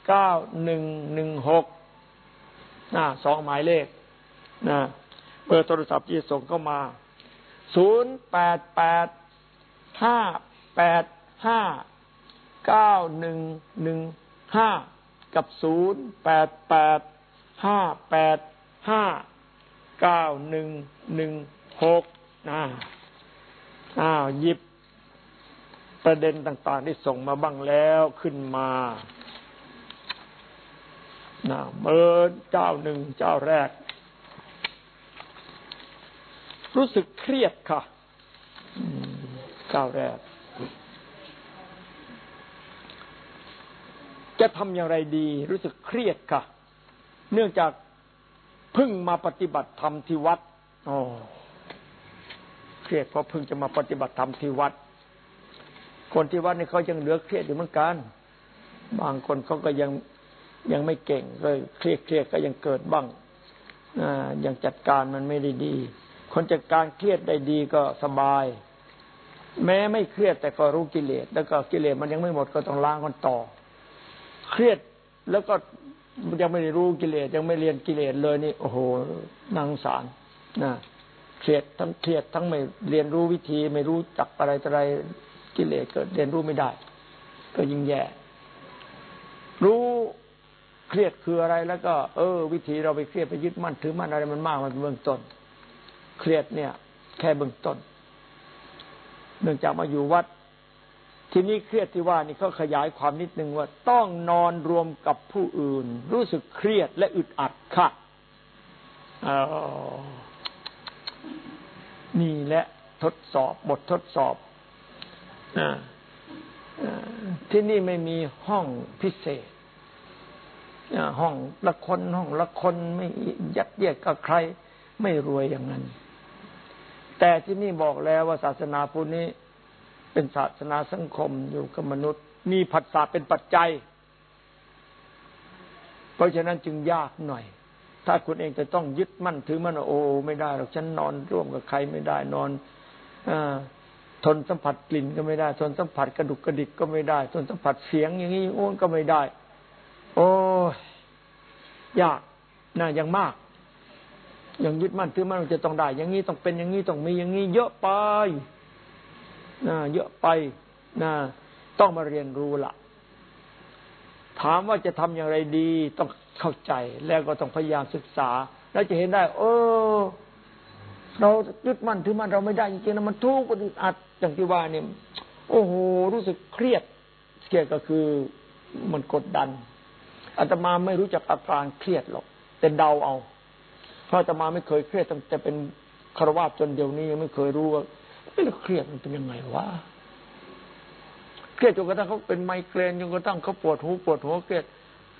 เก้าหนึ่งหนึ่งหกสองหมายเลข นะเบอร์โทรศัพท์ที่ส่งเข้ามาศูนย์แปดแปดห้าแปดห้าเก้าหนึ่งหนึ่งห้ากับศูนย์แปดแปดห้าแปดห้าเก้าหนึ่งหนึ่งหกนะอ้าวหยิบประเด็นต่าง ๆ ที่ส่งมาบ้างแล้วขึ้นมานะเบอร์เจ้าหนึ่งเจ้าแรก รู้สึกเครียดค่ะเจ้าวแรก จะทำอย่างไรดี รู้สึกเครียดค่ะ เนื่องจากเพิ่งมาปฏิบัติธรรมที่วัดโอ้เครียดเพราะเพิ่งจะมาปฏิบัติธรรมที่วัด คนที่วัดนี่เขายังเหลือเครียดอยู่เหมือนกัน บางคนเขาก็ยังยังไม่เก่งเลยเครียดเครียดก็ยังเกิดบ้างอย่างจัดการมันไม่ได้ดี คนจัดการเครียดได้ดีก็สบาย แม้ไม่เครียดแต่ก็รู้กิเลสแล้วก็กิเลสมันยังไม่หมดก็ต้องล้างกันต่อ เครียดแล้วก็ยังไม่ได้รู้กิเลสยังไม่เรียนกิเลสเลยนี่โอ้โหนางสารนะเครียดทั้งเครียดทั้งไม่เรียนรู้วิธี ไม่รู้จักอะไรอะไรกิเลสเกิดเรียนรู้ไม่ได้ ก็ยิ่งแย่ รู้เครียดคืออะไรแล้วก็ เออ วิธีเราไปเครียดไปยึดมั่นถือมั่นอะไรมันมากมันเบื้องต้น เครียดเนี่ย แค่เบื้องต้น เนื่องจากมาอยู่วัด ทีนี้เครียดที่ว่านี่เขาขยายความนิดนึงว่าต้องนอนรวมกับผู้อื่น รู้สึกเครียดและอึดอัดค่ะนี่แหละทดสอบบททดสอบที่นี่ไม่มีห้องพิเศษห้องละคนห้องละคนไม่ยัดเยียดกับใคร ไม่รวยอย่างนั้น แต่ที่นี่บอกแล้วว่าศาสนาพุทธนี้ เป็นศาสนาสังคมอยู่กับมนุษย์ มีผัสสะเป็นปัจจัย เพราะฉะนั้นจึงยากหน่อย ถ้าคุณเองจะต้องยึดมั่นถือมั่นโอ้ไม่ได้หรอกฉันนอนร่วมกับใครไม่ได้นอนอทนสัมผัสกลิ่นก็ไม่ได้ ทนสัมผัสกระดุกกระดิกก็ไม่ได้ ทนสัมผัสเสียงอย่างนี้โอ้นก็ไม่ได้ โอ้ยากน่ายังมาก ยังยึดมั่นถือมั่นจะต้องได้ อย่างนี้ต้องเป็นอย่างนี้ต้องมีอย่างนี้เยอะไปนะเยอะไปนะต้องมาเรียนรู้ละถามว่าจะทำอย่างไรดีต้องเข้าใจแล้วก็ต้องพยายามศึกษา แล้วจะเห็นได้ เออ เรายึดมั่นถือมั่นเราไม่ได้จริงๆนะมันทุกข์มันอัดอย่างที่ว่าเนี่ยโอ้โหรู้สึกเครียดเครียดก็คือมันกดดันอาตมาไม่รู้จักอาการเครียดหรอกแต่เดาเอา พระอาตมาไม่เคยเครียดตั้งแต่เป็นคารวะจนเดี๋ยวนี้ยังไม่เคยรู้ว่าไม่เครียดมันเป็นยังไงวะเครียดจนกระทั่งเขาเป็นไมเกรนจนกระทั่งเขาปวดหูปวดหัวเครียด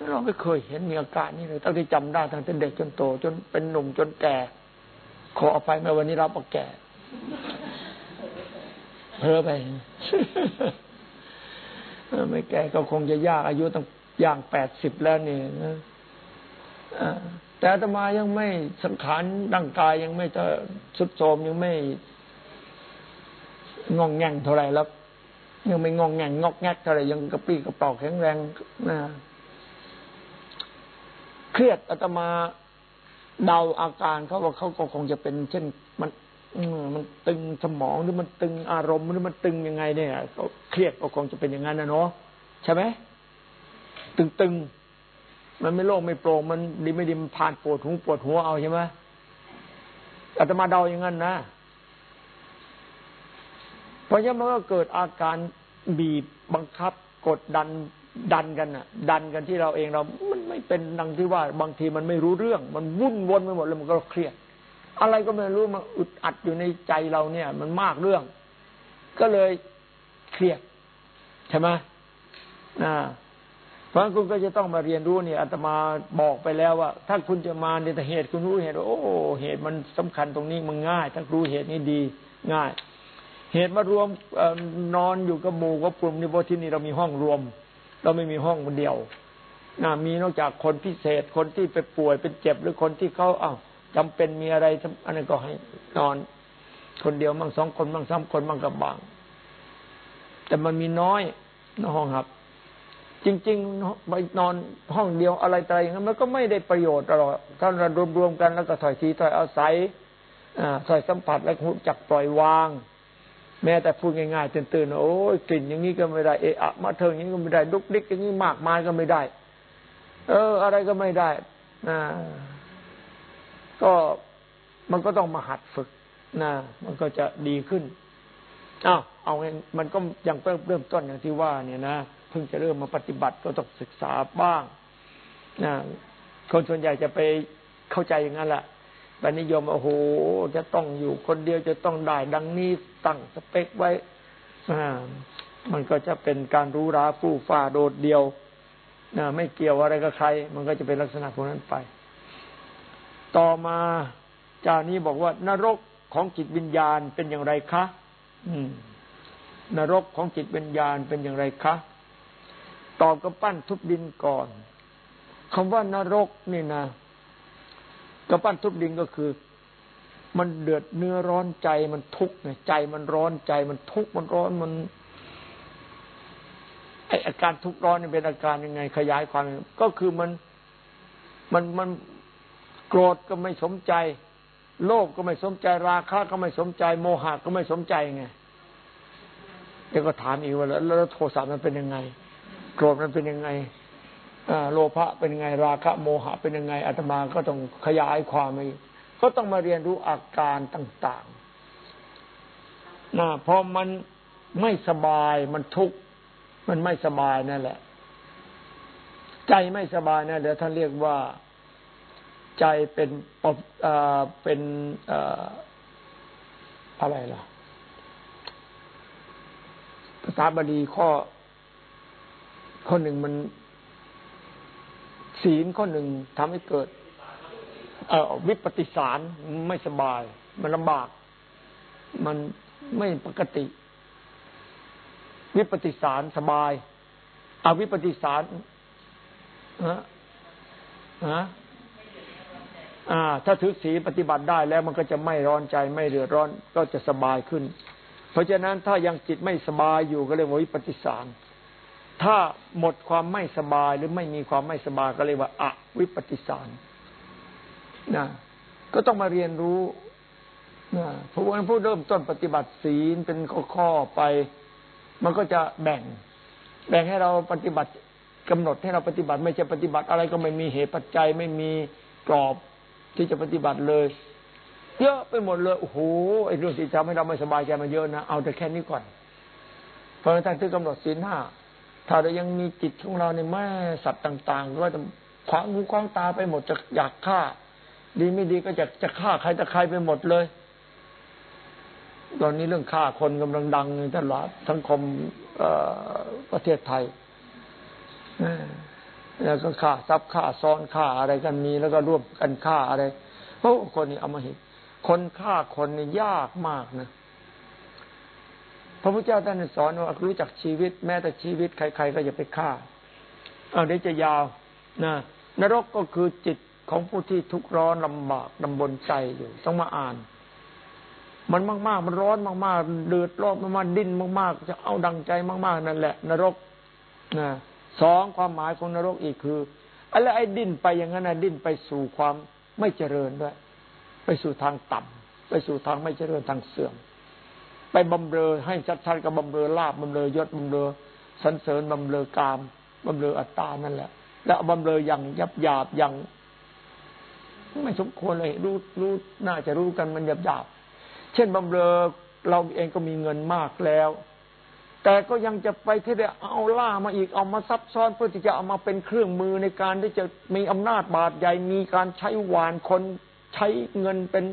เราไม่เคยเห็นมีอาการนี้เลยตั้งที่จำได้ตั้งแต่เด็กจนโต จนเป็นหนุ่มจนแก่ ขออภัยแม้วันนี้รับว่าแก่เพ้อไปไม่แก่ก็คงจะยากอายุตั้งอย่างแปดสิบแล้วนี่นะ แต่อาตมายังไม่สังขารร่างกายยังไม่จะสุดโทมยังไม่งองแงงเท่าไรแล้วยังไม่งองแงงงอกแงกเท่าไรยังกระปี้กระเป๋าแข็งแรงนะเครียดอาตมาเดาอาการเขาว่าเขาก็คงจะเป็น เช่น มันมันตึงสมองหรือมันตึงอารมณ์หรือมันตึงยังไงเนี่ยเขาเครียดก็คงจะเป็นอย่างนั้นนะเนาะใช่ไหมตึงๆ มันไม่โล่งไม่โปร่งมันดีไม่ดีมันผ่านปวดหูปวดหัวเอาใช่ไหมอาตมาเดาอย่างนั้นนะเพราะฉะนั้นมันก็เกิดอาการบีบบังคับ กดดันดันกันอะ ดันกันที่เราเองเรา มันไม่เป็นดังที่ว่า บางทีมันไม่รู้เรื่อง มันวุ่นวนไปหมดเลยมันก็เครียด อะไรก็ไม่รู้มันอึดอัดอยู่ในใจเราเนี่ย มันมากเรื่อง ก็เลยเครียดใช่ไหมอ่า เพราะคุณก็จะต้องมาเรียนรู้เนี่ยอาตมาบอกไปแล้วว่า ถ้าคุณจะมาในแต่เหตุคุณรู้เหตุโอ้เหตุมันสำคัญตรงนี้มันง่าย ถ้ารู้เหตุนี้ดีง่าย เหตุมารวมนอนอยู่กับหมู่กับกลุ่มในี่เพราะที่นี่เรามีห้องรวม เราไม่มีห้องคนเดียวนะมีนอกจากคนพิเศษคนที่ไปป่วยเป็นเจ็บหรือคนที่เขาอ้าวจำเป็นมีอะไรอันนั้นก็ให้นอน คนเดียวมั่งสองคนมั่งสามคนมั่งกับบาง แต่มันมีน้อยในห้องครับ จริงๆไปนอนห้องเดียวอะไรอะไรอย่างนั้นมันก็ไม่ได้ประโยชน์ตลอดถ้าเรารวมๆกันแล้วก็ถอยทีถอยอาศัยถอยสัมผัสแล้วหูจักปล่อยวาง แม้แต่พูดง่ายๆตื่นๆโอ้ยกลิ่นอย่างนี้ก็ไม่ได้เอะอะมาเถิงอย่างนี้ก็ไม่ได้ดุกดิกอย่างนี้มากมายก็ไม่ได้ เออ อะไรก็ไม่ได้นะก็มันก็ต้องมาหัดฝึกนะมันก็จะดีขึ้นอ้าวเอาไงมันก็ยังเริ่มต้นอย่างที่ว่า เนี่ยนะ เพิ่งจะเริ่มมาปฏิบัติก็ต้องศึกษาบ้างนะคนส่วนใหญ่จะไปเข้าใจอย่างนั้นแหละไปนิยมโอ้โหจะต้องอยู่คนเดียวจะต้องได้ดังนี้ตั้งสเปคไว้มันก็จะเป็นการรู้ราฟู่ฟ้าโดดเดียวนะไม่เกี่ยวอะไรกับใคร มันก็จะเป็นลักษณะพวกนั้นไป ต่อมาจานี้บอกว่านรกของจิตวิญญาณเป็นอย่างไรคะ อืม นรกของจิตวิญญาณเป็นอย่างไรคะ ตอบกับปั้นทุบดินก่อนคำว่านรกนี่นะกระปั้นทุบดินก็คือ มันเดือดเนื้อร้อนใจมันทุกข์ไงใจมันร้อนใจมันทุกข์มันร้อนมันไออาการทุกข์ร้อนนี่เป็นอาการยังไง ขยายความก็คือมันมันมันโกรธก็ไม่สมใจ โลภก็ไม่สมใจ ราคะก็ไม่สมใจ โมหะก็ไม่สมใจไงเดี๋ยวก็ถามอีกว่าแล้วโทสะมันเป็นยังไง โกรธมันเป็นยังไงโลภะเป็นยังไง ราคะโมหะเป็นยังไงอาตมาก็ต้องขยายความไปก็ต้องมาเรียนรู้อาการต่างๆนะพอมันไม่สบายมันทุกข์มันไม่สบายนั่นแหละ ใจไม่สบายนะเดี๋ยวท่านเรียกว่าใจเป็นเป็นอะไรล่ะภาษาบาลีข้อ ข้อหนึ่งมัน ศีลข้อหนึ่งทำให้เกิด เอวิปฏิสารไม่สบาย มันลำบาก มันไม่ปกติ วิปฏิสารสบายอวิปฏิสารฮะฮะอ่า ถ้าถือศีลปฏิบัติได้แล้วมันก็จะไม่ร้อนใจไม่เดือดร้อนก็จะสบายขึ้น เพราะฉะนั้นถ้ายังจิตไม่สบายอยู่ก็เรียกว่าวิปฏิสาร ถ้าหมดความไม่สบายหรือไม่มีความไม่สบายก็เรียกว่าอวิปฏิสารนะก็ต้องมาเรียนรู้นะพระวันผู้เริ่มต้นปฏิบัติศีลเป็นข้อๆไป มันก็จะแบ่ง แบ่งให้เราปฏิบัติกำหนดให้เราปฏิบัติ ไม่จะปฏิบัติอะไรก็ไม่มีเหตุปัจจัยไม่มีกรอบที่จะปฏิบัติเลย เยอะไปหมดเลยโอ้โหไอ้เรื่องที่ทำให้เราไม่สบายใจมันเยอะนะเอาแต่แค่นี้ก่อนเพราะท่านที่กำหนดศีลห้า ถ้าเรายังมีจิตของเราในแม่สัตว์ต่างๆก็จะขวางหูขวางตาไปหมดจะอยากฆ่า ดีไม่ดีก็จะจะฆ่าใครตะใครไปหมดเลย ตอนนี้เรื่องฆ่าคนกำลังดังในตลาดสังคมประเทศไทยแล้วก็ฆ่าทรัพย์ฆ่าซ้อนฆ่าอะไรกันมี แล้วก็ร่วมกันฆ่าอะไรเพราะคนนี้เอามาเห็นคนฆ่าคนนี่ยากมากนะ พระพุทธเจ้าท่านสอนว่ารู้จักชีวิต แม้แต่ชีวิตใคร ๆ ก็อย่าไปฆ่าเอาเดี๋ยวจะยาวนะนรกก็คือจิตของผู้ที่ทุกข์ร้อนลำบากลำบนใจอยู่ต้องมาอ่าน มันมาก ๆ มันร้อนมาก ๆ เดือดร้อนมากๆดิ้นมาก ๆ จะเอาดังใจมาก ๆ นั่นแหละ นรกนะสองความหมายของนรกอีกคืออะไรไอ้ดิ้นไปอย่างนั้นนะดิ้นไปสู่ความไม่เจริญด้วย ไปสู่ทางต่ำไปสู่ทางไม่เจริญทางเสื่อม ไปบำเรอให้ชัดๆกับบำเรอลาบบำเรอยศบำเรอสันเสริญบำเรอกามบำเรออัตตานั่นแหละ แล้วบำเรออย่างยับหยาบอย่างไม่สมควรเลย รู้รู้น่าจะรู้กันมันหยาบหยาบเช่นบำเรอเราเองก็มีเงินมากแล้ว แต่ก็ยังจะไปที่จะเอาล่ามาอีกเอามาซับซ้อนเพื่อที่จะเอามาเป็นเครื่องมือในการที่จะมีอำนาจบาดใหญ่มีการใช้วานคนใช้เงินเป็น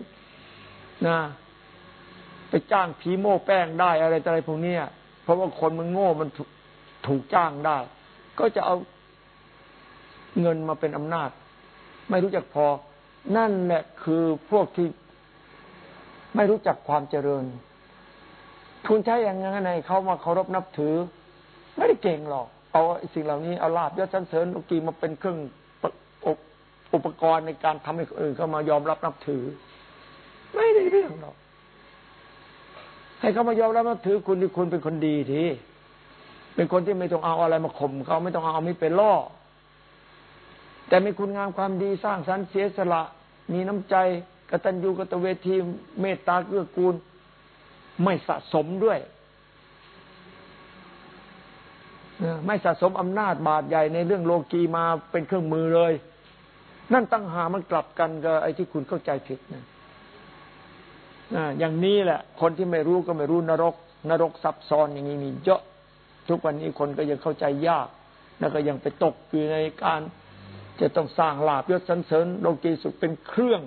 นะ ไปจ้างผีโม่แป้งได้อะไรอะไรพวกนี้เพราะว่าคนมันโง่มันถูกจ้างได้ ก็จะเอาเงินมาเป็นอำนาจ ไม่รู้จักพอ นั่นแหละคือพวกที่ไม่รู้จักความเจริญ คุณใช้อย่างนั้นไงเขามาเคารพนับถือ ไม่ได้เก่งหรอก เอาสิ่งเหล่านี้เอาลาบยศสันเสริญโลกีมาเป็นเครื่องอุปกรณ์ในการทำให้คนอื่นเขามายอมรับนับถือ ไม่ได้เรื่องหรอก ให้เขามายอมรับนับถือคุณที่คุณเป็นคนดีทีเป็นคนที่ไม่ต้องเอาอะไรมาข่มเขาไม่ต้องเอาไม่เป็นล่อ แต่มีคุณงามความดีสร้างสรรค์เสียสละ มีน้ำใจกตัญญูกตเวทีเมตตาเกื้อกูล ไม่สะสมด้วยไม่สะสมอำนาจบาดใหญ่ในเรื่องโลกีมาเป็นเครื่องมือเลย นั่นตั้งหามันกลับกันกับไอ้ที่คุณเข้าใจผิดนะ อย่างนี้แหละ คนที่ไม่รู้ก็ไม่รู้นรก นรกซับซ้อนอย่างนี้มีเยอะทุกวันนี้คนก็ยังเข้าใจยาก แล้วก็ยังไปตกอยู่ในการจะต้องสร้างลาบยศสันเสริญโลกีสุขเป็นเครื่อง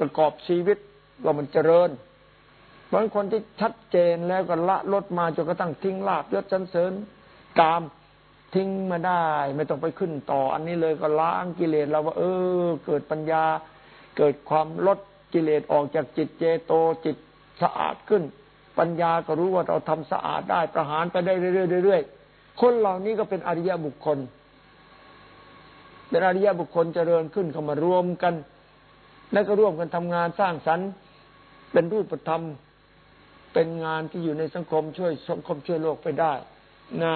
ประกอบชีวิตว่ามันเจริญบางคนที่ชัดเจนแล้วก็ละลดมาจนกระทั่งทิ้งลาบยศสันเสริญกามทิ้งมาได้ ไม่ต้องไปขึ้นต่อ อันนี้เลยก็ล้างกิเลสเราว่า เออ เกิดปัญญา เกิดความลด กิเลสออกจากจิตเจโตจิตสะอาดขึ้น ปัญญาก็รู้ว่าเราทำสะอาดได้ประหารไปได้เรื่อยๆคนเหล่านี้ก็เป็นอริยบุคคล เป็นอริยบุคคลเจริญขึ้นเข้ามารวมกัน แล้วก็ร่วมกันทำงานสร้างสรรค์เป็นรูปธรรมเป็นงานที่อยู่ในสังคมช่วยสังคมช่วยโลกไปได้นะ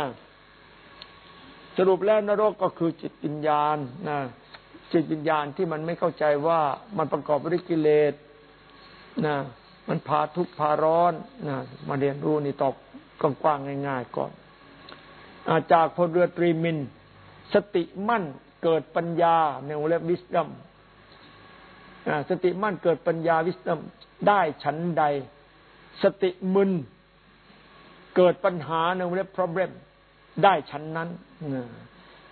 สรุปแล้วนรกก็คือจิตวิญญาณนะ จิตวิญญาณที่มันไม่เข้าใจว่ามันประกอบด้วยกิเลสนะมันพาทุกข์พาร้อนนะมาเรียนรู้นี่ตอบกว้างๆง่าย ๆ ก่อนอาจากพลเรือตรีมิน สติมั่นเกิดปัญญาในวงเล็บวิสดัมสติมั่นเกิดปัญญาวิสดัมได้ฉันใด สติมึนเกิดปัญหาในวงเล็บ problem ได้ฉันนั้น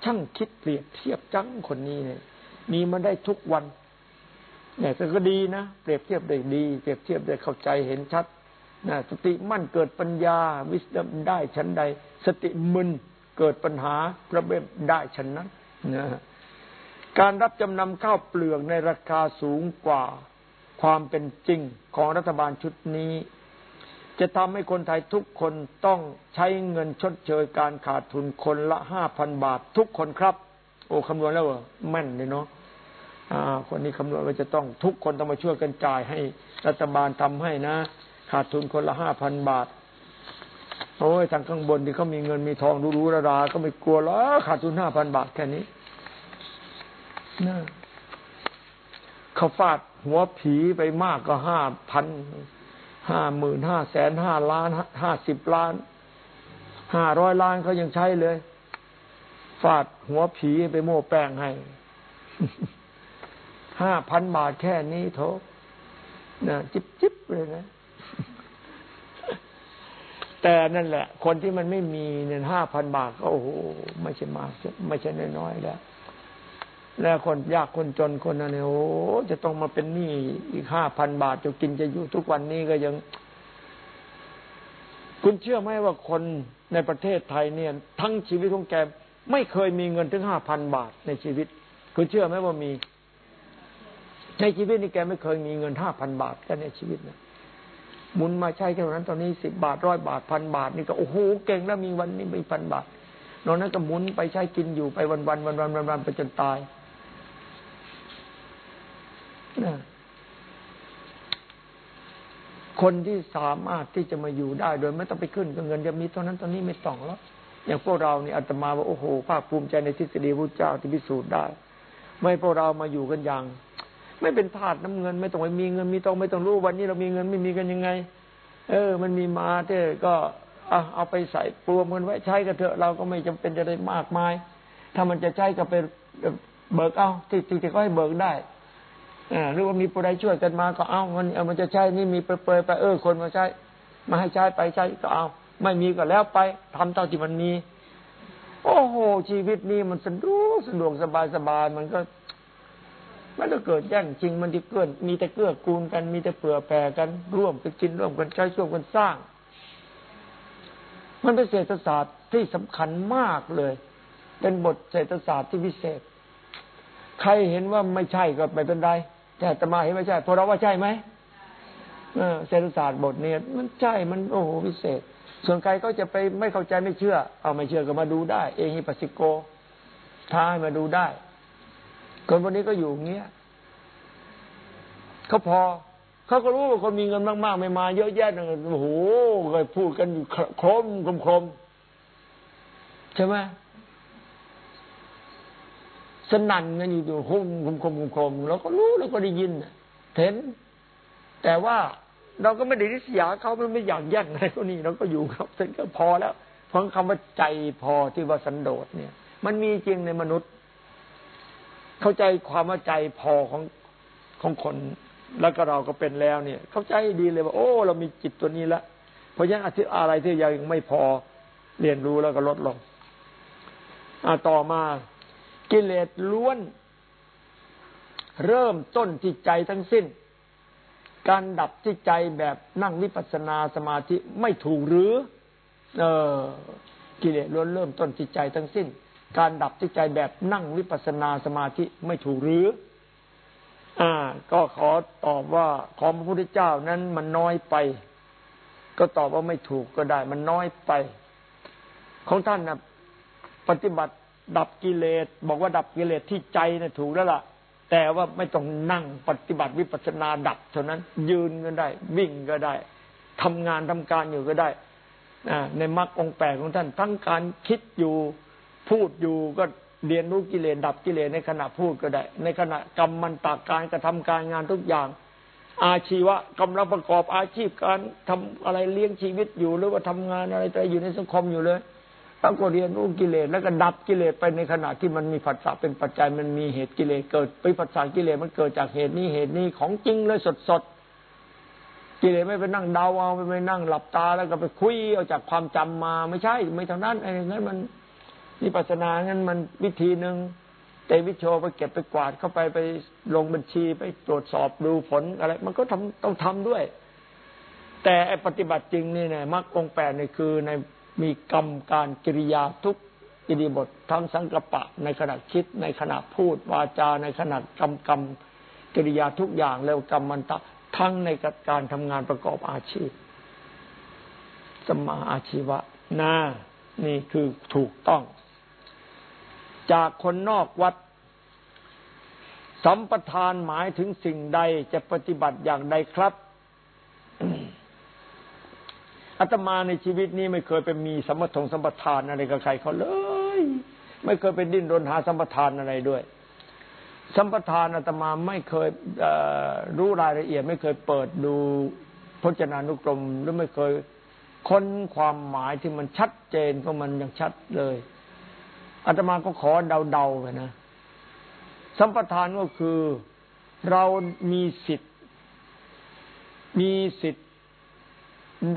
ช่างคิดเปรียบเทียบจังคนนี้เนี่ย มีมาได้ทุกวันเนี่ยก็ดีนะเปรียบเทียบได้ดี เปรียบเทียบได้เข้าใจเห็นชัดนะสติมั่นเกิดปัญญา วิสดมได้ชั้นใด สติมึนเกิดปัญหาพระเบมได้ชั้นนั้นนะการรับจำนำข้าวเปลือกในราคาสูงกว่าความเป็นจริงของรัฐบาลชุดนี้ จะทำให้คนไทยทุกคนต้องใช้เงินชดเชยการขาดทุนคนละห้าพันบาททุกคนครับ อ้คำนวณแล้วเหรอแม่นเลยเนาะคนนี้คำนวณว่าจะต้องทุกคนต้องมาช่วยกันจ่ายให้รัฐบาลทำให้นะ ขาดทุนคนละห้าพันบาทโอ้ยทางข้างบนที่เขามีเงินมีทองรู้ๆราก็ไม่กลัวหรอกขาดทุนห้าพันบาทแค่นี้นะเขาฟาดหัวผีไปมากก็ห้าพันห้าหมื่นห้าแสนห้าล้านห้าสิบล้านห้าร้อยล้านเขายังใช้เลย ฟาดหัวผีไปโม่แป้งให้ห้าพันบาทแค่นี้โถนะจิบจิบเลยนะ แต่นั่นแหละ คนที่มันไม่มีเงินห้าพันบาทก็โอ้โหไม่ใช่มากไม่ใช่น้อยๆแล้วแล้วคนยากคนจนคนนั้นเนี่ยโอ้จะต้องมาเป็นหนี้อีกห้าพันบาทจะกินจะอยู่ทุกวันนี้ก็ยัง คุณเชื่อไหมว่าคนในประเทศไทยเนี่ย ทั้งชีวิตของแก ไม่เคยมีเงินถึงห้าพันบาทในชีวิต คุณเชื่อไหมว่ามี ในชีวิตนี้แกไม่เคยมีเงินห้าพันบาทแค่ในชีวิตนะมุนมาใช้แค่นั้นตอนนี้สิบบาทร้อยบาทพันบาท นี่ก็โอ้โหเก่งแล้วมีวันนี้มีพันบาทนอกนั้นก็หมุนไปใช้กินอยู่ไปวันวันวันวันวันวันไปจนตายนะคนที่สามารถที่จะมาอยู่ได้โดยไม่ต้องไปขึ้นกับเงินจะมีตอนนั้นตอนนี้ไม่ต้องแล้ว อย่างพวกเราเนี่ยอาตมาว่าโอ้โหภาคภูมิใจในทฤษฎีพระเจ้าที่พิสูจน์ได้ ไม่พวกเรามาอยู่กันอย่าง ไม่เป็นธาตุน้ำเงิน ไม่ต้องไปมีเงินมีต้องไม่ต้องรู้วันนี้เรามีเงินไม่มีกันยังไง เออ มันมีมาเถอะก็เอาเอาไปใส่ปลวมกันไว้ใช้กันเถอะเราก็ไม่จำเป็นจะได้มากมาย ถ้ามันจะใช้ก็ไปเบิกเอาที่ที่ก็ให้เบิกได้อหรือว่ามีผู้ใดช่วยกันมาก็เอามันเอามันจะใช้นี่มีเปรยไปเออคนมาใช้ มาให้ใช้ไปใช้ก็เอา ไม่มีก็แล้วไปทำเท่าที่มันมี โอ้โห ชีวิตนี้มันสะดวกสะดวกสบายสบายมันก็มันจะเกิดแย่งจริงมันจะเกิดมีแต่เกื้อกูลกัน มีแต่เผื่อแผ่กันร่วมกันกินร่วมกันใช้ช่วยกันสร้าง มันเป็นเศรษฐศาสตร์ที่สำคัญมากเลย เป็นบทเศรษฐศาสตร์ที่พิเศษ ใครเห็นว่าไม่ใช่ก็ไม่เป็นไรแต่ตมาเห็นไม่ใช่พอเราว่าใช่ไหมเศรษฐศาสตร์บทนี้มันใช่มันโอ้โหพิเศษ ส่วนใครก็จะไปไม่เข้าใจไม่เชื่อ เอาไม่เชื่อก็มาดูได้ เองฮิปัสสิโกท้าให้มาดูได้ คนวันนี้ก็อยู่อย่างเงี้ยเขาพอเขาก็รู้ว่าคนมีเงินมาก ๆ ไม่มาเยอะแยะเลยโอ้โหเคยพูดกันอยู่โครมคมคมใช่ไหมสนั่นกันอยู่อยู่คมคมคมคมเราก็รู้เราก็ได้ยินเห็นแต่ว่า เราก็ไม่ได้ริษยาเขาไม่อยากแย่งอะไรพวกนี้เราก็อยู่ครับฉันก็พอแล้วเพราะคำว่าใจพอที่ว่าสันโดษเนี่ย มันมีจริงในมนุษย์ เข้าใจความว่าใจพอของของคน แล้วก็เราก็เป็นแล้วเนี่ย เข้าใจดีเลยว่า โอ้ เรามีจิตตัวนี้ล้วเพราะฉะนั้นอะไรที่ยังไม่พอเรียนรู้แล้วก็ลดลงอ่าต่อมากิเลสล้วน เริ่มต้นที่ใจทั้งสิ้น การดับที่ใจแบบนั่งวิปัสสนาสมาธิไม่ถูกหรือ เออกิเลสล้วนเริ่มต้นที่ใจทั้งสิ้น การดับที่ใจแบบนั่งวิปัสนาสมาธิไม่ถูกหรือ อ่า ก็ขอตอบว่าของพระพุทธเจ้านั้นมันน้อยไป ก็ตอบว่าไม่ถูกก็ได้ มันน้อยไป ของท่านนะปฏิบัติดับกิเลสบอกว่าดับกิเลสที่ใจนะถูกแล้วล่ะ แต่ว่าไม่ต้องนั่งปฏิบัติวิปัสสนาดับเท่านั้น ยืนก็ได้ วิ่งก็ได้ทำงานทำการอยู่ก็ได้ในมรรคองแปดของท่าน ทั้งการคิดอยู่พูดอยู่ก็เรียนรู้กิเลสดับกิเลสในขณะพูดก็ได้ ในขณะกรรมมันตากการกระทำการงานทุกอย่าง อาชีวะกำลังประกอบอาชีพการทำอะไรเลี้ยงชีวิตอยู่หรือว่าทำงานอะไรแต่อยู่ในสังคมอยู่เลย แล้วก็เรียนรู้กิเลสแล้วก็ดับกิเลสไปในขณะที่มันมีผัสสะเป็นปัจจัยมันมีเหตุกิเลสเกิดไปผัสสะกิเลสมันเกิดจากเหตุนี้เหตุนี้ของจริงเลยสดสดกิเลสไม่ไปนั่งเดาเอาไม่ไปนั่งหลับตาแล้วก็ไปคุยเอาจากความจำมาไม่ใช่ ไม่เท่านั้นไอ้นั้นมันวิปัสนางั้นมันวิธีหนึ่งเตวิโชไปเก็บไปกวาดเข้าไปไปลงบัญชีไปตรวจสอบดูผลอะไร มันก็ทำต้องทำด้วย แต่ไอ้ปฏิบัติจริงนี่เนี่ยมรรคองแปดนี่คือใน มีกรรมการกิริยาทุกอิริบททั้งสังกปะ ในขณะคิดในขณะพูดวาจาในขณะกรรมกรรมกิริยาทุกอย่างแล้วกรรมมันตะทั้งในการทำงานประกอบอาชีพ สมาอาชีวะนานี่คือถูกต้อง จากคนนอกวัด สัมปทานหมายถึงสิ่งใดจะปฏิบัติอย่างใดครับ อาตมาในชีวิตนี้ไม่เคยไปมีสมถงสัมปทานอะไรกับใครเขาเลย ไม่เคยไปดิ้นรนหาสัมปทานอะไรด้วยสัมปทานอาตมาไม่เคยรู้รายละเอียด ไม่เคยเปิดดูพจนานุกรมหรือไม่เคยค้นความหมายที่มันชัดเจนของมันย่างชัดเลยอาตมาก็ขอเดาๆไปนะ สัมปทานก็คือเรามีสิทธิ์ มีสิทธิ์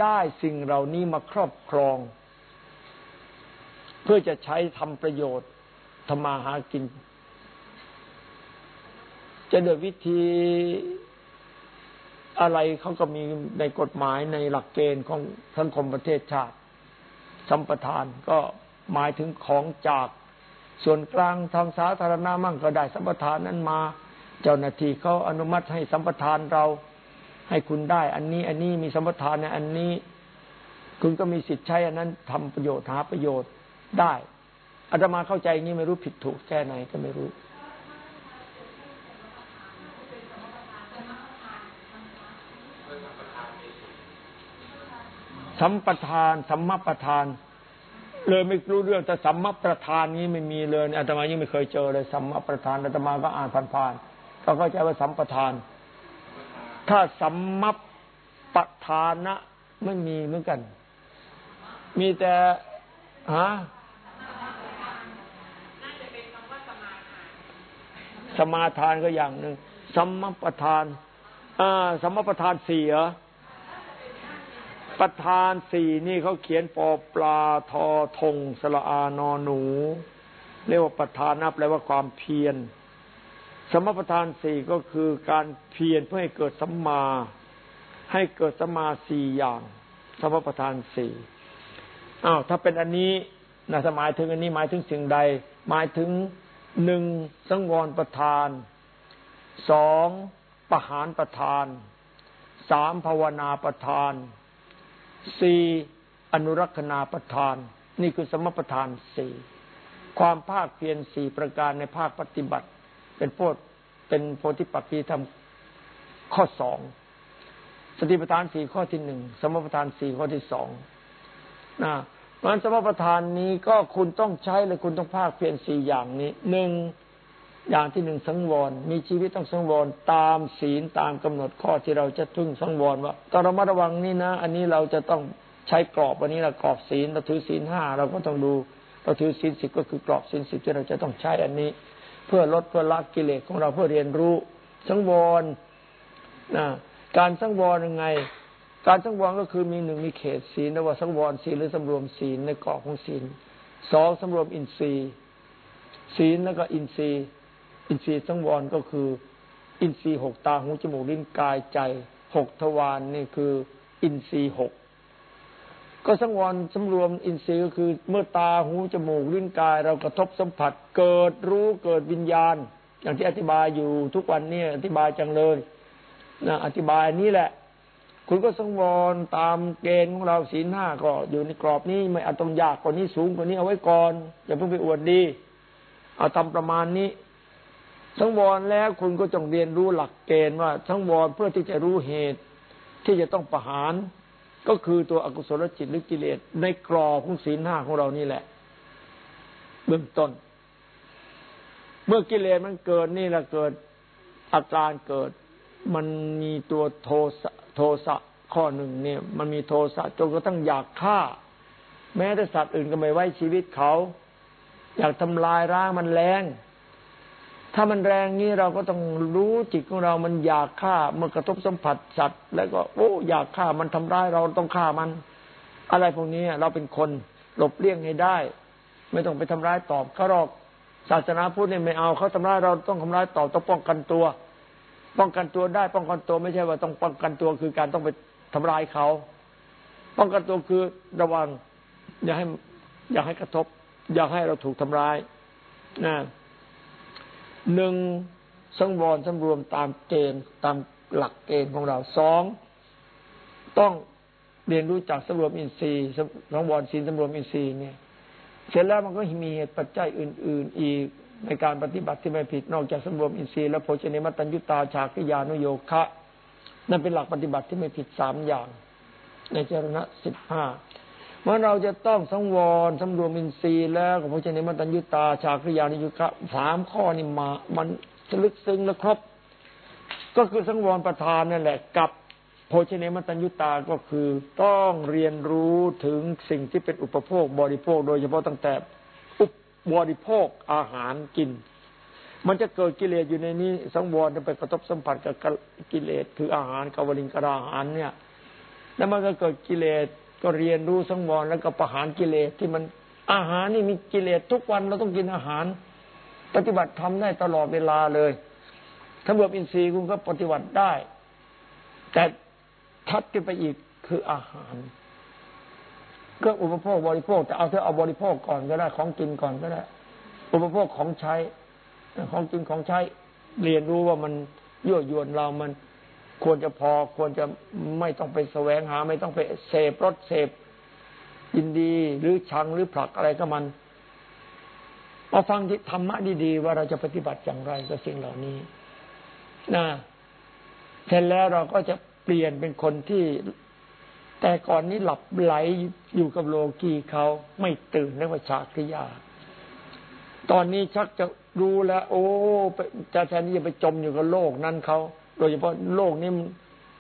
ได้สิ่งเหล่านี้มาครอบครอง เพื่อจะใช้ทำประโยชน์ทำมาหากิน จะโดยวิธีอะไรเขาก็มีในกฎหมายในหลักเกณฑ์ของสังคมประเทศชาติสัมปทานก็หมายถึงของจากส่วนกลางทางสาธารณะมั่งก็ได้สัมปทานนั้นมา เจ้าหน้าที่เขาอนุมัติให้สัมปทานเรา ให้คุณได้ อันนี้ อันนี้มีสมรทานในอันนี้ คุณก็มีสิทธิ์ใช้อันนั้นทำประโยชน์หาประโยชน์ได้อาตมาเข้าใจงี้ไม่รู้ผิดถูกแค่ไหนก็ไม่รู้สัมปทานสัมมาประทาน เลยไม่รู้เรื่องแต่สัมมาประทานนี้ไม่มีเลยอาตมายังไม่เคยเจอเลยสัมมาประทานอาตมาก็อ่านผ่านๆก็เข้าใจว่าสัมปทาน ถ้าสัมมัปปทานะไม่มีเหมือนกัน มีแต่ฮะสมาทานก็อย่างหนึ่งสัมมัปทานอ่าสัมมัปทานสี่เหรอประธานสี่นี่เขาเขียนปอปลาทอทงสละอานอหนู เรียกว่าประธานนับแปลว่าความเพียร สมประทานสี่ก็คือการเพียรเพื่อให้เกิดสัมมา ให้เกิดสัมมาสี่อย่าง สมประทานสี่อ้าวถ้าเป็นอันนี้นะหมายถึงอันนี้หมายถึงสิ่งใด หมายถึงหนึ่งสังวรประทานสองประหารประทานสามภาวนาประทานสี่อนุรักษณาประทาน นี่คือสมประทานสี่ความภาคเพียรสี่ประการในภาคปฏิบัติ เป็นโพธเป็นโพธิปักขีธรรมข้อสองสติปัฏฐานสี่ข้อที่หนึ่งสมปัฏฐานสี่ข้อที่สองนะเพราะสมปัฏฐานนี้ก็คุณต้องใช้เลยคุณต้องภาคเพียรสี่อย่างนี้หนึ่งอย่างที่หนึ่งสังวร มีชีวิตต้องสังวรตามศีลตามกำหนดข้อที่เราจะพึ่งสังวรว่าต้องระมัดระวังนี่นะ อันนี้เราจะต้องใช้กรอบวันนี้เรากรอบศีลเราถือศีลห้าเราก็ต้องดูเราถือศีลสิบก็คือกรอบศีลสิบที่เราจะต้องใช้อันนี้ เพื่อลดเพื่อละกิเลสของเราเพื่อเรียนรู้ สังวรนะการสังวรยังไง การสังวรก็คือมีหนึ่งมีเขตศีลนะว่าสังวรศีลหรือสำรวมศีลในกรอบของศีลสองสำรวมอินทรีย์ ศีลแล้วก็อินทรีย์ อินทรีย์สังวรก็คือ อินทรีย์หกตาหูจมูกลิ้นกายใจหกทวารนนี่คือ อินทรีย์หก ก็สังวรสำรวมอินทรีย์ก็คือ เมื่อตาหูจมูกลิ้นกาย เรากระทบสัมผัส เกิดรู้เกิดวิญญาณ อย่างที่อธิบายอยู่ทุกวันนี้อธิบายจังเลยนะอธิบายนี้แหละ คุณก็สังวรตามเกณฑ์ของเราศีลห้าก็อยู่ในกรอบนี้ไม่เอาตรงยากกว่านี้สูงกว่านี้เอาไว้ก่อนอย่าเพิ่งไปอวดดีเอาทำประมาณนี้สังวรแล้วคุณก็จงเรียนรู้หลักเกณฑ์ว่าสังวรเพื่อที่จะรู้เหตุที่จะต้องประหาร ก็คือตัวอกุศลจิตหรือกิเลสในกรอบของศีลห้าของเรานี่แหละ เบื้องต้น เมื่อกิเลสมันเกิดนี่แหละเกิดอาการเกิด มันมีตัวโทสะโทสะข้อหนึ่งเนี่ย มันมีโทสะจนกระทั่งอยากฆ่า แม้แต่สัตว์อื่นก็ไม่ไว้ชีวิตเขา อยากทำลายร่างมันแรง ถ้ามันแรงนี้เราก็ต้องรู้จิตของเรา มันอยากฆ่าเมื่อกระทบสัมผัสสัตว์ แล้วก็โอ้อยากฆ่ามันทำร้ายเราต้องฆ่ามัน อะไรพวกนี้เราเป็นคนหลบเลี่ยงให้ได้ ไม่ต้องไปทำร้ายตอบเขาหรอกศาสนาพุทธเนี่ยไม่เอาเขาทำร้ายเราต้องทำร้ายตอบต้องป้องกันตัว ป้องกันตัวได้ ป้องกันตัวไม่ใช่ว่าต้องป้องกันตัวคือการต้องไปทำร้ายเขาป้องกันตัวคือระวัง อย่าให้อย่าให้กระทบ อย่าให้เราถูกทำร้ายนะ หนึ่งสังวรสำรวมตามเกณฑ์ตามหลักเกณฑ์ของเราสองต้องเรียนรู้จักสำรวมอินทรีย์สังวรศีลสำรวมอินทรีย์เนี่ย เสร็จแล้วมันก็มีเหตุปัจจัยอื่น ๆ อีกในการปฏิบัติที่ไม่ผิดนอกจากสำรวมอินทรีย์และโภชเนมัตัญญุตาชาคยานุโยคะนั่นเป็นหลักปฏิบัติที่ไม่ผิดสามอย่าง ในเจรณะสิบห้า เมื่อเราจะต้องสังวรสำรวมอินทรีย์แล้วกับพระเจ้ามัตัญญุตาชาคริยานิยุคะสามข้อนี่มา มันลึกซึ้งและครบ ก็คือสังวรประธานนั่นแหละกับโภชเนมัตัญญุตาก็คือต้องเรียนรู้ถึงสิ่งที่เป็นอุปโภคบริโภค โดยเฉพาะตั้งแต่อุปบริโภคอาหารกิน มันจะเกิดกิเลสอยู่ในนี้ สังวรจะไปกระทบสัมผัสกับกิเลสคืออาหารกาวลิงกระอาหารเนี่ย แล้วมันก็เกิดกิเลส ก็เรียนรู้สังวรแล้วก็ประหารกิเลสที่มันอาหารนี่มีกิเลสทุกวันเราต้องกินอาหาร ปฏิบัติทำได้ตลอดเวลาเลย ถ้าเบื่ออินทรีย์คุณก็ปฏิบัติได้ แต่ทัดขึ้นไปอีกคืออาหารเครื่องอุปโภคบริโภคแต่เอาเธอเอาบริโภคก่อนก็ได้ของกินก่อนก็ได้ อุปโภคของใช้ ของกินของใช้ เรียนรู้ว่ามันยั่วยวนเรามัน ควรจะพอควรจะไม่ต้องไปแสวงหา ไม่ต้องไปเสพรสเสพยินดีหรือชังหรือผลักอะไรก็มันมาฟังธรรมะดีๆ ว่าเราจะปฏิบัติอย่างไรกับสิ่งเหล่านี้นะเสร็จแล้วเราก็จะเปลี่ยนเป็นคนที่ แต่ก่อนนี้หลับไหลอยู่กับโลกีเขาไม่ตื่นเรียกว่าชาคริยา ตอนนี้ชักจะรู้แล้ว โอ้จะแทนที่จะไปจมอยู่กับโลกนั้นเขา โดยเฉพาะโลกนี้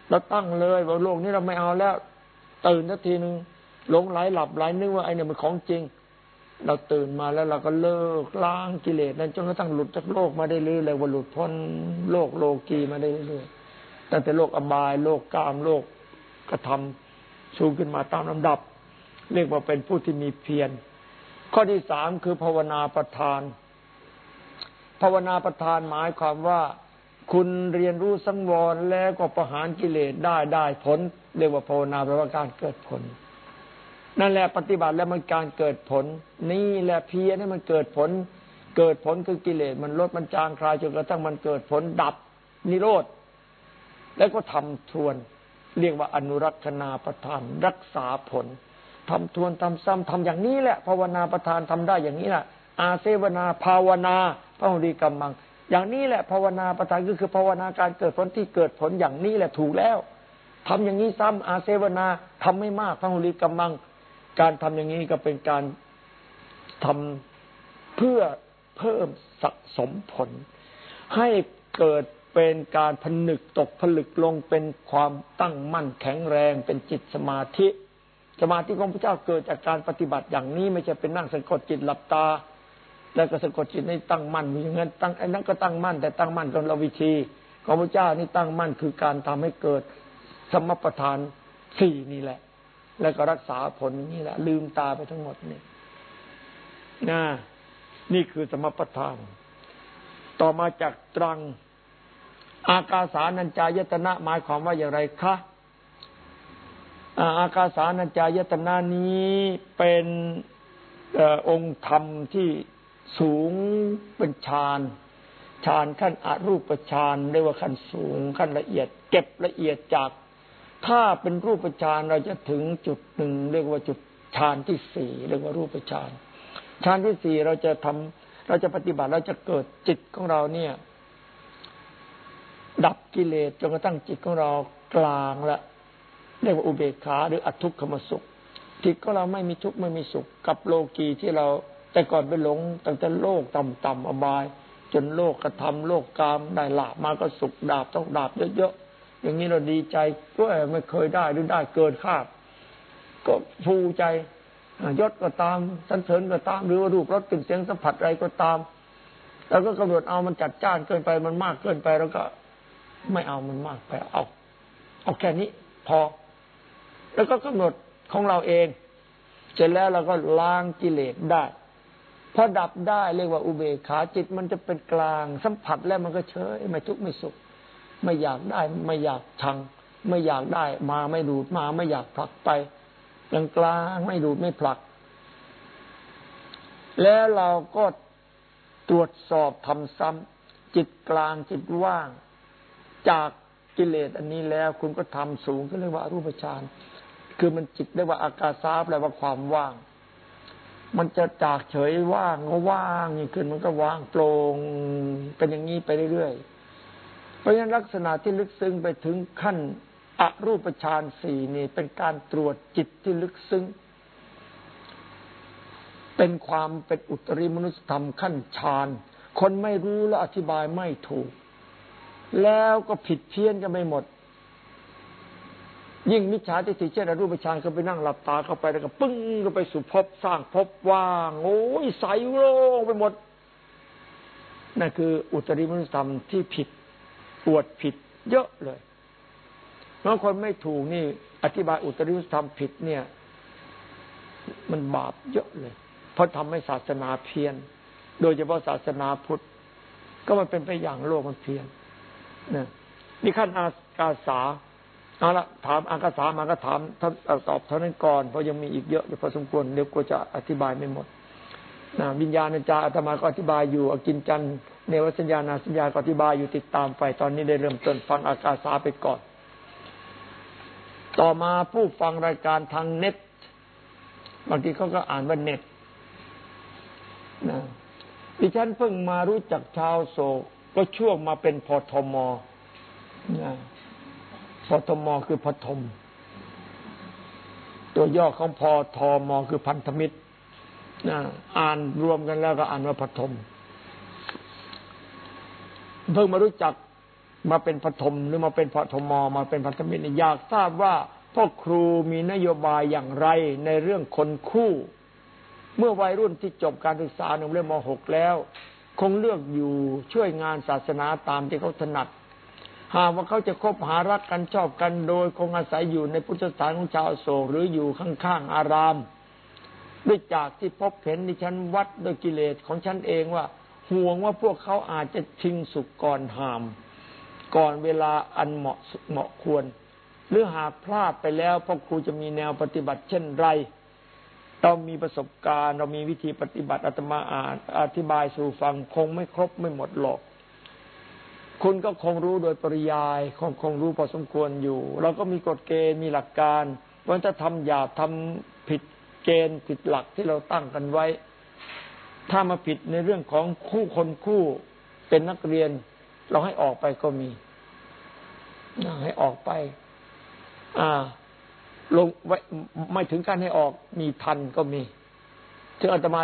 เราตั้งเลย ว่าโลกนี้เราไม่เอาแล้ว ตื่นทันทีหนึ่งหลงไหลหลับไหลนึกว่าไอ้เนี่ยมันของจริง เราตื่นมาแล้วเราก็เลิกล้างกิเลสนั้นจนกระทั่งหลุดจากโลกมาได้เรื่อยๆว่าหลุดพ้นโลกโลกีมาได้เรื่อยๆตั้งแต่โลกอบาย โลกกามโลกกระทำสูขึ้นมาตามลำดับ เรียกว่าเป็นผู้ที่มีเพียรข้อที่สามคือภาวนาประทาน ภาวนาประทานหมายความว่า คุณเรียนรู้สังวรแล้วก็ประหารกิเลสได้ได้ผล เรียกว่าภาวนาแปลว่าการเกิดผล นั่นแหละปฏิบัติแล้วมันการเกิดผล นี่แหละเพียรให้มันเกิดผล เกิดผลคือกิเลสมันลดมันจางคลายจนกระทั่งมันเกิดผลดับนิโรธแล้วก็ทำทวน เรียกว่าอนุรักษนาประทานรักษาผลทำทวนทำซ้ำทำอย่างนี้แหละภาวนาประทานทำได้อย่างนี้แหละอาเซวนาภาวนาพระหุดีกรรมัง อย่างนี้แหละภาวนาประทานก็คือภาวนาการเกิดผลที่เกิดผลอย่างนี้แหละถูกแล้วทำอย่างนี้ซ้ำอาเซวนาทำไม่มากพระหุลิกำมัง การทำอย่างนี้ก็เป็นการทำเพื่อเพิ่มสะสมผล ให้เกิดเป็นการผนึกตกผลึกลงเป็นความตั้งมั่นแข็งแรง เป็นจิตสมาธิ สมาธิของพระเจ้าเกิดจากการปฏิบัติอย่างนี้ไม่ใช่เป็นนั่งสังกดจิตหลับตา แล้วก็สะกดจิตให้ตั้งมั่นมีอย่างนั้นตั้งไอ้นั้นก็ตั้งมั่นแต่ตั้งมั่นกันเราวิธีของพระเจ้านี่ตั้งมั่นคือการทำให้เกิดสมประทานสี่นี่แหละ แล้วก็รักษาผลนี่แหละ ลืมตาไปทั้งหมดนี่นะนี่คือสมประทาน ต่อมาจากตรัง อากาสานัญจายตนะหมายความว่าอย่างไรคะอากาสานัญจายตนะนี้เป็นองค์ธรรมที่ สูงเป็นฌานฌานขั้นอรูปฌานเรียกว่าขั้นสูงขั้นละเอียด เก็บละเอียดจาก ถ้าเป็นรูปฌานเราจะถึงจุดหนึ่งเรียกว่าจุดฌานที่สี่เรียกว่ารูปฌานฌานที่สี่เราจะทำเราจะปฏิบัติเราจะเกิดจิตของเราเนี่ย ดับกิเลสจนกระทั่งจิตของเรากลางละเรียกว่าอุเบกขาหรืออัทุกขมสุขจิตของเราไม่มีทุกข์ไม่มีสุข กับโลกีที่เรา แต่ก่อนไปหลงตั้งแต่โลกต่ำๆอบาย จนโลกกระทำโลกกามได้ลาบมาก็สุขดาบต้องดาบเยอะๆอย่างนี้เราดีใจก็ไม่เคยได้หรือได้เกินคาด ก็ภูใจยศก็ตามสันเสริญก็ตาม หรือว่ารูปรสกลิ่นเสียงสัมผัสอะไรก็ตามแล้วก็กำหนดเอามันจัดจ้านเกินไปมันมากเกินไปแล้วก็ไม่เอามันมากไปเอา เอาแค่นี้พอ แล้วก็กำหนดของเราเอง เสร็จแล้วเราก็ล้างกิเลสได้ พอดับได้เรียกว่าอุเบกขาจิตมันจะเป็นกลาง สัมผัสแล้วมันก็เฉยไม่ทุกข์ไม่สุข ไม่อยากได้ไม่อยากชัง ไม่อยากได้ มาไม่ดูดมาไม่อยากผลักไปกลางกลางไม่ดูดไม่ผลัก แล้วเราก็ตรวจสอบทำซ้ำจิตกลางจิตว่าง จากกิเลสอันนี้แล้วคุณก็ทำสูงก็เรียกว่ารูปฌานคือมันจิตเรียกว่าอากาศาแปลว่าความว่าง มันจะจากเฉยว่างก็ว่างยิ่งขึ้นมันก็ว่างโปร่งเป็นอย่างนี้ไปเรื่อยๆ เพราะฉะนั้นลักษณะที่ลึกซึ้งไปถึงขั้นอรูปฌานสี่นี่เป็นการตรวจจิตที่ลึกซึ้ง เป็นความเป็นอุตริมนุสธรรมขั้นฌานคนไม่รู้และอธิบายไม่ถูก แล้วก็ผิดเพี้ยนกันไม่หมด ยิ่งมิจฉาทิฏฐิเช่นอรูปฌานก็ไปนั่งหลับตาเข้าไปแล้วก็ปึ้งก็ไปสู่พบสร้างพบว่างโอ้ยใสโล่งไปหมดนั่นคืออุตริมนุธรรมที่ผิดอวดผิดเยอะเลยบางคนไม่ถูกนี่ อธิบายอุตริยธรรมผิดเนี่ย มันบาปเยอะเลย เพราะทำให้ศาสนาเพี้ยน โดยเฉพาะศาสนาพุทธ ก็มันเป็นไปอย่างโลกมันเพี้ยนนะนี่ขั้นอากาสา เอาละถามอากาสามาก็ถามท่านตอบเท่านั้นก่อนเพราะยังมีอีกเยอะอยู่พอสมควรเดี๋ยวกูจะอธิบายไม่หมดนะวิญญาณจาอาตมาก็อธิบายอยู่อกินจันเนวสัญญาณสัญญาก็อธิบายอยู่ติดตามไปตอนนี้ได้เริ่มต้นฟังอากาสาไปก่อน ต่อมาผู้ฟังรายการทางเน็ตบางทีเขาก็อ่านว่าเน็ตนะดิฉันเพิ่งมารู้จักชาวโศกก็ช่วงมาเป็นพอทมนะ พทมคือพทม ตัวย่อของพทมคือพันธมิตรนะอ่านรวมกันแล้วก็อ่านว่าพทม เพิ่งมารู้จักมาเป็นปฐมหรือมาเป็นพทมมาเป็นพันธมิตรอยากทราบว่าพ่อครูมีนโยบายอย่างไรในเรื่องคนคู่ เมื่อวัยรุ่นที่จบการศึกษาหนุ่มเล่มมหกแล้ว คงเลือกอยู่ช่วยงานศาสนาตามที่เขาถนัด หากว่าเขาจะคบหารักกันชอบกันโดยคงอาศัยอยู่ในพุทธสถานของชาวโศกหรืออยู่ข้างๆอาราม ด้วยจากที่พบเห็นดิฉันวัดโดยกิเลสของฉันเองว่า ห่วงว่าพวกเขาอาจจะชิงสุกก่อนหาม ก่อนเวลาอันเหมาะเหมาะควร หรือหากพลาดไปแล้วพ่อครูจะมีแนวปฏิบัติเช่นไรเรามีประสบการณ์ เรามีวิธีปฏิบัติอาตมาอ่านอธิบายสู่ฟังคงไม่ครบไม่หมดหรอก คุณก็คงรู้โดยปริยาย คงคงรู้พอสมควรอยู่ เราก็มีกฎเกณฑ์มีหลักการว่าถ้าทำหยาบทำผิดเกณฑ์ผิดหลักที่เราตั้งกันไว้ ถ้ามาผิดในเรื่องของคู่คนคู่เป็นนักเรียน เราให้ออกไปก็มีให้ออกไป อ่า ลงไว้ไม่ถึงการให้ออกมีทันก็มีถึงอาตมา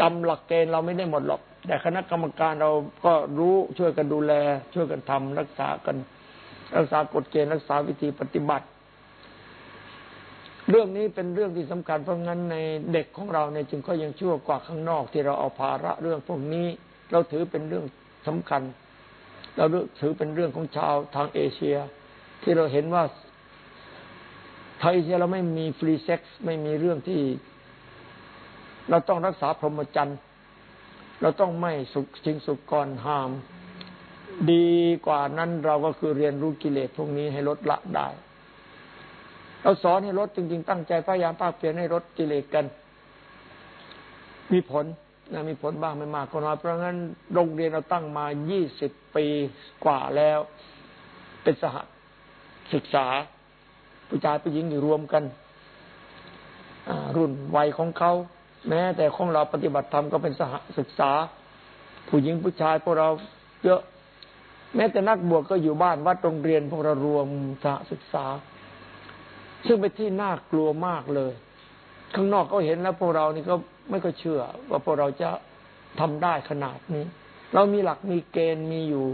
จำหลักเกณฑ์เราไม่ได้หมดหรอก แต่คณะกรรมการเราก็รู้ช่วยกันดูแล ช่วยกันทำรักษากันรักษากฎเกณฑ์รักษาวิธีปฏิบัติ เรื่องนี้เป็นเรื่องที่สำคัญเพราะงั้นในเด็กของเราเนี่ยจึงก็ยังชั่วกว่าข้างนอก ที่เราเอาภาระเรื่องพวกนี้ เราถือเป็นเรื่องสำคัญ เราถือเป็นเรื่องของชาวทางเอเชีย ที่เราเห็นว่าไทยเอเชียเราไม่มีฟรีเซ็กซ์ไม่มีเรื่องที่ เราต้องรักษาพรหมจรรย์ เราต้องไม่สุขชิงสุขก่อนห้าม ดีกว่านั้นเราก็คือเรียนรู้กิเลสพวกนี้ให้ลดละได้ เราสอนให้ลดจริง ๆ ตั้งใจพยายามภาคเพียรให้ลดกิเลสกัน มีผลนะมีผลบ้างไม่มากก็น้อยเพราะงั้นโรงเรียนเราตั้งมายี่สิบปีกว่าแล้ว เป็นสหศึกษาผู้ชายผู้หญิงอยู่รวมกันรุ่นวัยของเขา แม้แต่ของเราปฏิบัติธรรมก็เป็นสหศึกษา ผู้หญิงผู้ชายพวกเราเยอะ แม้แต่นักบวชก็อยู่บ้านวัดโรงเรียนพวกเรารวมสหศึกษา ซึ่งเป็นที่น่ากลัวมากเลย ข้างนอกเขาเห็นแล้วพวกเรานี่ก็ไม่ก็เชื่อ ว่าพวกเราจะทำได้ขนาดนี้ เรามีหลักมีเกณฑ์มีอยู่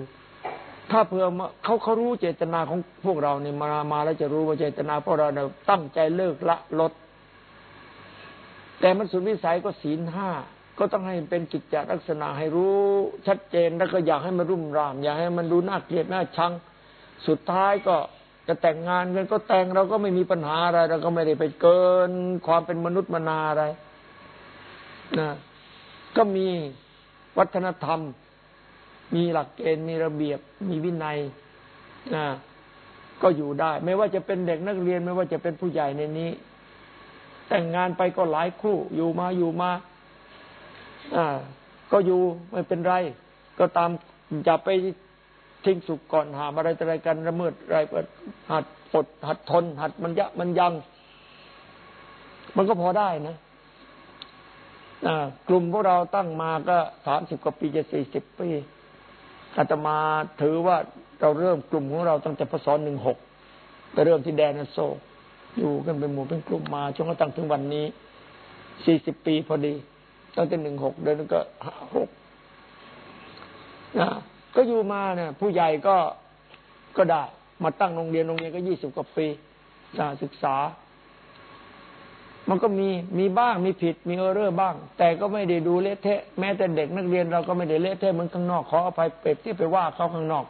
ถ้าเผื่อเขาเขารู้เจตนาของพวกเราเนี่ยมามาแล้วจะรู้ว่าเจตนาพวกเราเนี่ยตั้งใจเลิกละลด แต่มันสุดวิสัยก็ศีลห้าก็ต้องให้เป็นกิจจลักษณะให้รู้ชัดเจนแล้วก็อยากให้มันรุ่มราม อยากให้มันดูน่าเกลียดน่าชัง สุดท้ายก็จะแต่งงานกันก็แต่งเราก็ไม่มีปัญหาอะไร เราก็ไม่ได้ไปเกิน ความเป็นมนุษย์มนาอะไรนะก็มีวัฒนธรรม มีหลักเกณฑ์มีระเบียบ มีวินัยนะก็อยู่ได้ ไม่ว่าจะเป็นเด็กนักเรียนไม่ว่าจะเป็นผู้ใหญ่ในนี้ แต่งงานไปก็หลายคู่ อยู่มาอยู่มา อ่า ก็อยู่ไม่เป็นไร ก็ตามอย่าไปทิ้งสุกก่อนหามอะไรอะไรกันระเมิดอะไรหัดอดหัดทน หัดมันยะมันยัง มันก็พอได้นะกลุ่มพวกเราตั้งมาก็สามสิบกว่าปีจะสี่สิบปีอาตมาถือว่าเราเริ่มกลุ่มของเราตั้งแต่พศหนึ่งหกไปเริ่มที่แดนโซ อยู่กันเป็นหมู่เป็นกลุ่มมาจนกระทั่งถึงวันนี้สี่สิบปีพอดีตั้งแต่หนึ่งหกเดือนก็ห้าหกนะก็อยู่มาเนี่ยผู้ใหญ่ก็ก็ได้ มาตั้งโรงเรียนโรงเรียนก็ยี่สิบกว่าปีการศึกษา มันก็มีมีบ้างมีผิดมีเออร์เรอร์บ้าง แต่ก็ไม่ได้ดูเละเทะ แม้แต่เด็กนักเรียนเราก็ไม่ได้เละเทะเหมือนข้างนอกขออภัยเป็ดที่ไปว่าเขาข้างนอก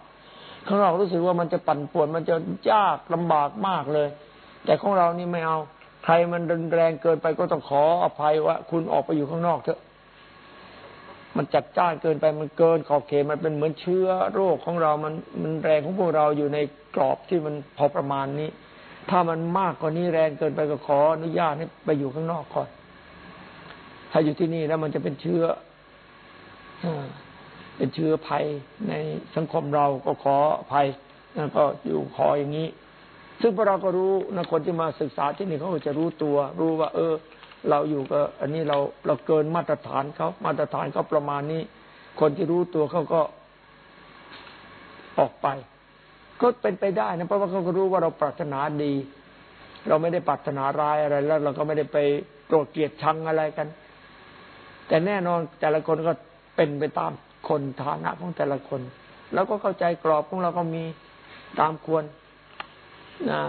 ข้างนอกรู้สึกว่ามันจะปั่นป่วนมันจะยากลำบากมากเลย แต่ของเรานี่ไม่เอา ใครมันรุนแรงเกินไปก็ต้องขออภัยว่า คุณออกไปอยู่ข้างนอกเถอะ มันจัดจ้านเกินไปมันเกินขอบเขตมันเป็นเหมือนเชื้อโรคของเรา มันมันแรงของพวกเราอยู่ในกรอบที่มันพอประมาณนี้ ถ้ามันมากกว่านี้แรงเกินไปก็ขออนุญาตให้ไปอยู่ข้างนอกก่อน ถ้าอยู่ที่นี่แล้วมันจะเป็นเชื้อเป็นเชื้อภัยในสังคมเราก็ขอภัยก็อยู่ขออย่างนี้ ซึ่งพวกเราก็รู้นะคนที่มาศึกษาที่นี่เขาจะรู้ตัว รู้ว่า เออ เราอยู่กับอันนี้เราเราเกินมาตรฐานเขามาตรฐานเขาประมาณนี้ คนที่รู้ตัวเขาก็ออกไป ก็เป็นไปได้นะเพราะว่าเขาก็รู้ว่าเราปรารถนาดี เราไม่ได้ปรารถนาร้ายอะไร แล้ว เราก็ไม่ได้ไปโกรธเกลียดชังอะไรกัน แต่แน่นอนแต่ละคนก็เป็นไปตามคนฐานะของแต่ละคน แล้วก็เข้าใจกรอบของเราก็มีตามควร นะ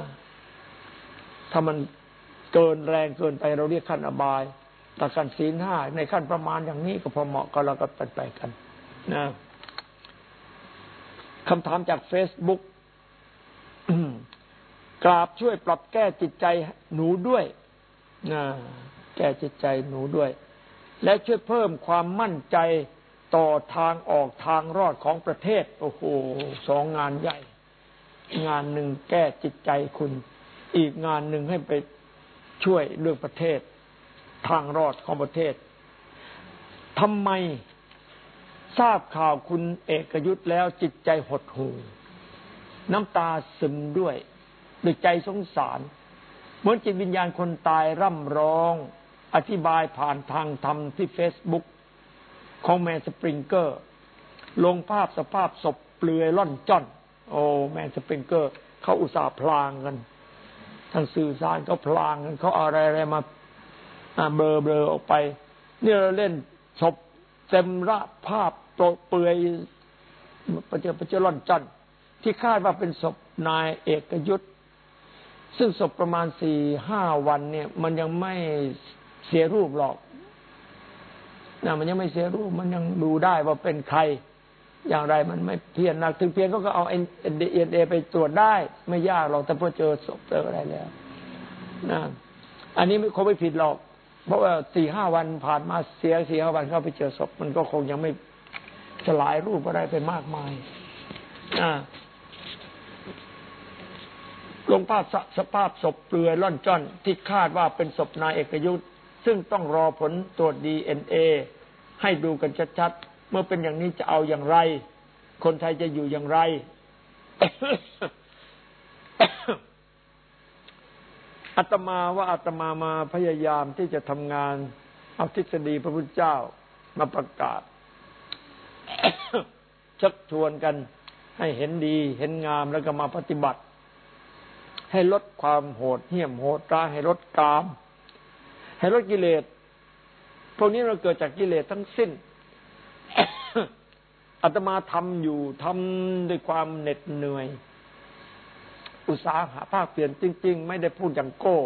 ถ้ามันเกินแรงเกินไปเราเรียกขั้นอบายแต่ขั้นศีลห้าในขั้นประมาณอย่างนี้ก็พอเหมาะก็เราก็ไปไปกันนะคำถามจากเฟซบุ๊กกราบช่วยปรับแก้จิตใจหนูด้วยนะแก้จิตใจหนูด้วย และช่วยเพิ่มความมั่นใจต่อทางออกทางรอดของประเทศ โอ้โห สองงานใหญ่ งานหนึ่งแก้จิตใจคุณ อีกงานหนึ่งให้ไปช่วยเรื่องประเทศ ทางรอดของประเทศทำไมทราบข่าวคุณเอกยุทธแล้วจิตใจหดหู่น้ำตาซึมด้วยด้วยใจสงสารเหมือนจิตวิญญาณคนตายร่ำร้อง อธิบายผ่านทางธรรมที่เฟซบุ๊กของแมนสปริงเกอร์ ลงภาพสภาพศพเปลือยล่อนจ้อน โอ้แมนสปริงเกอร์เขาอุตส่าห์พลางกันทางสื่อสารเขาพลางกันเขาอะไรอะไรมาเบลอเบลอออกไป นี่เราเล่นศพเต็มระภาพโปรเปือยประเจประเจร่อนจันที่คาดว่าเป็นศพนายเอกยุทธซึ่งศพประมาณสี่ห้าวันเนี่ย มันยังไม่เสียรูปหรอกนะมันยังไม่เสียรูปมันยังดูได้ว่าเป็นใคร อย่างไรมันไม่เพียนหนัก ถึงเพียงก็เอาเอ็นเอ็นเอไปตรวจได้ ไม่ยากหรอกแต่พอเจอศพเจออะไรแล้วนะอันนี้คงไม่ผิดหรอก เพราะว่าสี่ห้าวันผ่านมาเสียสี่ห้าวันเข้าไปเจอศพ มันก็คงยังไม่สลายรูปอะไรไปมากมายนะลงภาพสภาพศพเปลือยล่อนจ้อนที่คาดว่าเป็นศพนายเอกยุทธซึ่งต้องรอผลตรวจดีเอ็นเอให้ดูกันชัดๆ เมื่อเป็นอย่างนี้จะเอาอย่างไร คนไทยจะอยู่อย่างไร อาตมาว่าอาตมามาพยายามที่จะทำงาน เอาทฤษฎีพระพุทธเจ้ามาประกาศ ชักชวนกันให้เห็นดีเห็นงามแล้วก็มาปฏิบัติ ให้ลดความโหดเหี้ยมโหดร้ายให้ลดกาม ให้ลดกิเลสพวกนี้เราเกิดจากกิเลสทั้งสิ้น อาตมาทำอยู่ทำด้วยความเหน็ดเหนื่อย อุตสาหะภาคเปลี่ยนจริง ๆ ไม่ได้พูดอย่างโก้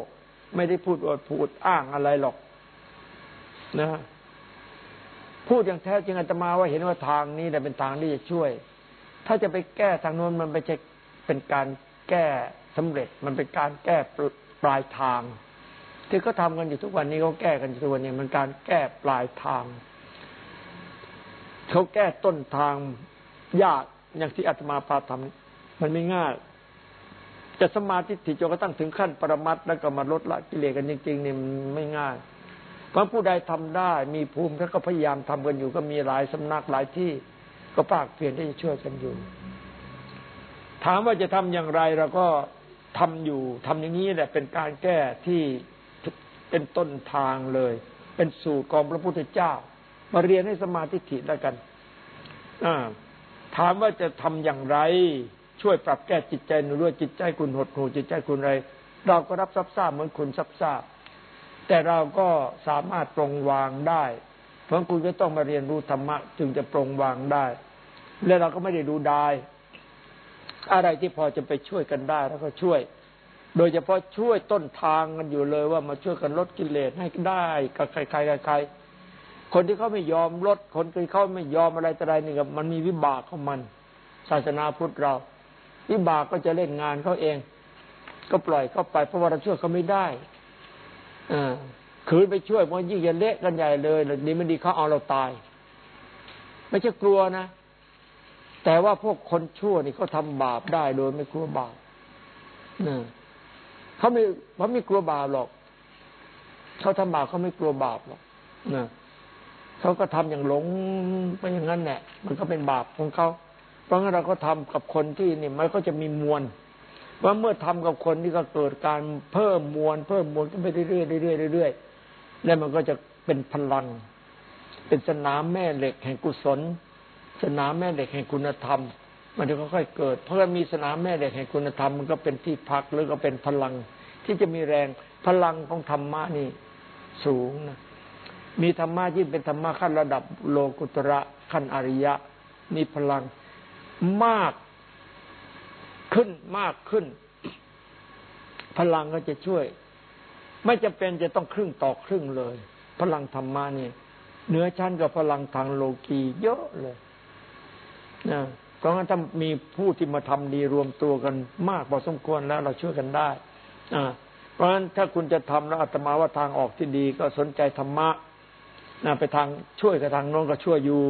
ไม่ได้พูดอวดพูดอ้างอะไรหรอกนะพูดอย่างแท้จริงอาตมาว่าเห็นว่าทางนี้เป็นทางที่จะช่วย ถ้าจะไปแก้ทางโน้นมันไม่ใช่เป็นการแก้สำเร็จ มันเป็นการแก้ปลายทาง ที่เขาทากันอยู่ทุกวันนี้เขาแก้กันอยู่ทุกวันนี้มันการแก้ปลายทาง เขาแก้ต้นทางยากอย่างที่อาตมาพาทำมันไม่ง่ายจะสมาธิถิจนกระทั่งถึงขั้นปรมัตแล้วก็มาลดละกิเลสกันจริงๆเนี่ยไม่ง่ายเพราะผู้ใดทำได้ มีภูมิแล้วก็พยายามทำกันอยู่ ก็มีหลายสำนักหลายที่ ก็ปากเปลี่ยนที่จะช่วยกันอยู่ ถามว่าจะทำอย่างไรเราก็ทำอยู่ทำอย่างนี้แหละเป็นการแก้ที่เป็นต้นทางเลย เป็นสูตรของพระพุทธเจ้า มาเรียนให้สมาธิถิแล้วกันถามว่าจะทำอย่างไร ช่วยปรับแก้จิตใจหนูด้วยจิตใจคุณหดหูจิตใจคุณอะไร เราก็รับซับทราบเหมือนคุณซับทราบแต่เราก็สามารถปรงวางได้ เพราะคุณก็ต้องมาเรียนรู้ธรรมะ จึงจะปรงวางได้ และเราก็ไม่ได้ดูได้อะไรที่พอจะไปช่วยกันได้แล้วก็ช่วย โดยเฉพาะช่วยต้นทางกันอยู่เลยว่ามาช่วยกันลดกิเลสให้ได้กับใครๆใคร คนที่เขาไม่ยอมลดคนที่เขาไม่ยอมอะไรแต่ไรนี่กับมันมีวิบากของมัน ศาสนาพุทธเรา วิบากก็จะเล่นงานเขาเอง ก็ปล่อยเข้าไปเพราะว่าเราช่วยเขาไม่ได้อคืนไปช่วยมันยิ่งจะเละกันใหญ่เลยดีไม่ดีเขาเอาเราตาย ไม่ใช่กลัวนะ แต่ว่าพวกคนชั่วนี่เขาทาบาปได้โดยไม่กลัวบาปเขาไม่เขาไม่กลัวบาปหรอกเขาทำบาปเขาไม่กลัวบาปหรอกนะ เขาก็ทำอย่างหลงไปอย่างนั้นแหละมันก็เป็นบาปของเขาเพราะงั้นเราก็ทำกับคนที่นี่มันก็จะมีมวลว่าเมื่อทำกับคนที่ก็เกิดการเพิ่มมวลเพิ่มมวลขึ้นไปเรื่อยๆเรื่อยๆเรื่อยๆแล้วมันก็จะเป็นพลัง เป็นสนามแม่เหล็กแห่งกุศล สนามแม่เหล็กแห่งคุณธรรม มันจะค่อยๆเกิด เพราะมีสนามแม่เหล็กแห่งคุณธรรมมันก็เป็นที่พักหรือก็เป็นพลังที่จะมีแรงพลังของธรรมะนี่สูงนะ มีธรรมะที่เป็นธรรมะขั้นระดับโลกุตระขั้นอริยะ มีพลังมากขึ้นมากขึ้น พลังก็จะช่วย ไม่จะเป็นจะต้องครึ่งต่อครึ่งเลย พลังธรรมะนี่เหนือชั้นกับพลังทางโลกีเยอะเลยนะเพราะงั้นถ้ามีผู้ที่มาทำดีรวมตัวกัน มากพอสมควรแล้ว เราช่วยกันได้อ่าเพราะฉะนั้นถ้าคุณจะทำแล้วอาตมาว่าทางออกที่ดีก็สนใจธรรมะ นะไปทางช่วยกับทางน้นก็ช่วยอยู่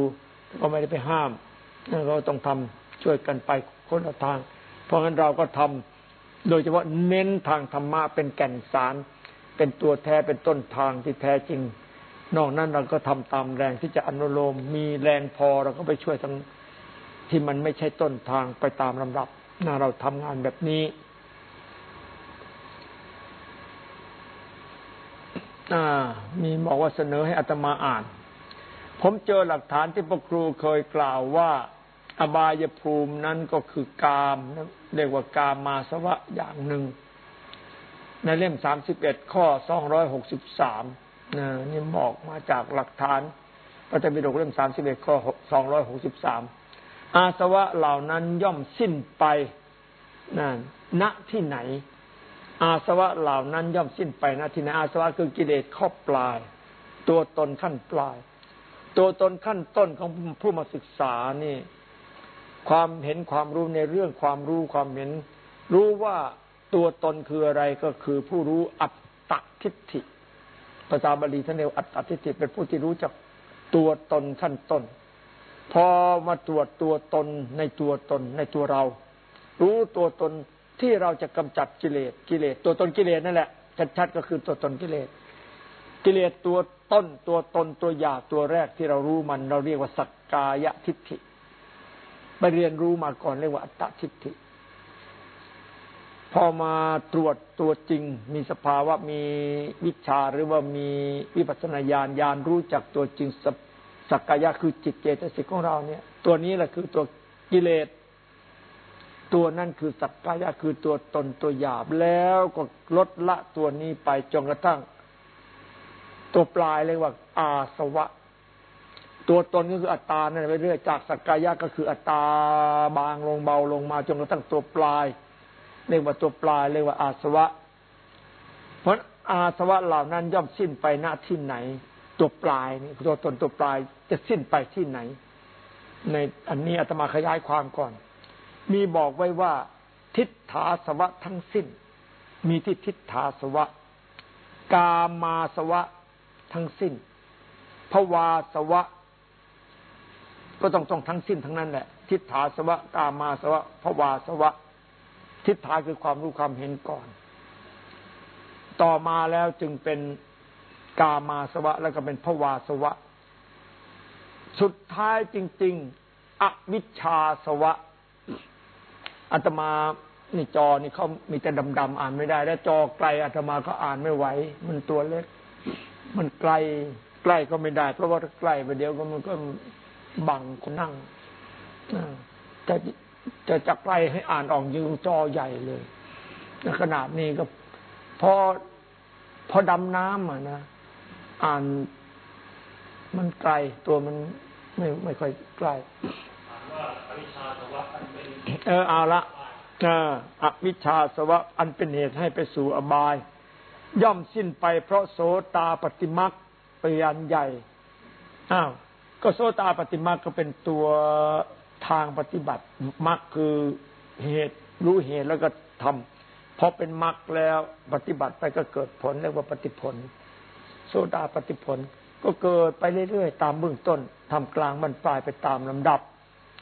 ก็ไม่ได้ไปห้ามนะก็ต้องทำช่วยกันไปคนละทาง เพราะงั้นเราก็ทำโดยเฉพาะเน้นทางธรรมะเป็นแก่นสาร เป็นตัวแท้เป็นต้นทางที่แท้จริง นอกนั้นเราก็ทำตามแรงที่จะอนุโลมมีแรงพอเราก็ไปช่วยทางที่มันไม่ใช่ต้นทางไปตามลำดับนะเราทำงานแบบนี้ มีบอกว่าเสนอให้อัตมาอ่าน ผมเจอหลักฐานที่พระครูเคยกล่าวว่า อบายภูมินั้นก็คือกามเรียกว่ากามมาสวะอย่างหนึ่ง ในเล่มสามสิบเอ็ดข้อสองร้อยหกสิบสามนี่บอกมาจากหลักฐานพระธรรมปิฎกเล่มสามสิบเอ็ดข้อสองร้อยหกสิบสามอาสวะเหล่านั้นย่อมสิ้นไปนั่นณที่ไหน อาสวะเหล่านั้นย่อมสิ้นไปนะทีนอาสวะคือกิเลสข้อปลาย ตัวตนขั้นปลาย ตัวตนขั้นต้นของผู้มาศึกษานี่ ความเห็นความรู้ในเรื่องความรู้ความเห็น รู้ว่าตัวตนคืออะไรก็คือผู้รู้อัตตทิฏฐิภาษาบาลีท่านเรียกอัตตทิฏฐิเป็นผู้ที่รู้จักตัวตนขั้นต้น พอมาตรวจตัวตนในตัวตนในตัวเรา รู้ตัวตน ที่เราจะกำจัดกิเลสกิเลสตัวตนกิเลสนั่นแหละชัดๆก็คือตัวตนกิเลสกิเลสตัวต้นตัวตนตัวหยาตัวแรกที่เรารู้มัน เราเรียกว่าสักกายทิฏฐิไปเรียนรู้มาก่อนเรียกว่าอัตตทิฏฐิ พอมาตรวจตัวจริง มีสภาวะมีวิชาหรือว่ามีวิปัสสนาญาณญาณรู้จักตัวจริงสักกายะคือจิตเจตสิกของเราเนี่ย ตัวนี้แหละคือตัวกิเลส ตัวนั่นคือสักกายะคือตัวตนตัวหยาบแล้วก็ลดละตัวนี้ไปจนกระทั่ง ตัวปลายเรียกว่า อาสวะ ตัวตนก็คืออัตตานั่นไปเรื่อยจากสักกายะก็คืออัตตาบางลงเบาลงมาจนกระทั่งตัวปลายเรียกว่าตัวปลายเรียกว่าอาสวะ เพราะอาสวะเหล่านั้นย่อมสิ้นไปณที่ไหน ตัวปลายนี่ตัวตนตัวปลายจะสิ้นไปที่ไหน ในอันนี้อาตมาขยายความก่อน มีบอกไว้ว่า ทิฏฐาสวะทั้งสิ้น มีที่ทิฏฐาสวะ กามาสวะทั้งสิ้นภวาสวะ ก็ต้องต้องทั้งสิ้นทั้งนั้นแหละ ทิฏฐาสวะ กามาสวะภวาสวะ ทิฏฐาคือความรู้ความเห็นก่อน ต่อมาแล้วจึงเป็นกามาสวะ แล้วก็เป็นภวาสวะ สุดท้ายจริง ๆอวิชชาสวะ อาตมานี่จอนี่เขามีแต่ดำๆอ่านไม่ได้ แล้วจอไกลอาตมาก็อ่านไม่ไหว มันตัวเล็ก มันไกลใกล้ก็ไม่ได้ เพราะว่าใกล้ไปเดียวก็มันก็บังคนนั่งจะจะจะไกลให้อ่านออกยืนจอใหญ่เลยขนาดนี้ก็พอพอดำน้ำอะนะอ่านมันไกลตัวมันไม่ไม่ค่อยใกล้เเออเอาละอวิชชาสวะอันเป็นเหตุให้ไปสู่อบาย ย่อมสิ้นไปเพราะโสตาปฏิมักเปยนใหญ่อ้าวก็โสตาปฏิมักก็เป็นตัวทางปฏิบัติมักคือเหตุรู้เหตุแล้วก็ทำพอเป็นมักแล้วปฏิบัติไปก็เกิดผลเรียกว่าปฏิผล โสดาปฏิผล ก็เกิดไปเรื่อยๆ ตามเบื้องต้นทำกลางบรรปลายไปตามลำดับ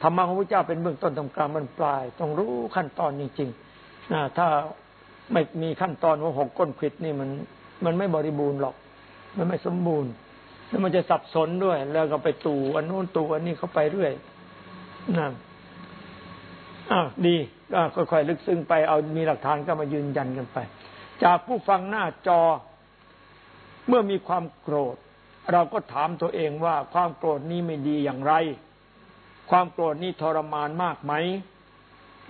ธรรมะของพระเจ้าเป็นเบื้องต้นทำกลางบรรปลาย ต้องรู้ขั้นตอนจริงๆถ้าไม่มีขั้นตอนว่าหกก้นขิดนี่มัน มันไม่บริบูรณ์หรอก มันไม่สมบูรณ์ แล้วมันจะสับสนด้วย แล้วก็ไปตู่อันนู้นตู่อันนี้เข้าไปเรื่อยนั่นอ้าวดีก็ค่อยๆลึกซึ้งไปเอามีหลักฐานก็มายืนยันกันไป จากผู้ฟังหน้าจอ เมื่อมีความโกรธ เราก็ถามตัวเองว่าความโกรธนี้ไม่ดีอย่างไร ความโกรธนี้ทรมานมากไหม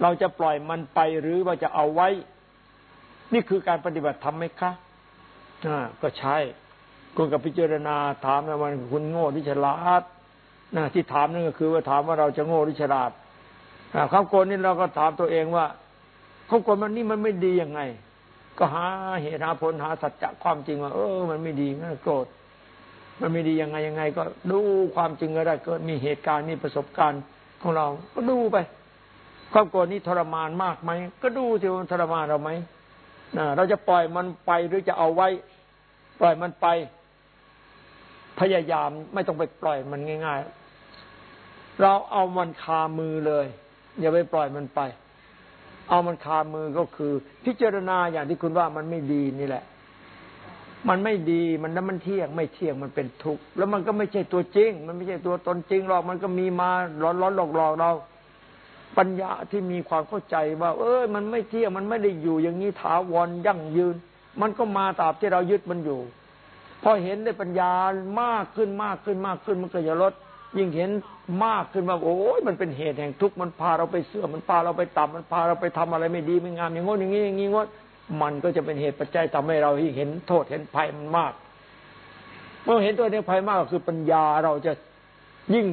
เราจะปล่อยมันไปหรือว่าจะเอาไว้ นี่คือการปฏิบัติธรรมไหมคะอ่าก็ใช่คุณกับพิจารณาถามนะมันคุณโง่ที่ฉลาดนะที่ถามนั่นก็คือว่าถามว่าเราจะโง่หรือฉลาดความโกรธนี่เราก็ถามตัวเองว่าความโกรธมันนี่มันไม่ดียังไง ก็หาเหตุหาผลหาสัจจะความจริงว่าเออ มันไม่ดีนะโกรธ มันไม่ดียังไงยังไง ก็ดูความจริงก็ได้เกิดมีเหตุการณ์มีประสบการณ์ของเรา ก็ดูไปความโกรธนี้ทรมานมากไหมก็ดูที่มันทรมานเราไหมเราจะปล่อยมันไปหรือจะเอาไว้ ปล่อยมันไป พยายามไม่ต้องไปปล่อยมันง่าย ๆ เราเอามันคามือเลย อย่าไปปล่อยมันไป เอามันคามือก็คือ พิจารณาอย่างที่คุณว่ามันไม่ดีนี่แหละ มันไม่ดีมันนั้นมันเที่ยง ไม่เที่ยงมันเป็นทุกข์แล้วมันก็ไม่ใช่ตัวจริง มันไม่ใช่ตัวตนจริงหรอกมันก็มีมาร้อนร้อนหลอกหลอกเรา ปัญญาที่มีความเข้าใจว่า เอ้ยมันไม่เที่ยงมันไม่ได้อยู่อย่างนี้ถาวรยั่งยืน มันก็มาตราบที่เรายึดมันอยู่ พอเห็นได้ปัญญามากขึ้นมากขึ้นมากขึ้นมันก็จะลดยิ่งเห็นมากขึ้นมาโอ้ยมันเป็นเหตุแห่งทุกข์มันพาเราไปเสื่อมมันพาเราไปต่ำมันพาเราไปทำอะไรไม่ดีไม่งามอย่างงี้อย่างนี้อย่างนี้งด มันก็จะเป็นเหตุปัจจัยทำให้เราเห็นโทษเห็นภัยมันมาก เมื่อเห็นตัวนี้ภัยมากก็คือปัญญาเราจะยิ่ง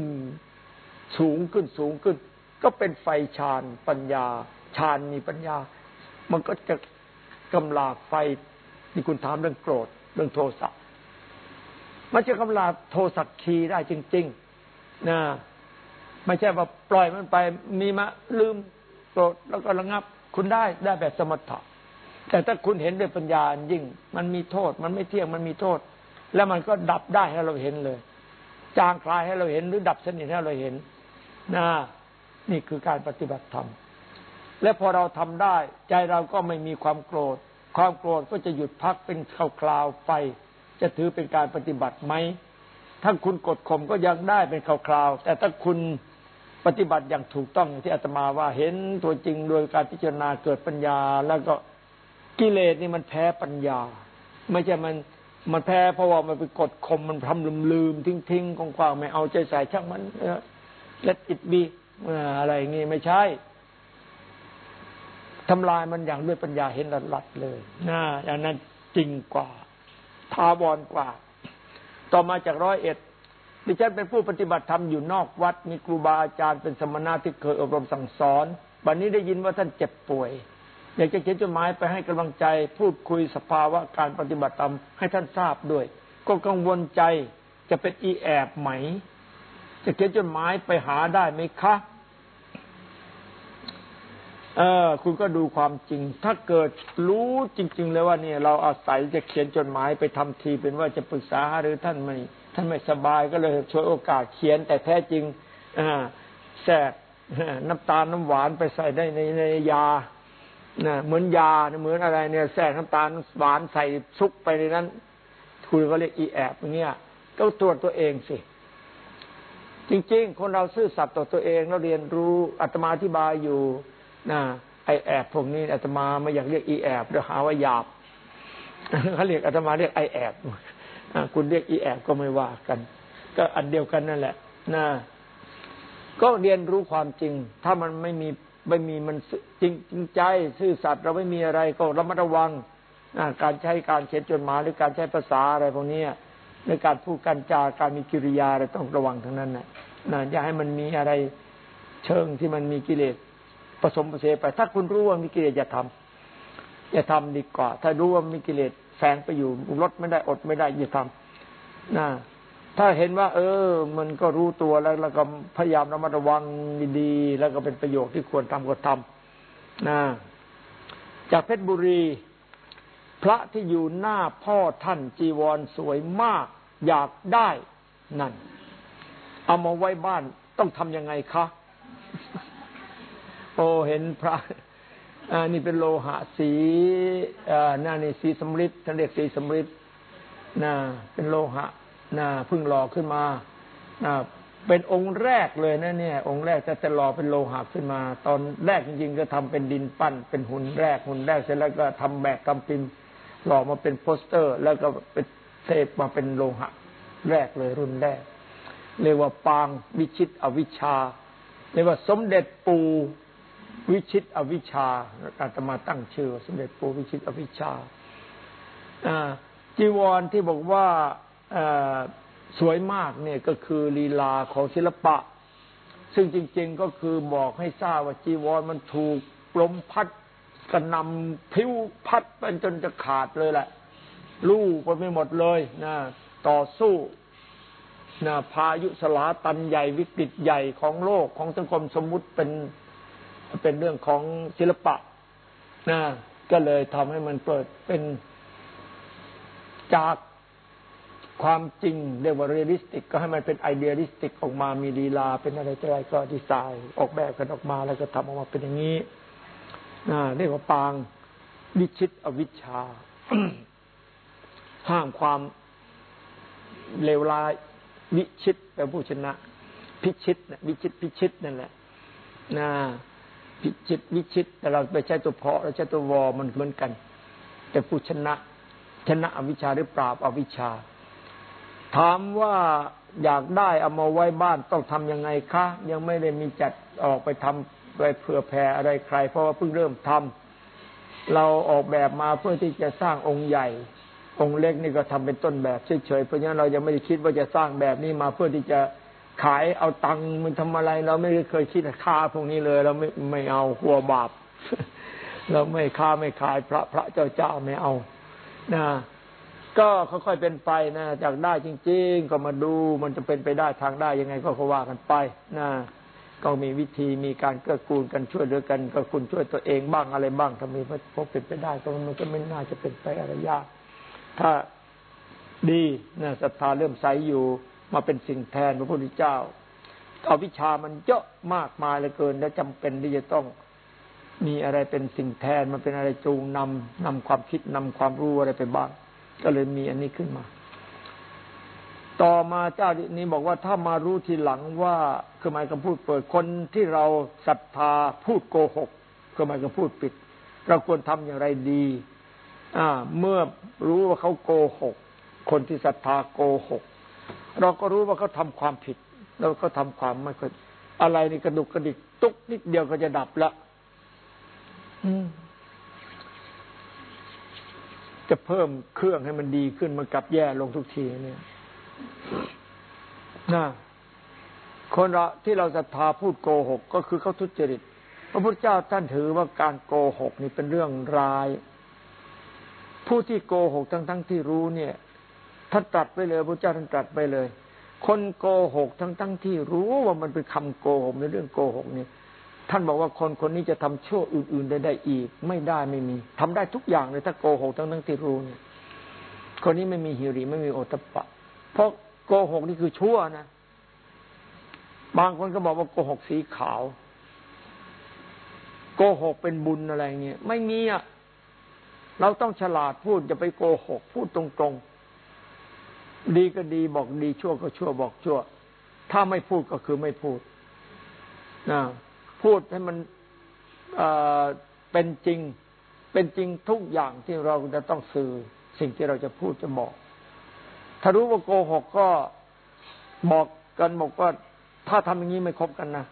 สูงขึ้นสูงขึ้น ก็เป็นไฟฌานปัญญาฌานมีปัญญา มันก็จะกำลาไฟที่คุณถามเรื่องโกรธเรื่องโทสะมันจะกำลาโทสักคีได้จริง ๆนะไม่ใช่ว่าปล่อยมันไปมีมาลืมโกรธแล้วก็ระงับ คุณได้ได้แบบสมถะ แต่ถ้าคุณเห็นด้วยปัญญายิ่ง มันมีโทษ มันไม่เที่ยงมันมีโทษ แล้วมันก็ดับได้ให้เราเห็นเลย จางคลายให้เราเห็นหรือดับสนิทให้เราเห็นนะนี่คือการปฏิบัติธรรมและพอเราทำได้ ใจเราก็ไม่มีความโกรธ ความโกรธก็จะหยุดพักเป็นคราวๆไปจะถือเป็นการปฏิบัติไหมถ้าคุณกดข่มก็ยังได้เป็นคราวๆ แต่ถ้าคุณปฏิบัติอย่างถูกต้องที่อาตมาว่าเห็นตัวจริงโดยการพิจารณาเกิดปัญญาแล้วก็ กิเลสนี่มันแพ้ปัญญา ไม่ใช่มันมันแพ้เพราะว่ามันไปกดข่มมันทำลืมลืมทิ้งทิ้งกองควางไม่เอาใจใส่ช่างมันเล็ดอิดบีอะไรอย่างงี้ไม่ใช่ทำลายมันอย่างด้วยปัญญาเห็นหลัดๆเลยนะอย่างนั้นจริงกว่าทาวรกว่า ต่อมาจากร้อยเอ็ดดิฉันเป็นผู้ปฏิบัติธรรมอยู่นอกวัด มีครูบาอาจารย์เป็นสมณะที่เคยอบรมสั่งสอนบัดนนี้ได้ยินว่าท่านเจ็บป่วย อยากจะเขียนจดหมายไปให้กำลังใจ พูดคุยสภาวะการปฏิบัติธรรมให้ท่านทราบด้วย ก็กังวลใจจะเป็นอีแอบไหม จะเขียนจดหมายไปหาได้ไหมคะเออคุณก็ดูความจริง ถ้าเกิดรู้จริง ๆ เลยว่าเนี่ย เราอาศัยจะเขียนจดหมายไปทำทีเป็นว่าจะปรึกษาหรือท่านไม่ท่านไม่สบายก็เลยช่วยโอกาสเขียนแต่แท้จริงอแทรกน้ำตาลน้ำหวานไปใส่ได้ในในยา นะเหมือนยาเหมือนอะไรเนี่ยแทรกน้ำตาลหวานใส่ซุกไปในนั้น คุณก็เรียกอีแอบอย่างเงี้ยก็ตรวจตัวเองสิ จริง ๆ คนเราซื่อสัตย์ต่อตัวเองแล้วเรียนรู้อาตมาอธิบายอยู่นะไอแอบพวกนี้อาตมาไม่อยากเรียกอีแอบเดี๋ยวหาว่าหยาบเขาเรียกอาตมาเรียกไอแอบคุณเรียกอีแอบก็ไม่ว่ากัน ก็อันเดียวกันนั่นแหละนะก็เรียนรู้ความจริง ถ้ามันไม่มี ไม่มีมันจริงจริงใจซื่อสัตย์เราไม่มีอะไรก็ระมัดระวังการใช้การเขียนจดหมายหรือการใช้ภาษาอะไรพวกนี้ในการพูดการจาการมีกิริยาอะไรต้องระวังทั้งนั้นนะนะอย่าให้มันมีอะไรเชิงที่มันมีกิเลสผสมผสมไป ถ้าคุณรู้ว่ามีกิเลสอย่าทำอย่าทำดีกว่า ถ้ารู้ว่ามีกิเลสแฝงไปอยู่ลดไม่ได้อดไม่ได้อย่าทำนะ ถ้าเห็นว่า เออ มันก็รู้ตัวแล้ว แล้วก็พยายามระมัดระวังดีๆแล้วก็เป็นประโยชน์ที่ควรทำก็ทำนะจากเพชรบุรี พระที่อยู่หน้าพ่อท่านจีวรสวยมาก อยากได้นั่น เอามาไว้บ้านต้องทำยังไงคะ โอ้เห็นพระอ่านี่เป็นโลหะสีอ่าน่านี่สีสมฤทธิ์ท่านเรียกสีสมฤทธิ์น่าเป็นโลหะ น่าพึ่งหล่อขึ้นมาน่าเป็นองค์แรกเลยนะเนี่ย องค์แรกจะจะหล่อเป็นโลหะขึ้นมา ตอนแรกจริงๆก็ทำเป็นดินปั้น เป็นหุ่นแรกหุ่นแรกเสร็จแล้วก็ทำแบบกำพิมหล่อมาเป็นโปสเตอร์ แล้วก็เป็นเทปมาเป็นโลหะ แรกเลยรุ่นแรก เรียกว่าปางวิชิตอวิชชาเรียกว่าสมเด็จปูวิชิตอวิชชาอาตมาตั้งชื่อ สมเด็จปูวิชิตอวิชชาจีวรที่บอกว่า สวยมากเนี่ยก็คือลีลาของศิลปะ ซึ่งจริง ๆก็คือบอกให้ทราบว่าจีวรมันถูกลมพัดกระนำพิ้วพัดเป็นจนจะขาดเลยแหละลู่ไปไม่หมดเลยนะต่อสู้นะพายุสลาตันใหญ่วิกฤตใหญ่ของโลกของสังคมสมมุติเป็นเป็นเรื่องของศิลปะนะก็เลยทำให้มันเปิดเป็นจาก ความจริงเรียกว่า realistic ก็ให้มันเป็น idealistic ออกมามีลีลา เป็นอะไรอะไรก็ดีไซน์ออกแบบกันออกมาแล้วก็ทำออกมาเป็นอย่างนี้นเรียกว่าปางวิชิตอวิชชา ห้ามความเลวร้ายวิชิตแปลผู้ชนะ พิชิตนะวิชิตพิชิตนั่นแหละนะพิชิตวิชิต แต่เราไปใช้ตัวเพาะเราใช้ตัววอมันเหมือนกัน แต่ผู้ชนะ ชนะอวิชชาหรือปราบอวิชชา ถามว่าอยากได้เอามาไว้บ้านต้องทำยังไงคะ ยังไม่ได้มีจัดออกไปทำไปเผื่อแผ่อะไรใคร เพราะว่าเพิ่งเริ่มทำเราออกแบบมาเพื่อที่จะสร้างองค์ใหญ่ องค์เล็กนี่ก็ทำเป็นต้นแบบเฉยๆเพราะงั้นเรายังไม่ได้คิดว่าจะสร้างแบบนี้มาเพื่อที่จะขายเอาตังค์มันทำอะไร เราไม่เคยคิดค่าพวกนี้เลย เราไม่ไม่เอาหัวบาปเราไม่ค้าไม่ขายพระพระเจ้าเจ้าไม่เอานะ ก็ค่อยๆเป็นไปนะจากได้จริง ๆ ก็มาดูมันจะเป็นไปได้ทางได้ยังไงก็เขาว่ากันไปนะก็มีวิธีมีการเกื้อกูลกันช่วยเหลือกัน ก็คุณช่วยตัวเองบ้างอะไรบ้างถ้ามีพบเป็นไปได้ก็มันก็ไม่น่าจะเป็นไปอะไรยากถ้าดีนะศรัทธาเริ่มใสอยู่มาเป็นสิ่งแทนพระพุทธเจ้าเอาวิชามันเยอะมากมายเหลือเกิน และจำเป็นที่จะต้องมีอะไรเป็นสิ่งแทนมันเป็นอะไรจูงนำนำความคิดนำความรู้อะไรไปบ้าง ก็เลยมีอันนี้ขึ้นมา ต่อมาเจ้านี้บอกว่าถ้ามารู้ทีหลังว่าคือหมายคำพูดเปิดคนที่เราศรัทธาพูดโกหกคือหมายคำพูดปิด เราควรทำอย่างไรดี อ่า เมื่อรู้ว่าเขาโกหก คนที่ศรัทธาโกหก เราก็รู้ว่าเขาทาความผิดเราก็ทำความไม่ค่อยอะไรนี่กระดุกกระดิกตุกนิดเดียวก็จะดับละ จะเพิ่มเครื่องให้มันดีขึ้นมันกลับแย่ลงทุกทีเนี่ยนะคนเราที่เราศรัทธาพูดโกหก ก็คือเขาทุจริต พระพุทธเจ้าท่านถือว่าการโกหกนี่เป็นเรื่องร้าย ผู้ที่โกหกทั้งทั้งที่รู้เนี่ยท่านตรัสไปเลยพระเจ้าท่านตรัสไปเลย คนโกหกทั้งทั้งที่รู้ว่ามันเป็นคำโกหกในเรื่องโกหกเนี่ย ท่านบอกว่าคนคนนี้จะทำชั่วอื่น ๆ ได้ได้อีก ไม่ได้ไม่มีทำได้ทุกอย่างเลยถ้าโกหกทั้งทั้งที่รู้เนี่ยคนนี้ไม่มีหิริไม่มีโอตปะ เพราะโกหกนี่คือชั่วนะ บางคนก็บอกว่าโกหกสีขาว โกหกเป็นบุญอะไรเงี้ยไม่มีอะเราต้องฉลาดพูดอย่าไปโกหก พูดตรงๆ ดีก็ดีบอกดีชั่วก็ชั่วบอกชั่ว ถ้าไม่พูดก็คือไม่พูดนะ พูดให้มันเป็นจริง เป็นจริงทุกอย่างที่เราจะต้องสื่อสิ่งที่เราจะพูดจะบอก ถ้ารู้ว่าโกหกก็บอกกันบอกว่าถ้าทำอย่างนี้ไม่คบกันนะ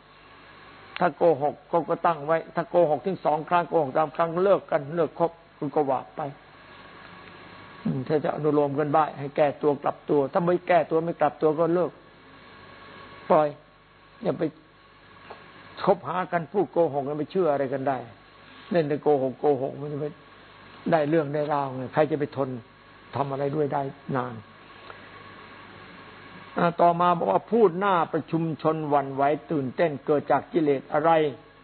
ถ้าโกหกก็ก็ตั้งไว้ ถ้าโกหกถึงสองครั้งโกหกสามครั้งเลิกกันเลิกคบคุณก็ว่าไปถ้าจะอนุโลมกันบ้างให้แก้ตัวกลับตัว ถ้าไม่แก้ตัวไม่กลับตัวก็เลิก ปล่อย อย่าไป คบหากันพูดโกหกกันไม่เชื่ออะไรกันได้เล่นในโกหกโกหกมันจะไปได้เรื่องได้ราวไงใครจะไปทนทำอะไรด้วยได้นานต่อมาบอกว่าพูดหน้าประชุมชนวันไหวตื่นเต้นเกิดจากกิเลสอะไร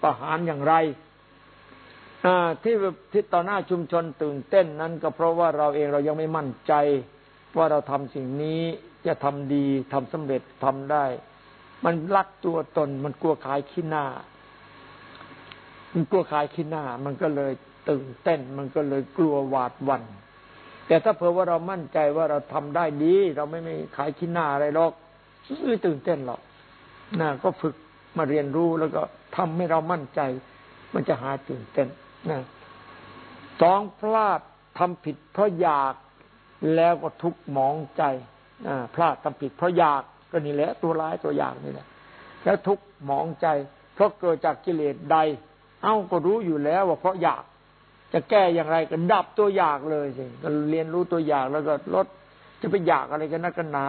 ประหารอย่างไรที่ที่ต่อหน้าชุมชนตื่นเต้นนั้น ก็เพราะว่าเราเองเรายังไม่มั่นใจ ว่าเราทำสิ่งนี้จะทำดีทำสำเร็จทำได้ มันรักตัวตน มันกลัวขายขี้หน้า มันกลัวขายขี้หน้า มันก็เลยตื่นเต้น มันก็เลยกลัวหวาดวัน แต่ถ้าเผื่อว่าเรามั่นใจว่าเราทำได้ดี เราไม่ไม่ขายขี้หน้าอะไรหรอกไม่ตื่นเต้นหรอกนะก็ฝึกมาเรียนรู้แล้วก็ทำให้เรามั่นใจ มันจะหาตื่นเต้นนะสองพลาดทำผิดเพราะอยากแล้วก็ทุกหมองใจพลาดทำผิดเพราะอยาก ก็นี่แหละตัวร้ายตัวอย่างนี่แหละแล้วทุกหมองใจ เพราะเกิดจากกิเลสใด เอ้าก็รู้อยู่แล้วว่าเพราะอยาก จะแก้อย่างไรก็ดับตัวอยากเลยสิก็เรียนรู้ตัวอยากแล้วก็ลดจะไปอยากอะไรกันนักกันหนา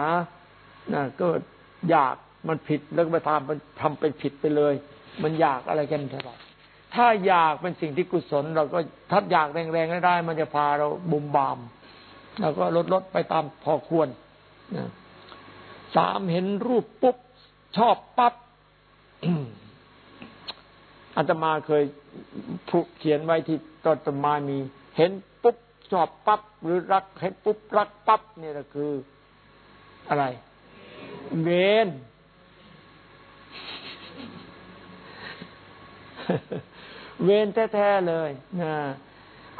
นะก็อยากมันผิดแล้วก็ไปทำมันทำเป็นผิดไปเลย มันอยากอะไรกันเท่าไหร่ถ้าอยากเป็นสิ่งที่กุศล เราก็ถ้าอยากแรงๆได้ มันจะพาเราบุมบามเราก็ลดลดไปตามพอควรนะ สามเห็นรูปปุ๊บ ชอบปั๊บอาตมาเคยเขียนไว้ที่ตอนตมามี เห็นปุ๊บ ชอบปั๊บหรือรักเห็นปุ๊บ รักปั๊บนี่แหละคืออะไร เวนเวนแท้ๆเลยนะ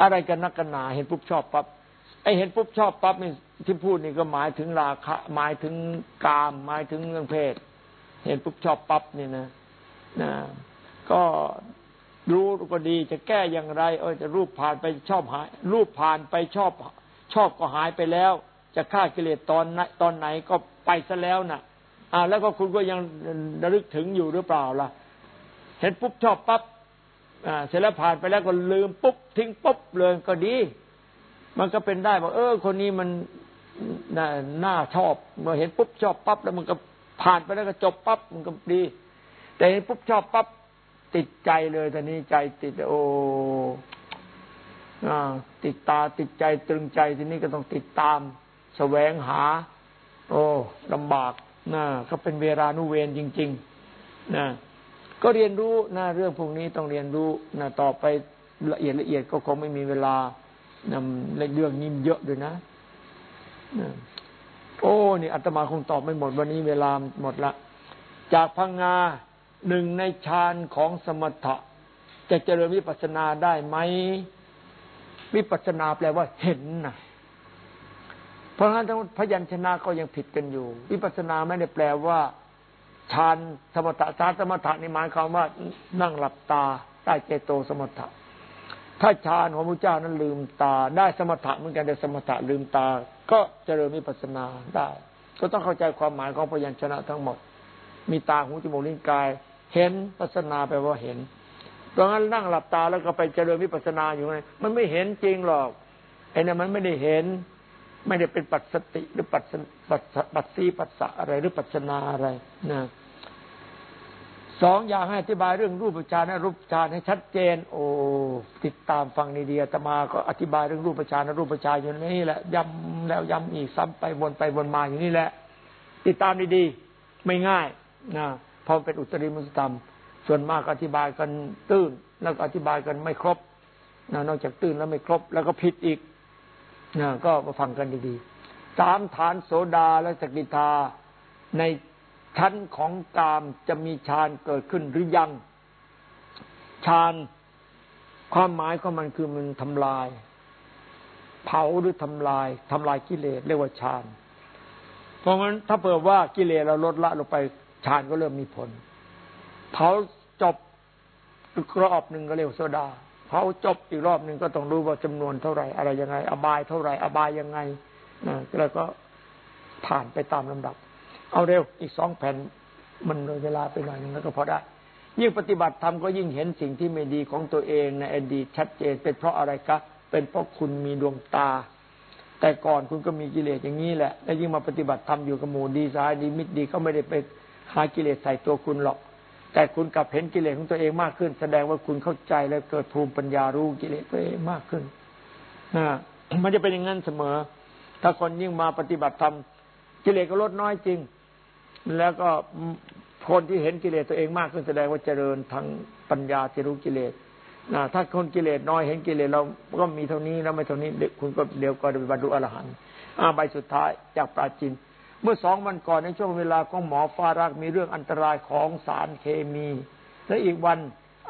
อะไรกันนักกันหนา เห็นปุ๊บชอบปั๊บไอเห็นปุ๊บชอบปั๊บนี่ ที่พูดนี่ก็หมายถึงราคะหมายถึงกาม หมายถึงเรื่องเพศ เห็นปุ๊บชอบปั๊บนี่นะนะก็รู้ก็ดีจะแก้อย่างไร เออจะรูปผ่านไปชอบหาย รูปผ่านไปชอบ ชอบก็หายไปแล้ว จะฆ่ากิเลสตอนไหนตอนไหนก็ไปซะแล้วน่ะอ่าแล้วก็คุณก็ยังระลึกถึงอยู่หรือเปล่าล่ะ เห็นปุ๊บชอบปั๊บอ่าเสร็จแล้วผ่านไปแล้วก็ลืมปุ๊บทิ้งปุ๊บเลยก็ดี มันก็เป็นได้บอกเออ คนนี้มัน น่าชอบเมื่อเห็นปุ๊บชอบปั๊บแล้วมันก็ผ่านไปแล้วก็จบปั๊บมันก็ดี แต่เห็นปุ๊บชอบปั๊บติดใจเลยตอนนี้ใจติดโอ้ติดตาติดใจตรึงใจทีนี้ก็ต้องติดตามแสวงหา โอ้ลำบากนะก็เป็นเวลานุเวรจริงๆนะก็เรียนรู้นะเรื่องพวกนี้ต้องเรียนรู้นะต่อไปละเอียดละเอียดก็คงไม่มีเวลานำเรื่องนี้เยอะด้วยนะ โอ้นี่อาตมาคงตอบไม่หมดวันนี้เวลาหมดละ จากพังงาหนึ่งในฌานของสมถะ จะเจริญวิปัสสนาได้ไหมวิปัสสนาแปลว่าเห็นนะเพราะฉะนั้นพยัญชนะก็ยังผิดกันอยู่ วิปัสสนาไม่ได้แปลว่าฌานสมถะฌานสมถะนี่หมายความว่านั่งหลับตาได้เจโตสมถะถ้าฌานของพระเจ้านั้นลืมตา ได้สมถะเหมือนกันแต่สมถะลืมตา ก็เจริญวิปัสสนาได้ ก็ต้องเข้าใจความหมายของพยัญชนะทั้งหมด มีตาหูจมูกลิ้นกาย เห็นปัสนาแปลว่าเห็นดังนั้นนั่งหลับตาแล้วก็ไปเจริญวิปัสสนาอยู่ไงมันไม่เห็นจริงหรอกไอ้นี่นมันไม่ได้เห็น ไม่ได้เป็นปัจสติหรือปัจปัจปัจสีปัสสะอะไรหรือปัจนาอะไรนะ สองอย่างให้อธิบายเรื่องรูปฌานและรูปฌานให้ชัดเจน โอ้ติดตามฟังดีๆอาตมาก็อธิบายเรื่องรูปฌานและรูปฌานอยู่นี่แหละย้ำแล้วย้ำอีกซ้ำไปวนไปวนมาอย่างนี้แหละ ติดตามดีๆไม่ง่ายนะพราะเป็นอุตริมุสธรรม ส่วนมากอธิบายกันตื้น แล้วอธิบายกันไม่ครบนะนอกจากตื้นแล้วไม่ครบ แล้วก็ผิดอีกนะก็มาฟังกันดีๆสามฐานโสดาและสกิทาใน ชั้นของกามจะมีฌานเกิดขึ้นหรือยังฌานความหมายของมันคือมันทำลาย เผาหรือทำลายทำลายกิเลสเรียกว่าฌานเพราะงั้นถ้าเผื่อว่ากิเลสเราลดละลงไปฌานก็เริ่มมีผล เผาจบรอบหนึ่งก็เรียกโซดา เผาจบอีกรอบหนึ่งก็ต้องรู้ว่าจำนวนเท่าไหร่อะไรยังไง อบายเท่าไหร่อบายยังไงนะแล้วก็ผ่านไปตามลำดับ เอาเร็วอีกสองแผ่นมันเลยเวลาไปหน่อยนึงแล้วก็พอได้ ยิ่งปฏิบัติธรรมก็ยิ่งเห็นสิ่งที่ไม่ดีของตัวเองในอดีตชัดเจน เป็นเพราะอะไรคะเป็นเพราะคุณมีดวงตา แต่ก่อนคุณก็มีกิเลสอย่างนี้แหละ แล้วยิ่งมาปฏิบัติธรรมอยู่กับหมู่ดีซ้ายดีมิตรดีเขาไม่ได้ไปหากิเลสใส่ตัวคุณหรอก แต่คุณกลับเห็นกิเลสของตัวเองมากขึ้น แสดงว่าคุณเข้าใจแล้วเกิดภูมิปัญญารู้กิเลสตัวเองมากขึ้นนะมันจะเป็นอย่างนั้นเสมอ ถ้าคนยิ่งมาปฏิบัติธรรมกิเลสก็ลดน้อยจริง แล้วก็คนที่เห็นกิเลสตัวเองมากขึ้นแสดงว่าเจริญทางปัญญาที่รู้กิเลสนะถ้าคนกิเลสน้อยเห็นกิเลสเราก็มีเท่านี้แล้วไม่เท่านี้คุณก็เดี๋ยวก็จะบรรลุอรหันต์อาใบสุดท้ายจากปราจิน เมื่อสองวันก่อนในช่วงเวลาของหมอฟารักมีเรื่องอันตรายของสารเคมี และอีกวัน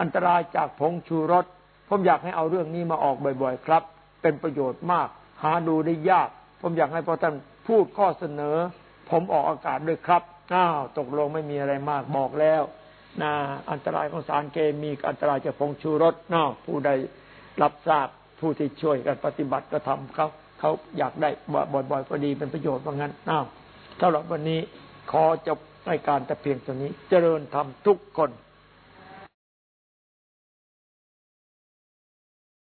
อันตรายจากผงชูรสผมอยากให้เอาเรื่องนี้มาออกบ่อย ๆ ครับ เป็นประโยชน์มาก หาดูได้ยาก ผมอยากให้พระท่านพูดข้อเสนอ ผมออกอากาศด้วยครับ อ้าวตกลงไม่มีอะไรมากบอกแล้วนะอันตรายของสารเคมีอันตรายจากผงชูรสนาผู้ใดรับทราบผู้ที่ช่วยกันปฏิบัติกระทำเขาเขาอยากได้บ่อยๆพอดีเป็นประโยชน์ว่างั้นอ้าวสำหรับวันนี้ขอจบรายการแต่เพียงตัวนี้ เจริญธรรมทุกคน